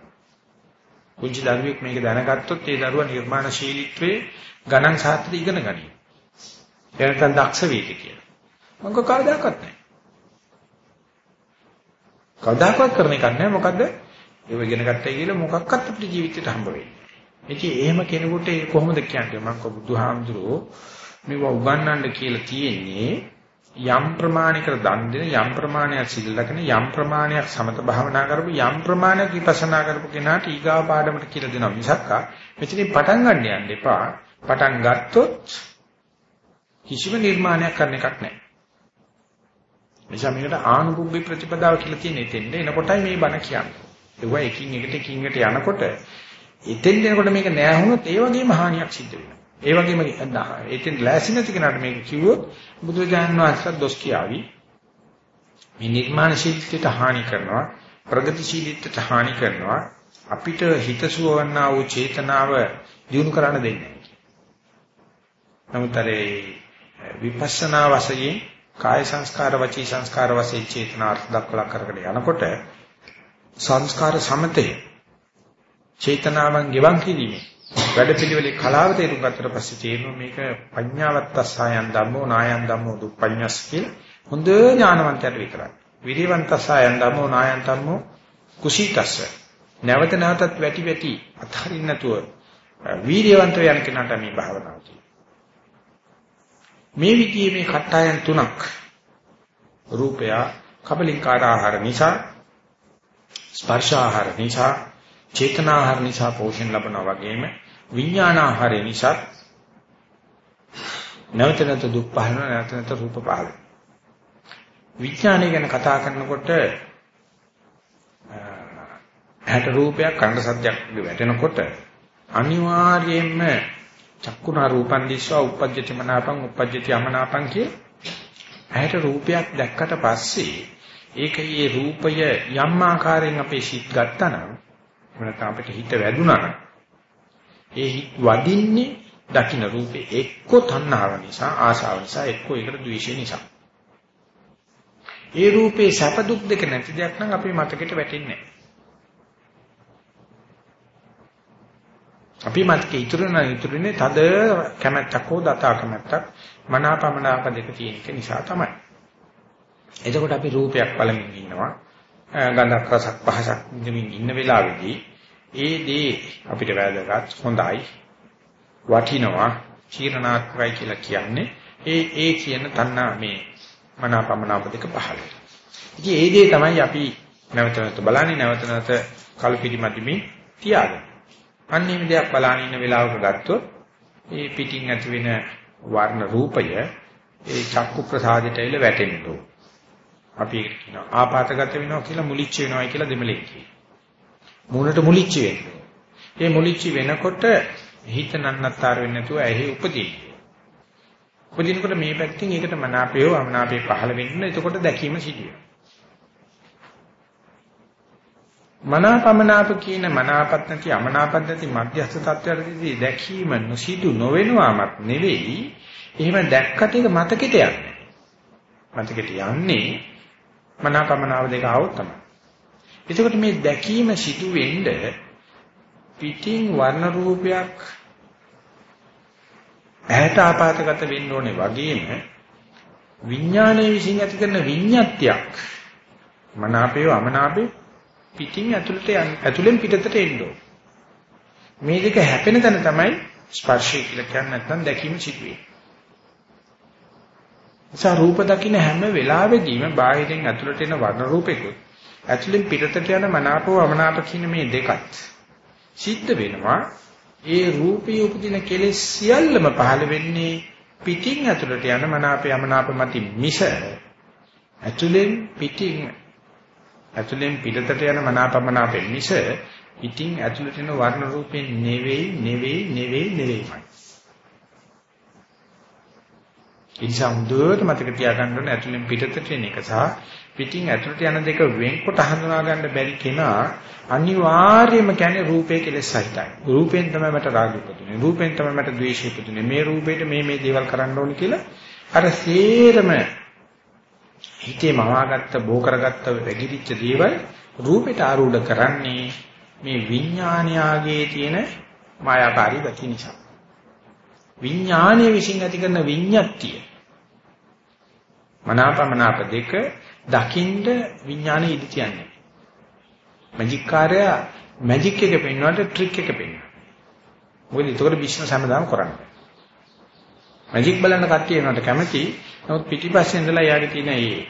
කුංචි දරුවෙක් මේක දැනගත්තොත් ඒ දරුවා නිර්මාණශීලීත්වයේ ගණන් සාත්‍රය ඉගෙන ගනී. එනකන් දක්ෂ වේවි කියලා. මම කවදාකවත් නැහැ. කවදාකවත් කරන එකක් නැහැ. මොකද්ද? ඒව ඉගෙන ගත්තයි කියලා මොකක්වත් අපිට ජීවිතේට හම්බ වෙන්නේ. ඉතින් එහෙම කෙනෙකුට කොහොමද කියන්නේ? මම කව බුදුහාමුදුරුවෝ මේවා උගන්වන්න කියලා තියෙන්නේ යම් ප්‍රමාණයකට දන් දෙන යම් ප්‍රමාණයක් සිල් ලකන යම් ප්‍රමාණයක් සමත භාවනා කරපු යම් ප්‍රමාණයක් විපස්සනා කරපු කෙනාට ඊගා පාඩමට කියලා දෙනවා මිසක් මෙතනින් පටන් ගන්න යන්න එපා. පටන් ගත්තොත් කිසිම නිර්මාණයක් කරන්න එකක් නැහැ. නිසා මේකට ආනුභුබ්බේ ප්‍රතිපදාව කියලා තියෙන එතෙන්ද එනකොටයි මේ බණ කියන්නේ. ඒවා එකින් එකට එකින් එකට යනකොට එතෙන් එනකොට මේක නෑ වුණොත් ඒ වගේම හානියක් සිද්ධ වෙනවා. ඒ වගේම එතෙන් ලෑසි නැති කෙනාට මේක කිව්වොත් බුදුජානක වහන්සේ දොස් කියාවි. මේ නිර්මාණශීලීත්වයට හානි කරනවා, ප්‍රගතිශීලීත්වයට හානි කරනවා. අපිට හිතසුව වන්නා වූ චේතනාව දිනු කරන්න දෙන්නේ නැහැ. නමුත් අර විපස්සනා වශයෙන් කාය සංස්කාර වචී සංස්කාර වශයෙන් චේතනාර්ථ දක්වලා කරගෙන යනකොට සංස්කාර සමතේ චේතනාවන් ගෙවන් කිරීමේ වැඩපිළිවෙලේ කලාව තේරුම් ගත්තට පස්සේ තේරෙනවා මේක පඤ්ඤාවත්තසයන් ධම්මෝ නායන් ධම්මෝ දුප්පඤ්ඤස් කියලා හොඳ ඥානවන්තයට විතරයි. විරිවන්තසයන් ධම්මෝ නායන් ධම්මෝ කුසීතස්ස. නැවත නැවතත් වැටි වැටි අත්හරින්න නැතුව වීර්යවන්ත යන කෙනාට මේ භාවනාව තියෙනවා. මේ විදිහේ මේ කට්ටයන් තුනක් රූපය කබලින්කාර ආහාර නිසා ස්පර්ශ ආහාර නිසා චේතනා ආහාර නිසා පෝෂණ ලබනවා වගේම විඥාන ආහාර නිසා නැවත නැවත දුක් පහළ නැවත නැවත රූප පහළ විඥානය ගැන කතා කරනකොට ඇහැට රූපයක් කනට සද්දයක් වැටෙනකොට අනිවාර්යයෙන්ම චක්කුණා රූපන් දිස්වා uppajjati මනාපං uppajjati අමනාපං කිය. ඇහැට රූපයක් දැක්කට පස්සේ ඒකයේ රූපය යම් ආකාරයෙන් අපේ සිත් ගත්තනම් නැත්නම් අපිට හිත වැදුනා නම් ඒ හිත වදින්නේ දකින්න රූපේ එක්ක තණ්හාව නිසා ආශාව නිසා එක්ක ඒකට ද්වේෂය නිසා ඒ රූපේ සැප දුක් දෙක නැති දෙයක් නම් අපේ මතකෙට වැටෙන්නේ නැහැ අපි මතකේ ඉතුරු නැ ඉතුරුනේ තද කැමැත්තක් හෝ දතා කැමැත්තක් මනාපමනාප දෙක තියෙන එක නිසා තමයි. එතකොට අපි රූපයක් බලමින් ඉන්නවා. ගන්ධක් රසක් පහසක් නිදමින් ඉන්න වෙලාවේදී ඒ දේ අපිට වැදගත් හොඳයි වටිනවා චීරණාත්මකයි කියලා කියන්නේ ඒ ඒ කියන තණ්හා මේ මනාපමනාප දෙක පහළ. ඉතින් ඒ දේ තමයි අපි නැවත නැවත බලන්නේ නැවත නැවත කල්පිරිමැදිමින් තියාගන්නේ. අන්නේම දෙයක් බලන ඉන්න වෙලාවක ගත්තොත් ඒ පිටින් ඇති වෙන වර්ණ රූපය ඒ චක්කු ප්‍රසාදයට එල වැටෙන්න අපි ඒකට කියනවා ආපాతගත වෙනවා කියලා මුලිච්ච වෙනවායි කියලා දෙමළෙන් කියනවා. මූණට මුලිච්ච වෙනවා. ඒ මුලිච්ච වෙනකොට හිත නන්නත්තර වෙන්නේ නැතුව ඇහි උපදී. උපදිනකොට මේ පැත්තෙන් ඒකට මනාපයෝ අමනාපේ පහළ වෙන්න එතකොට දැකීම සිදුවේ. මනාපමනාප කියන මනාපත් නැති අමනාපත් නැති මධ්‍යස්ථ තත්ත්වයකදී දැකීම නොසිදු නොවෙනවාමත් නෙවෙයි එහෙම දැක්කට ඒක මතකෙට යන්නේ මතකෙට යන්නේ මනාපමනාප දෙක આવොත් තමයි එතකොට මේ දැකීම සිදු වෙන්න පිටින් වර්ණ රූපයක් ඇහැට ආපాతගත වෙන්න ඕනේ වගේම විඥානයේ විසින් ඇති කරන විඤ්ඤාත්යක් මනාපේ අමනාපේ පිටින් ඇතුළට යන්න ඇතුළෙන් පිටතට එන්න ඕන. මේ දෙක හැපෙන තැන තමයි ස්පර්ශය කියලා කියන්නේ නැත්නම් දැකීම සිදුවේ. නිසා රූප දකින්න හැම වෙලාවෙදීම බාහිරින් ඇතුළට එන වර්ණ රූපෙකුත් ඇතුළෙන් පිටතට යන මනාපව අමනාප කියන මේ දෙකත් සිද්ධ වෙනවා. ඒ රූපී උපදින කෙලෙස් සියල්ලම පහළ වෙන්නේ පිටින් ඇතුළට යන මනාපය අමනාප මතින් මිස ඇතුළෙන් පිටින් ඇතුලෙන් පිටතට යන මනාපමනාපෙන් මිස පිටින් ඇතුලට එන වර්ණ රූපෙන් නෙවෙයි නෙවෙයි නෙවෙයි නෙවෙයිමයි. ඉන්සා හොඳට මතක තියාගන්න ඕනේ ඇතුලෙන් පිටතට එන එක සහ පිටින් ඇතුලට යන දෙක වෙන්කොට හඳුනා ගන්න බැරි කෙනා අනිවාර්යයෙන්ම කියන්නේ රූපේ කෙලෙස් සහිතයි. රූපෙන් තමයි මට රාගය උපදින්නේ. රූපෙන් තමයි මට ද්වේෂය උපදින්නේ. මේ රූපේට මේ මේ දේවල් කරන්න ඕනේ කියලා අර සේරම හිතේ මවාගත්ත බෝ කරගත්ත වැగిරිච්ච දේවල් රූපෙට ආරූඪ කරන්නේ මේ විඥානයාගේ තියෙන මායාකාරී ගති නිසා. විඥානයේ විශ්ින් ඇති කරන විඤ්ඤාතිය. මනාපමනාප දෙක දකින්ද විඥානෙ ඉදි කියන්නේ. මැජික් කාර්යය මැජික් එක පෙන්වන්නට ට්‍රික් එක පෙන්වනවා. මොකද ඒකට බිස්නස් හැමදාම කරන්නේ. මැජික් බලන්න කට්ටිය එනකට කැමති. නමුත් පිටිපස්සේ ඉඳලා යාගේ තියෙන මේ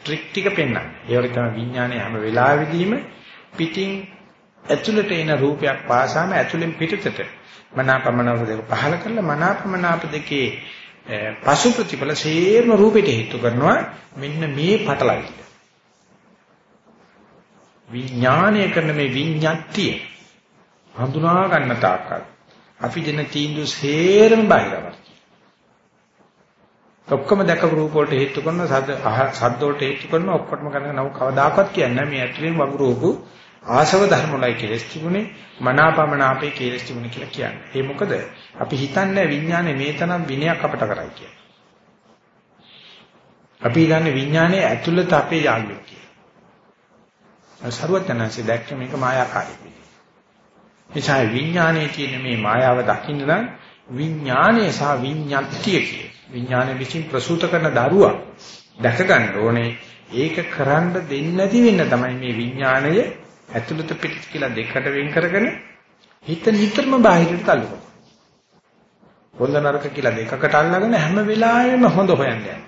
ට්‍රික් ටික පෙන්වන්නේ. ඒ වගේ තමයි විඥානය හැම වෙලාවෙදීම පිටින් ඇතුළට එන රූපයක් පාසාම ඇතුළෙන් පිටතට මනාපමනාප දෙක පහල කරලා මනාපමනාප දෙකේ පසු ප්‍රතිඵල සේම රූපෙට හේතු කරනවා මෙන්න මේ පටලවිල්ල. විඥානය කරන මේ විඤ්ඤාතිය හඳුනා ගන්න තාක්කල් අපි දෙන තීන්දුව සේරම බාහිරවත්. ඔක්කොම දැකපු රූප වලට හේතු කරන සද්ද සද්ද වලට හේතු කරන ඔක්කොටම කරන නව කවදාකවත් කියන්නේ මේ ඇතුලෙන් වගු රූප ආශව ධර්ම වලයි කෙලස් තිබුණේ මනාපමනාපේ කෙලස් තිබුණේ කියලා කියන්නේ. ඒ මොකද අපි හිතන්නේ විඥානේ මේ තරම් විනයක් අපට කරයි කියලා. අපි හිතන්නේ විඥානේ ඇතුළත අපේ යාළුවෙක් කියලා. සරුවචනanse දැක්ක මේක මායාකාරී පිළි. එචා විඥානයේ තියෙන මේ මායාව දකින්න නම් විඥානයේ සහ විඤ්ඤාතිය කියේ විඥාන විසින් ප්‍රසූත කරන දරුවා දැක ගන්න ඕනේ ඒක කරන්න දෙන්නේ නැති වෙන්න තමයි මේ විඥාණය ඇතුළත පිට කියලා දෙකට වෙන් කරගෙන හිත නිතරම බාහිරට තල්ලු කරනවා. හොඳ නරක කියලා දෙකකට අල්ලගෙන හැම වෙලාවෙම හොඳ හොයන්න යනවා.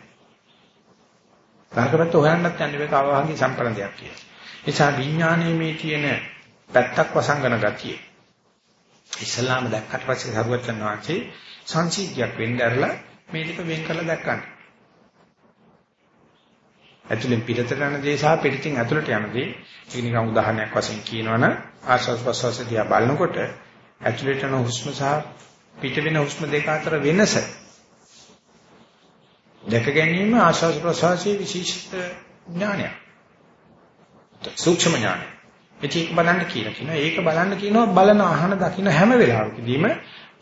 නරකපැත්ත හොයන්නත් යන්නේ මේක අවවාහගේ සම්පන්න දෙයක් කියලා. ඒ නිසා විඥානයේ මේ තියෙන පැත්තක් වසංගන ගතිය. ඉස්ලාම දැක්කට පස්සේ සරුවචන් වහන්සේ සංසිද්ධියක් වෙන්න ඇරලා මේ දෙක වෙන් කරලා දැක්කන්න. ඇතුලෙන් පිටතට යන දේ සහ පිටින් ඇතුලට යන දේ ඒක නිකන් උදාහරණයක් වශයෙන් කියනවනම් ආස්වාස් ප්‍රස්වාස දිහා බලනකොට ඇතුලට යන හුස්ම සහ පිට වෙන හුස්ම දෙක අතර වෙනස දැක ගැනීම ආස්වාස් ප්‍රස්වාසයේ විශේෂිත ඥානයක්. සූක්ෂම ඥානය. ඒක බලන්න කියලා කියනවා. ඒක බලන්න කියනවා බලන අහන දකින්න හැම වෙලාවකදීම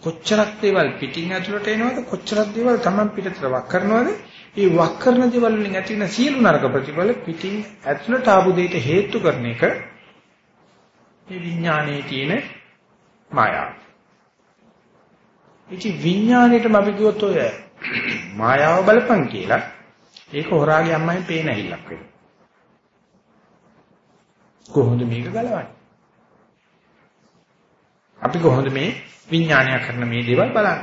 කොච්චරක් දේවල් පිටින් ඇතුළට එනවද කොච්චරක් දේවල් Taman පිටතට වක් කරනවද මේ වක් කරන දේවල් වලින් ඇති වෙන සියලු නරක ප්‍රතිඵල පිටින් ඇතුළට ආපු දෙයට හේතු කරන එක මේ විඥානයේ තියෙන මායාව. ඉති විඥාණයටම අපි කිව්වොත් ඔය මායාව බලපං කියලා ඒක හොරාගේ අම්මයි පේන ඇහිල්ලක් වෙනවා. කොහොමද මේක ගලවන්නේ? අපි කොහොමද මේ විඥානය කරන මේ දේවල් බලන්න.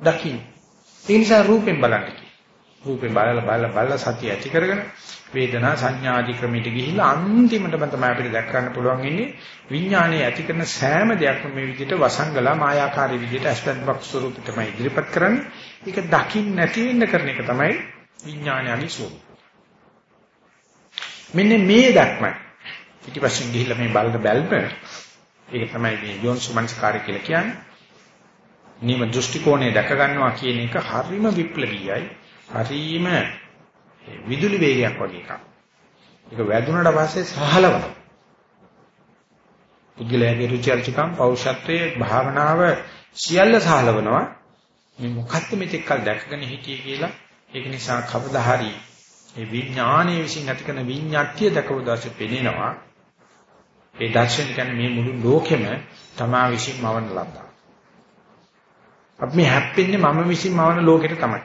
දකින්න. ඒ නිසා රූපෙන් බලන්න කිය. රූපෙන් බලලා බලලා බලලා සතිය ඇති කරගෙන වේදනා සංඥා ආදී ක්‍රමයට ගිහිල්ලා අන්තිමටම තමයි අපිට දැක් ගන්න පුළුවන් ඉන්නේ විඥානයේ ඇති කරන සෑම දෙයක්ම මේ විදිහට වසංගලා මායාකාරී විදිහට අස්පන්බක් ස්වරූපෙ තමයි ඉදිරිපත් කරන්නේ. ඒක දකින්න නැති වෙන්න කරන එක තමයි විඥානයගේ ස්වරූපය. මෙන්න මේ දක්මයි. පිටිපස්සෙන් ගිහිල්ලා මේ බලන බැල්ම ඒක තමයි මේ යෝනිසමනස්කාරය කියලා කියන්නේ. නිම දෘෂ්ටි කෝණය දැක ගන්නවා කියන එක හරිම විප්ලවීයයි. හරිම විදුලි වේගයක් වගේ එකක්. ඒක වැදුනට පස්සේ සහලවනවා. පුද්ගලයාගේ රුචි අරුචිකම් පෞෂත්වයේ භාවනාව සියල්ල සහලවනවා. මේ මොකක්ද මෙතෙක් කල් දැකගෙන හිටියේ කියලා ඒක නිසා කවදා හරි මේ විඥානයේ විසින් ඇති කරන විඤ්ඤාත්‍ය දකව දැසේ පෙනෙනවා. ඒ දර්ශන කියන්නේ මේ මුළු ලෝකෙම තමා විසින් මවන ලද්දා. අපි මේ හැප්පෙන්නේ මම විසින් මවන ලෝකෙට තමයි.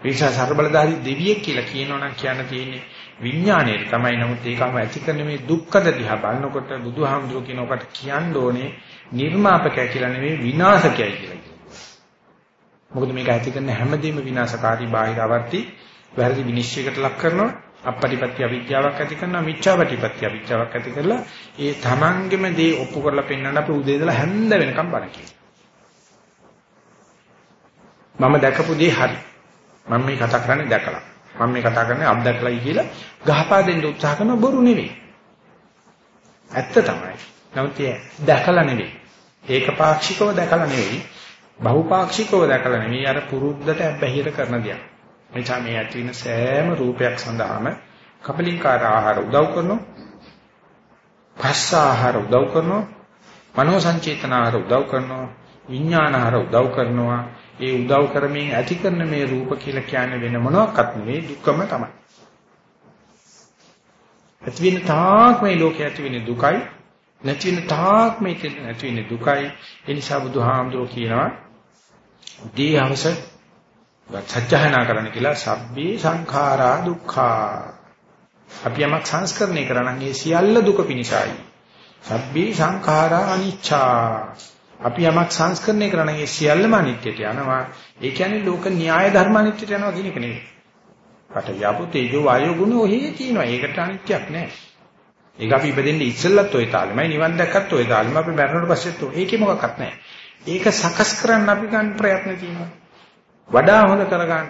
ඒසා ਸਰබලධාරී දෙවියෙක් කියලා කියනවනම් කියන්න තියෙන්නේ විඥාණයට තමයි. නමුත් ඒකම ඇති කරන මේ දුක්ඛද දිහා බලනකොට බුදුහාමුදුරුවෝ කියන ඔකට කියන්න ඕනේ නිර්මාපකය කියලා නෙවෙයි විනාශකයයි කියලා. මොකද මේක ඇති කරන හැමදේම විනාශකාරී බාහිර අවර්ති වැරදි විනිශ්චයකට ලක් කරනවා අපපටිපත්‍ය අවිද්‍යාවක් ඇති කරනවා මිච්ඡාපටිපත්‍ය අවිද්‍යාවක් ඇති කරලා ඒ තමන්ගෙම දේ ඔප්පු කරලා පෙන්වන්න අපි උදේ ඉඳලා හැන්ද වෙනකම් බණ මම දැකපු දේ හරි මම මේ කතා කරන්නේ දැකලා මම මේ කතා කරන්නේ අත්දැකලායි කියලා ගහපා දෙන්න උත්සාහ කරන බොරු නෙවෙයි ඇත්ත තමයි නමුත් දැකලා නෙවෙයි ඒකපාක්ෂිකව දැකලා නෙවෙයි බහුපාක්ෂිකව දැකලා නෙවෙයි අර පුරුද්දට බැහැර කරන දියක්. එනිසා මේ ඇති වෙන සෑම රූපයක් සඳහාම කපලින්කාර ආහාර උදව් කරනවා. භස්ස ආහාර උදව් කරනවා. මනෝ සංචේතන ආහාර උදව් කරනවා. විඥාන ආහාර උදව් කරනවා. ඒ උදව් කරමින් ඇති කරන මේ රූප කියලා කියන්නේ වෙන මොනවාක්වත් නෙවෙයි දුකම තමයි. ඇති වෙන තාක් මේ ලෝකයේ ඇති වෙන දුකයි නැති වෙන තාක් මේ නැති වෙන දුකයි. ඒ නිසා බුදුහාමුදුරුවෝ කියනවා දී අවස සත්‍යහනා කරන්න කියලා සබ්බේ සංඛාරා දුක්ඛා. අපි යමක් සංස්කරණය කරා නම් ඒ සියල්ල දුක පිණිසයි. සබ්බේ සංඛාරා අනිච්චා අපි යමක් සංස්කරණය කරා නම් ඒ සියල්ලම අනිත්‍යයට යනවා ඒ කියන්නේ ලෝක න්‍යාය ධර්ම අනිත්‍යයට යනවා කියන එක නෙවෙයි කට යපු තේජෝ වායෝ ගුණ ඔහේ තියෙනවා ඒකට අනිත්‍යක් නැහැ ඒක අපි ඉපදෙන්නේ ඉස්සෙල්ලත් ওই තාලෙමයි නිවන් දැක්කත් ওই තාලෙම අපි මරණයට පස්සෙත් ඒකේ මොකක්වත් නැහැ ඒක සකස් කරන්න අපි ගන්න ප්‍රයත්න තියෙනවා. වඩා හොඳ කරගන්න.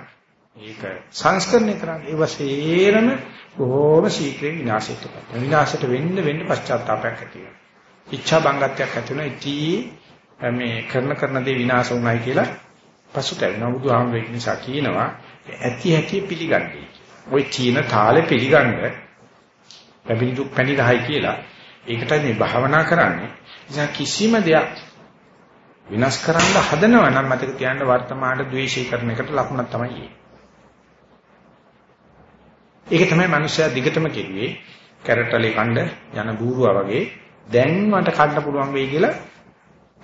ඒක සංස්කරණය කරන්න. ඒ වශයෙන්ම බොහෝම ශීක්‍රයෙන් විනාශයට පත් වෙනවා. විනාශයට වෙන්න වෙන්න පශ්චාත්තාවයක් ඇති වෙනවා. ඉච්ඡා බංගත්වයක් ඇති වෙනවා. ඉතී මේ කරන කරන දේ විනාශ වුණයි කියලා පසුතැවෙනවා. බුදුහාමුදුරේ නිසා කියනවා ඇති හැටි පිළිගන්නේ. ওই චීන තාලේ පිළිගන්න පැමිණි දුක් පැණි රහයි කියලා. ඒකටයි මේ භාවනා කරන්නේ. නිසා කිසිම දෙයක් විනාශ කරන්න හදනවා නම් මතක තියාගන්න වර්තමාන ද්වේෂී කරන එකට ලකුණක් තමයි ඒක තමයි මිනිස්සයා දිගටම කෙරුවේ කැරට්ටලේ කණ්ඩ යන බූරුවා වගේ දැන් මට කන්න පුළුවන් වෙයි කියලා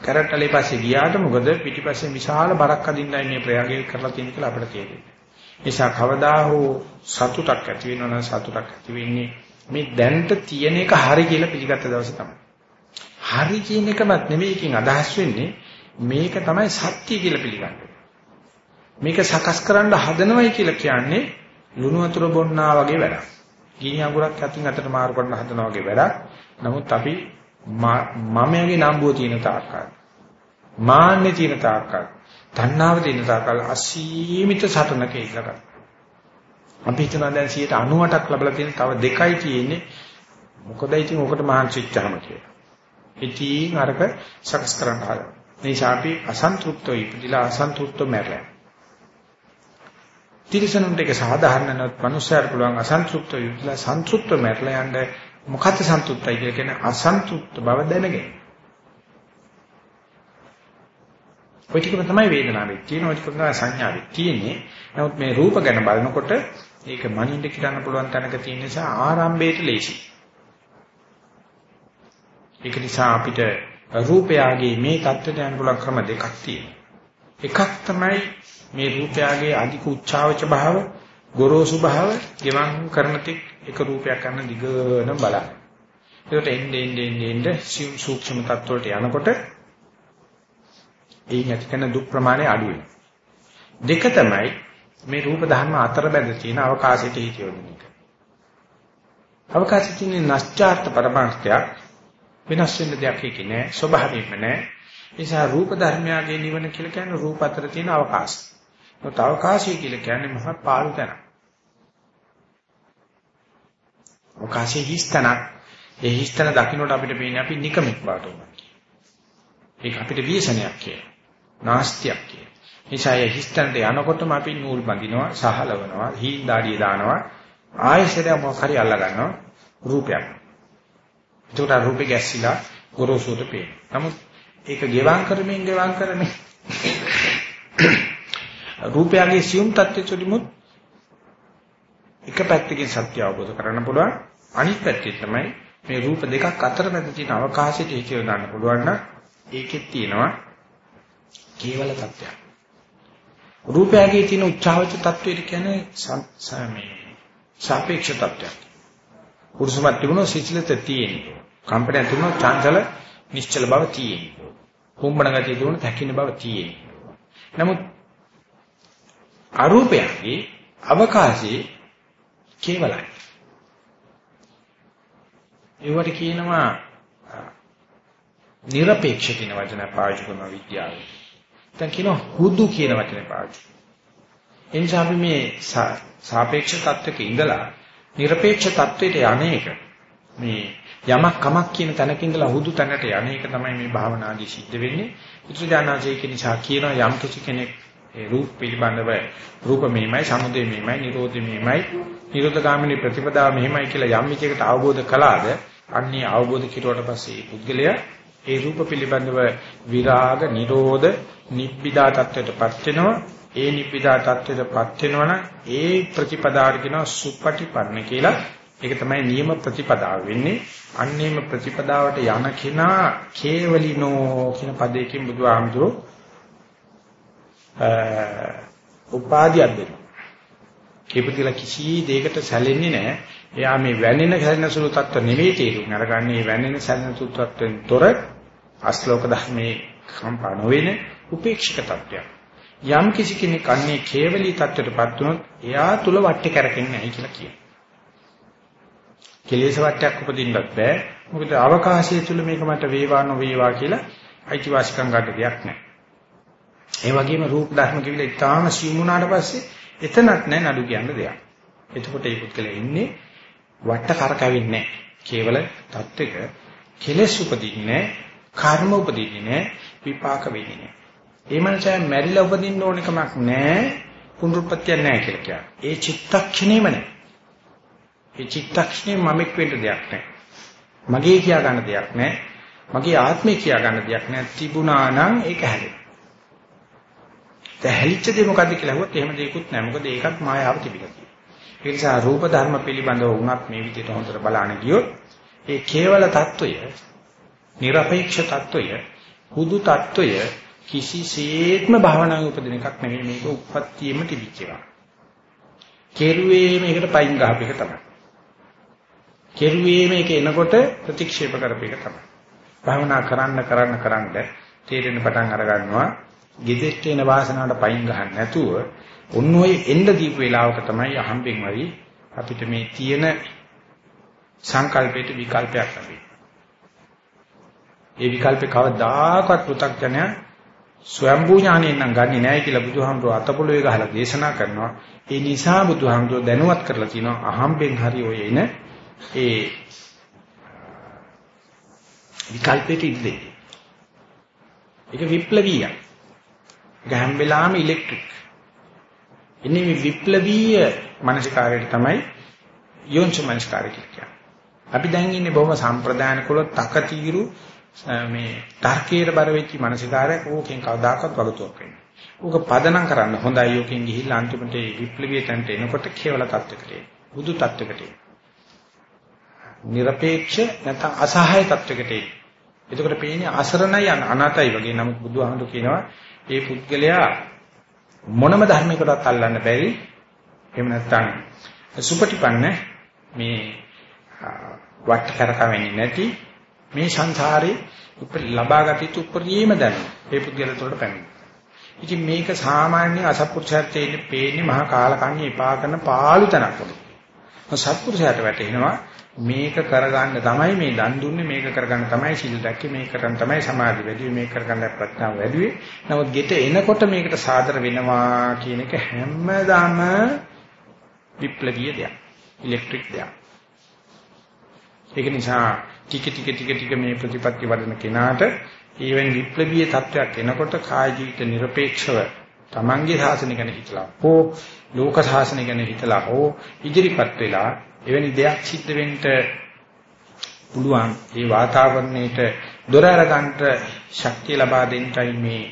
කැරට්ටලේ පස්සේ ගියාට මොකද පිටිපස්සේ විශාල බරක් අදින්නයි මේ ප්‍රයෝගය කරලා තියෙන කියලා අපිට තේරෙන්නේ. නිසා කවදා හෝ සතුටක් ඇති වෙනවා සතුටක් ඇති වෙන්නේ මේ දැනට තියෙන එක හරි කියලා පිළිගත්ත දවසේ තමයි. හරි කියන එකමත් නෙමෙයි එකකින් අදහස් වෙන්නේ මේක තමයි සත්‍ය කියලා පිළිගන්නේ. මේක සකස් කරන්න හදනවයි කියලා කියන්නේ ලුණු වතුර බොන්නා වගේ වැඩක්. ගිනි අඟුරක් අතින් අතට මාරු කරන හදනවා වගේ වැඩක්. නමුත් අපි මමයාගේ නම්බුව තියෙන තාක්කල් මාන්නේ තියෙන තාක්කල් තණ්හාව තියෙන තාක්කල් අසීමිත සටනක ඉඳලා අපි හිතනවා දැන් 98ක් ලැබලා තියෙන තව දෙකයි තියෙන්නේ මොකද ඉතින් ඔකට මහන්සි වෙච්චාම කියලා. ඉතින් අරක සකස් කරන්න හදනවා. නිසා අපි අසන්තුෂ්තව ඉපදිලා අසන්තුෂ්තව මැරලා. තිරසනුන්ට ඒක සාධාරණ නැත්නම් මනුස්සයර පුළුවන් අසන්තුෂ්තව ඉපදිලා සන්තුෂ්තව මැරලා යන්න මොකක්ද සන්තුෂ්තයි කියලා කියන්නේ අසන්තුෂ්ත බව දැනගෙන. ඔය ටිකම තමයි වේදනාවේ තියෙන ඔය ටිකම තමයි සංඥාවේ තියෙන්නේ. නමුත් මේ රූප ගැන බලනකොට ඒක මනින්ද කියන්න පුළුවන් තැනක තියෙන නිසා ආරම්භයේට ලේසි. ඒක නිසා අපිට රූපයගේ මේ தත්ත්වයට යන පුළුවන් ක්‍රම දෙකක් තියෙනවා. එකක් තමයි මේ රූපයගේ අධික උච්චාවච භාව, ගොරෝසු භාව, ගෙවන් කරන තික් එක රූපයක් ගන්න දිගටම බලන්න. ඒකට එන්නේ එන්නේ එන්නේ සූක්ෂම තත්ත්වයට යනකොට ඒ නැති කරන දුක් ප්‍රමාණය අඩු වෙනවා. දෙක තමයි මේ රූප ධර්ම අතර බැඳ තියෙන අවකාශයට හිතියොදින එක. අවකාශයේ තියෙන නැස්චාර්ත පරමාර්ථයක් වෙනස් වෙන්න දෙයක් ඒකේ නෑ ස්වභාවයෙන්ම නෑ නිසා රූප ධර්මයාගේ නිවන කියලා කියන්නේ රූප අතර තියෙන අවකාශය. ඒත් අවකාශය කියලා කියන්නේ මහා පාළු තැන. අවකාශයේ හිස්තනක්. ඒ හිස්තන දකින්නට අපිට පේන්නේ අපි නිකමෙක් බවට උනා. ඒක අපිට ව්‍යසනයක් කියලා. නාස්තියක් කියලා. නිසා ඒ හිස්තනට යනකොටම අපි නූල් බඳිනවා, සහලවනවා, හීන් දාඩිය දානවා, ආයෙසෙද මොකක් හරි අල්ල ගන්නවා රූපයක්. ඒකට රූපේ ගැස්සිලා ගොරෝසුට පේනවා. නමුත් ඒක ගෙවම් කරමින් ගෙවම් කරමින් රූපයගේ සියුම් තත්ත්වෙචුලිමුත් එක පැත්තකින් සත්‍ය අවබෝධ කරගන්න පුළුවන් අනිත් පැත්තේ තමයි මේ රූප දෙකක් අතර මැද තියෙන අවකාශයට හිතිය ගන්න පුළුවන් නම් ඒකෙත් තියෙනවා කේවල තත්ත්වයක්. රූපයගේ තියෙන උච්චාවච තත්ත්වයට කියන්නේ මේ සාපේක්ෂ තත්ත්වයක්. පුරුෂමත් තිබුණොත් සිසිලත තියෙන්නේ කම්පණය තිබුණොත් චංචල නිශ්චල බව තියෙන්නේ කුම්බණ ගතිය තිබුණොත් හැකින බව තියෙන්නේ නමුත් අරූපයන්ගේ අවකාශයේ කේවලයි. ඒවට කියනවා নিরপেক্ষ කියන වචනය පාවිච්චි කරන විද්‍යාවේ. දැන් කියනවා හුදු කියන වචනේ පාවිච්චි. එනිසා අපි මේ සාපේක්ෂ தත්වක ඉඳලා নিরপেক্ষ தත්වයට යන්නේක මේ යමක් කමක් කියන තැනක ඉඳලා හුදු තැනට යන්නේක තමයි මේ භාවනාදී සිද්ධ වෙන්නේ. පුත්‍රජානාචේ කියන නිසා කියනවා යම් කිසි කෙනෙක් ඒ රූප පිළිබඳව රූප මෙහිමයි සමුදය මෙහිමයි නිරෝධය මෙහිමයි නිරෝධගාමිනී ප්‍රතිපදාව මෙහිමයි කියලා යම් විචයකට අවබෝධ කළාද අන්නේ අවබෝධ කිරුවට පස්සේ පුද්ගලයා ඒ රූප පිළිබඳව විරාග නිරෝධ නිබ්බිදා තත්වයටපත් වෙනවා ඒ නිබ්බිදා තත්වයටපත් වෙනවනම් ඒ ප්‍රතිපදාවට කියනවා සුපටිපන්න කියලා ඒක තමයි නියම ප්‍රතිපදාව වෙන්නේ අන්නේම ප්‍රතිපදාවට යන කෙනා කේවලිනෝ කියන පදයකින් බුදුහාමුදුරුවෝ උපාදියක් දෙනවා. කේපතිල කිසි දෙයකට සැලෙන්නේ නැහැ. එයා මේ වැනෙන සැලෙන සුළු තත්ත්ව නෙවෙයි තේරුම් අරගන්නේ වැනෙන සැලෙන සුළු තත්ත්වෙන් තොර අශ්ලෝක ධර්මයේ කම්පා නොවන උපේක්ෂක තත්ත්වයක්. යම් කිසි කෙනෙක් අන්නේ කේවලී තත්ත්වයටපත් වුණොත් එයා තුල වට්ටේ කරකෙන්නේ නැහැ කියලා කියනවා. කෙලෙස් වට්ටයක් උපදින්නත් බෑ. මොකද අවකාශය තුල මේක මට වේවා නොවේවා කියලා අයිතිවාසිකම් ගන්න දෙයක් නැහැ. ඒ වගේම රූප ධර්ම කිවිල ඉතාම සියුම් වුණාට පස්සේ එතනක් නැහැ නඩු කියන්න දෙයක්. එතකොට මේ පුද්ගලයා ඉන්නේ වට කරකැවෙන්නේ නැහැ. කේවල தත්ත්වක කෙලෙස් උපදින්නේ කර්ම උපදින්නේ විපාක වෙන්නේ නැහැ. ඒ මනසය මැරිලා උපදින්න ඕන කමක් නැහැ. පුනරුත්පත්තියක් නැහැ කියලා කියනවා. ඒ චිත්තක්ෂණේම නැහැ. ඒ චිත්තක්ෂණේ මමෙක් වෙන්න දෙයක් නැහැ. මගේ කියා ගන්න දෙයක් නැහැ. මගේ ආත්මේ කියා ගන්න දෙයක් නැහැ. තිබුණා නම් ඒක හැදෙනවා. දැන් හැලිච්ච දේ මොකද්ද කියලා අහුවොත් එහෙම දෙයක්වත් නැහැ. මොකද ඒකත් මායාව තිබිලා තියෙනවා. ඒ නිසා රූප ධර්ම පිළිබඳව වුණත් මේ විදිහට හොඳට බලන්න ගියොත් ඒ කේවල తত্ত্বය, নিরপেক্ষ తত্ত্বය, හුදු తত্ত্বය කිසිසේත්ම භාවනාවේ උපදින එකක් නෙවෙයි මේක උප්පත්තියෙම තිබිච්ච එකක්. කෙරුවේ මේකට පයින් ගහපේක තමයි. කෙරුවේ මේක එනකොට ප්‍රතික්ෂේප කරපේක තමයි. භාවනා කරන්න කරන්න කරන්න තේරෙන පටන් අර ගන්නවා. gedette එන වාසනාවට පයින් ගහන්න නැතුව ඔන්න ඔය එන්න දීපු වෙලාවක තමයි අහම්බෙන් වරි අපිට මේ තියෙන සංකල්පයට විකල්පයක් ලැබෙන්නේ. ඒ විකල්පේ කවදාකවත් පෘථග්ජනය ස්වයම්බූ ඥාණයෙන් නම් ගන්නෙ නැහැ කියලා බුදුහාමුදුරුවෝ අතපොළවේ ගහලා දේශනා කරනවා. ඒ නිසා බුදුහාමුදුරුවෝ දැනුවත් කරලා තියෙනවා අහම්බෙන් හරි ඔය එන ඒ විකල්පෙට ඉන්නේ. ඒක විප්ලවීයයි. හැම වෙලාවෙම ඉලෙක්ට්‍රික්. ඉන්නේ මේ විප්ලවීය මානසිකාරයට තමයි යෝනිසෝ මානසිකාරය කියන්නේ. අපි දැන් ඉන්නේ බොහොම සම්ප්‍රදාන කුල තකතිරු මේ තර්කයට බර වෙච්ච මානසිකාරයක් ඕකෙන් කවදාකවත් වගතුවක් වෙන්නේ. ඕක පදනම් කරන්න හොඳයි ඕකෙන් ගිහිල්ලා අන්තිමට විප්ලවීය තැනට එනකොට කේවල තත්වයකට බුදු තත්වයකට নিরপেক্ষ නැත්නම් අසහාය තත්වයකට එතකොට පේන්නේ අසරණයි අනාතයි වගේ නමුත් බුදුහාමුදුරු කියනවා ඒ පුද්ගලයා මොනම ධර්මයකටවත් අල්ලන්න බැරි එහෙම නැත්නම් සුපටිපන්න මේ වට කරකවෙන්නේ නැති මේ සංසාරේ ලබාගත යුතු උපරිම දැනුම ඒ පුද්ගලයාට පැමිණෙනවා. ඉතින් මේක සාමාන්‍ය අසත්පුරුෂයන්ට ඉන්නේ පේන්නේ මහා කාලකන්ණි එපා කරන පාළු තැනක් වගේ. සත්පුරුෂයාට වැටෙනවා මේක කරගන්න තමයි මේ දන් දුන්නේ මේක කරගන්න තමයි සිල් දැක්කේ මේක කරන් තමයි සමාධි වැඩි මේක කරගන්න ප්‍රඥාව වැඩි නමුත් ගෙට එනකොට මේකට සාදර වෙනවා කියන එක හැමදාම විප්ලවීය දෙයක් ඉලෙක්ට්‍රික් දෙයක්. ඒක නිසා ටික ටික ටික ටික මේ ප්‍රතිපත්ති වඩන කෙනාට ඊවෙන් විප්ලවීය තත්වයක් එනකොට කාය ජීවිත নিরপেক্ষව Tamange සාසනය ගැන හිතලා හෝ ලෝක සාසනය ගැන හිතලා හෝ ඉදිරිපත් වෙලා එවැනි දෙයක් සිද්ධ වෙන්න පුළුවන්. ඒ වාතාවරණයට දොර අරගන්නට ශක්තිය ලබා දෙන්නයි මේ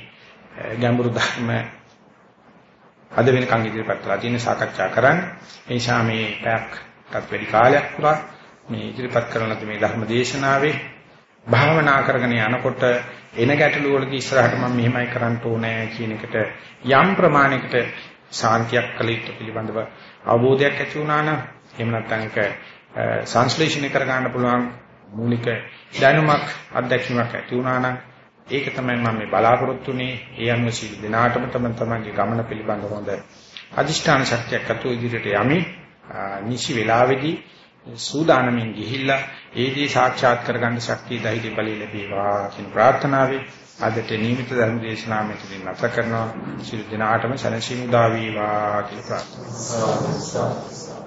ගැඹුරු ධර්ම අද වෙනකන් ඉදිරිපත් කරලා තියෙන සාකච්ඡා කරන්නේ. ඒ නිසා මේ පැයක්ටත් වැඩි කාලයක් පුරා මේ ඉදිරිපත් කරන මේ ධර්ම දේශනාවේ භාවනා කරගෙන යනකොට එන ගැටලු වලදී ඉස්සරහට මම මෙහෙමයි කරන්න ඕනේ කියන එකට යම් ප්‍රමාණයකට සාන්තියක් කළ යුතු පිළිබඳව අවබෝධයක් ඇති වුණා නම් එහෙම නැත්නම් ඒක සංශ්ලේෂණය කර ගන්න පුළුවන් මූලික දැනුමක් අත්දැකීමක් ඇති වුණා නම් ඒක තමයි මම මේ බලාපොරොත්තු වෙන්නේ ඒ අනුව සීල දිනාටම තම තමන්ගේ ගමන පිළිබඳව හොඳ අදිෂ්ඨාන ශක්තියක් අතු ඉදිරියට යමි. නිසි වේලාවේදී සූදානමින් ගිහිල්ලා ඒ දේ සාක්ෂාත් කරගන්න ශක්තිය ධෛර්ය බලය ලැබේවා කියන ප්‍රාර්ථනාවයි අදට නියමිත ධර්ම දේශනාව මෙතනින් නැවත කරනවා. සියලු දිනාටම සනසිමු දා වේවා කියලා ප්‍රාර්ථනා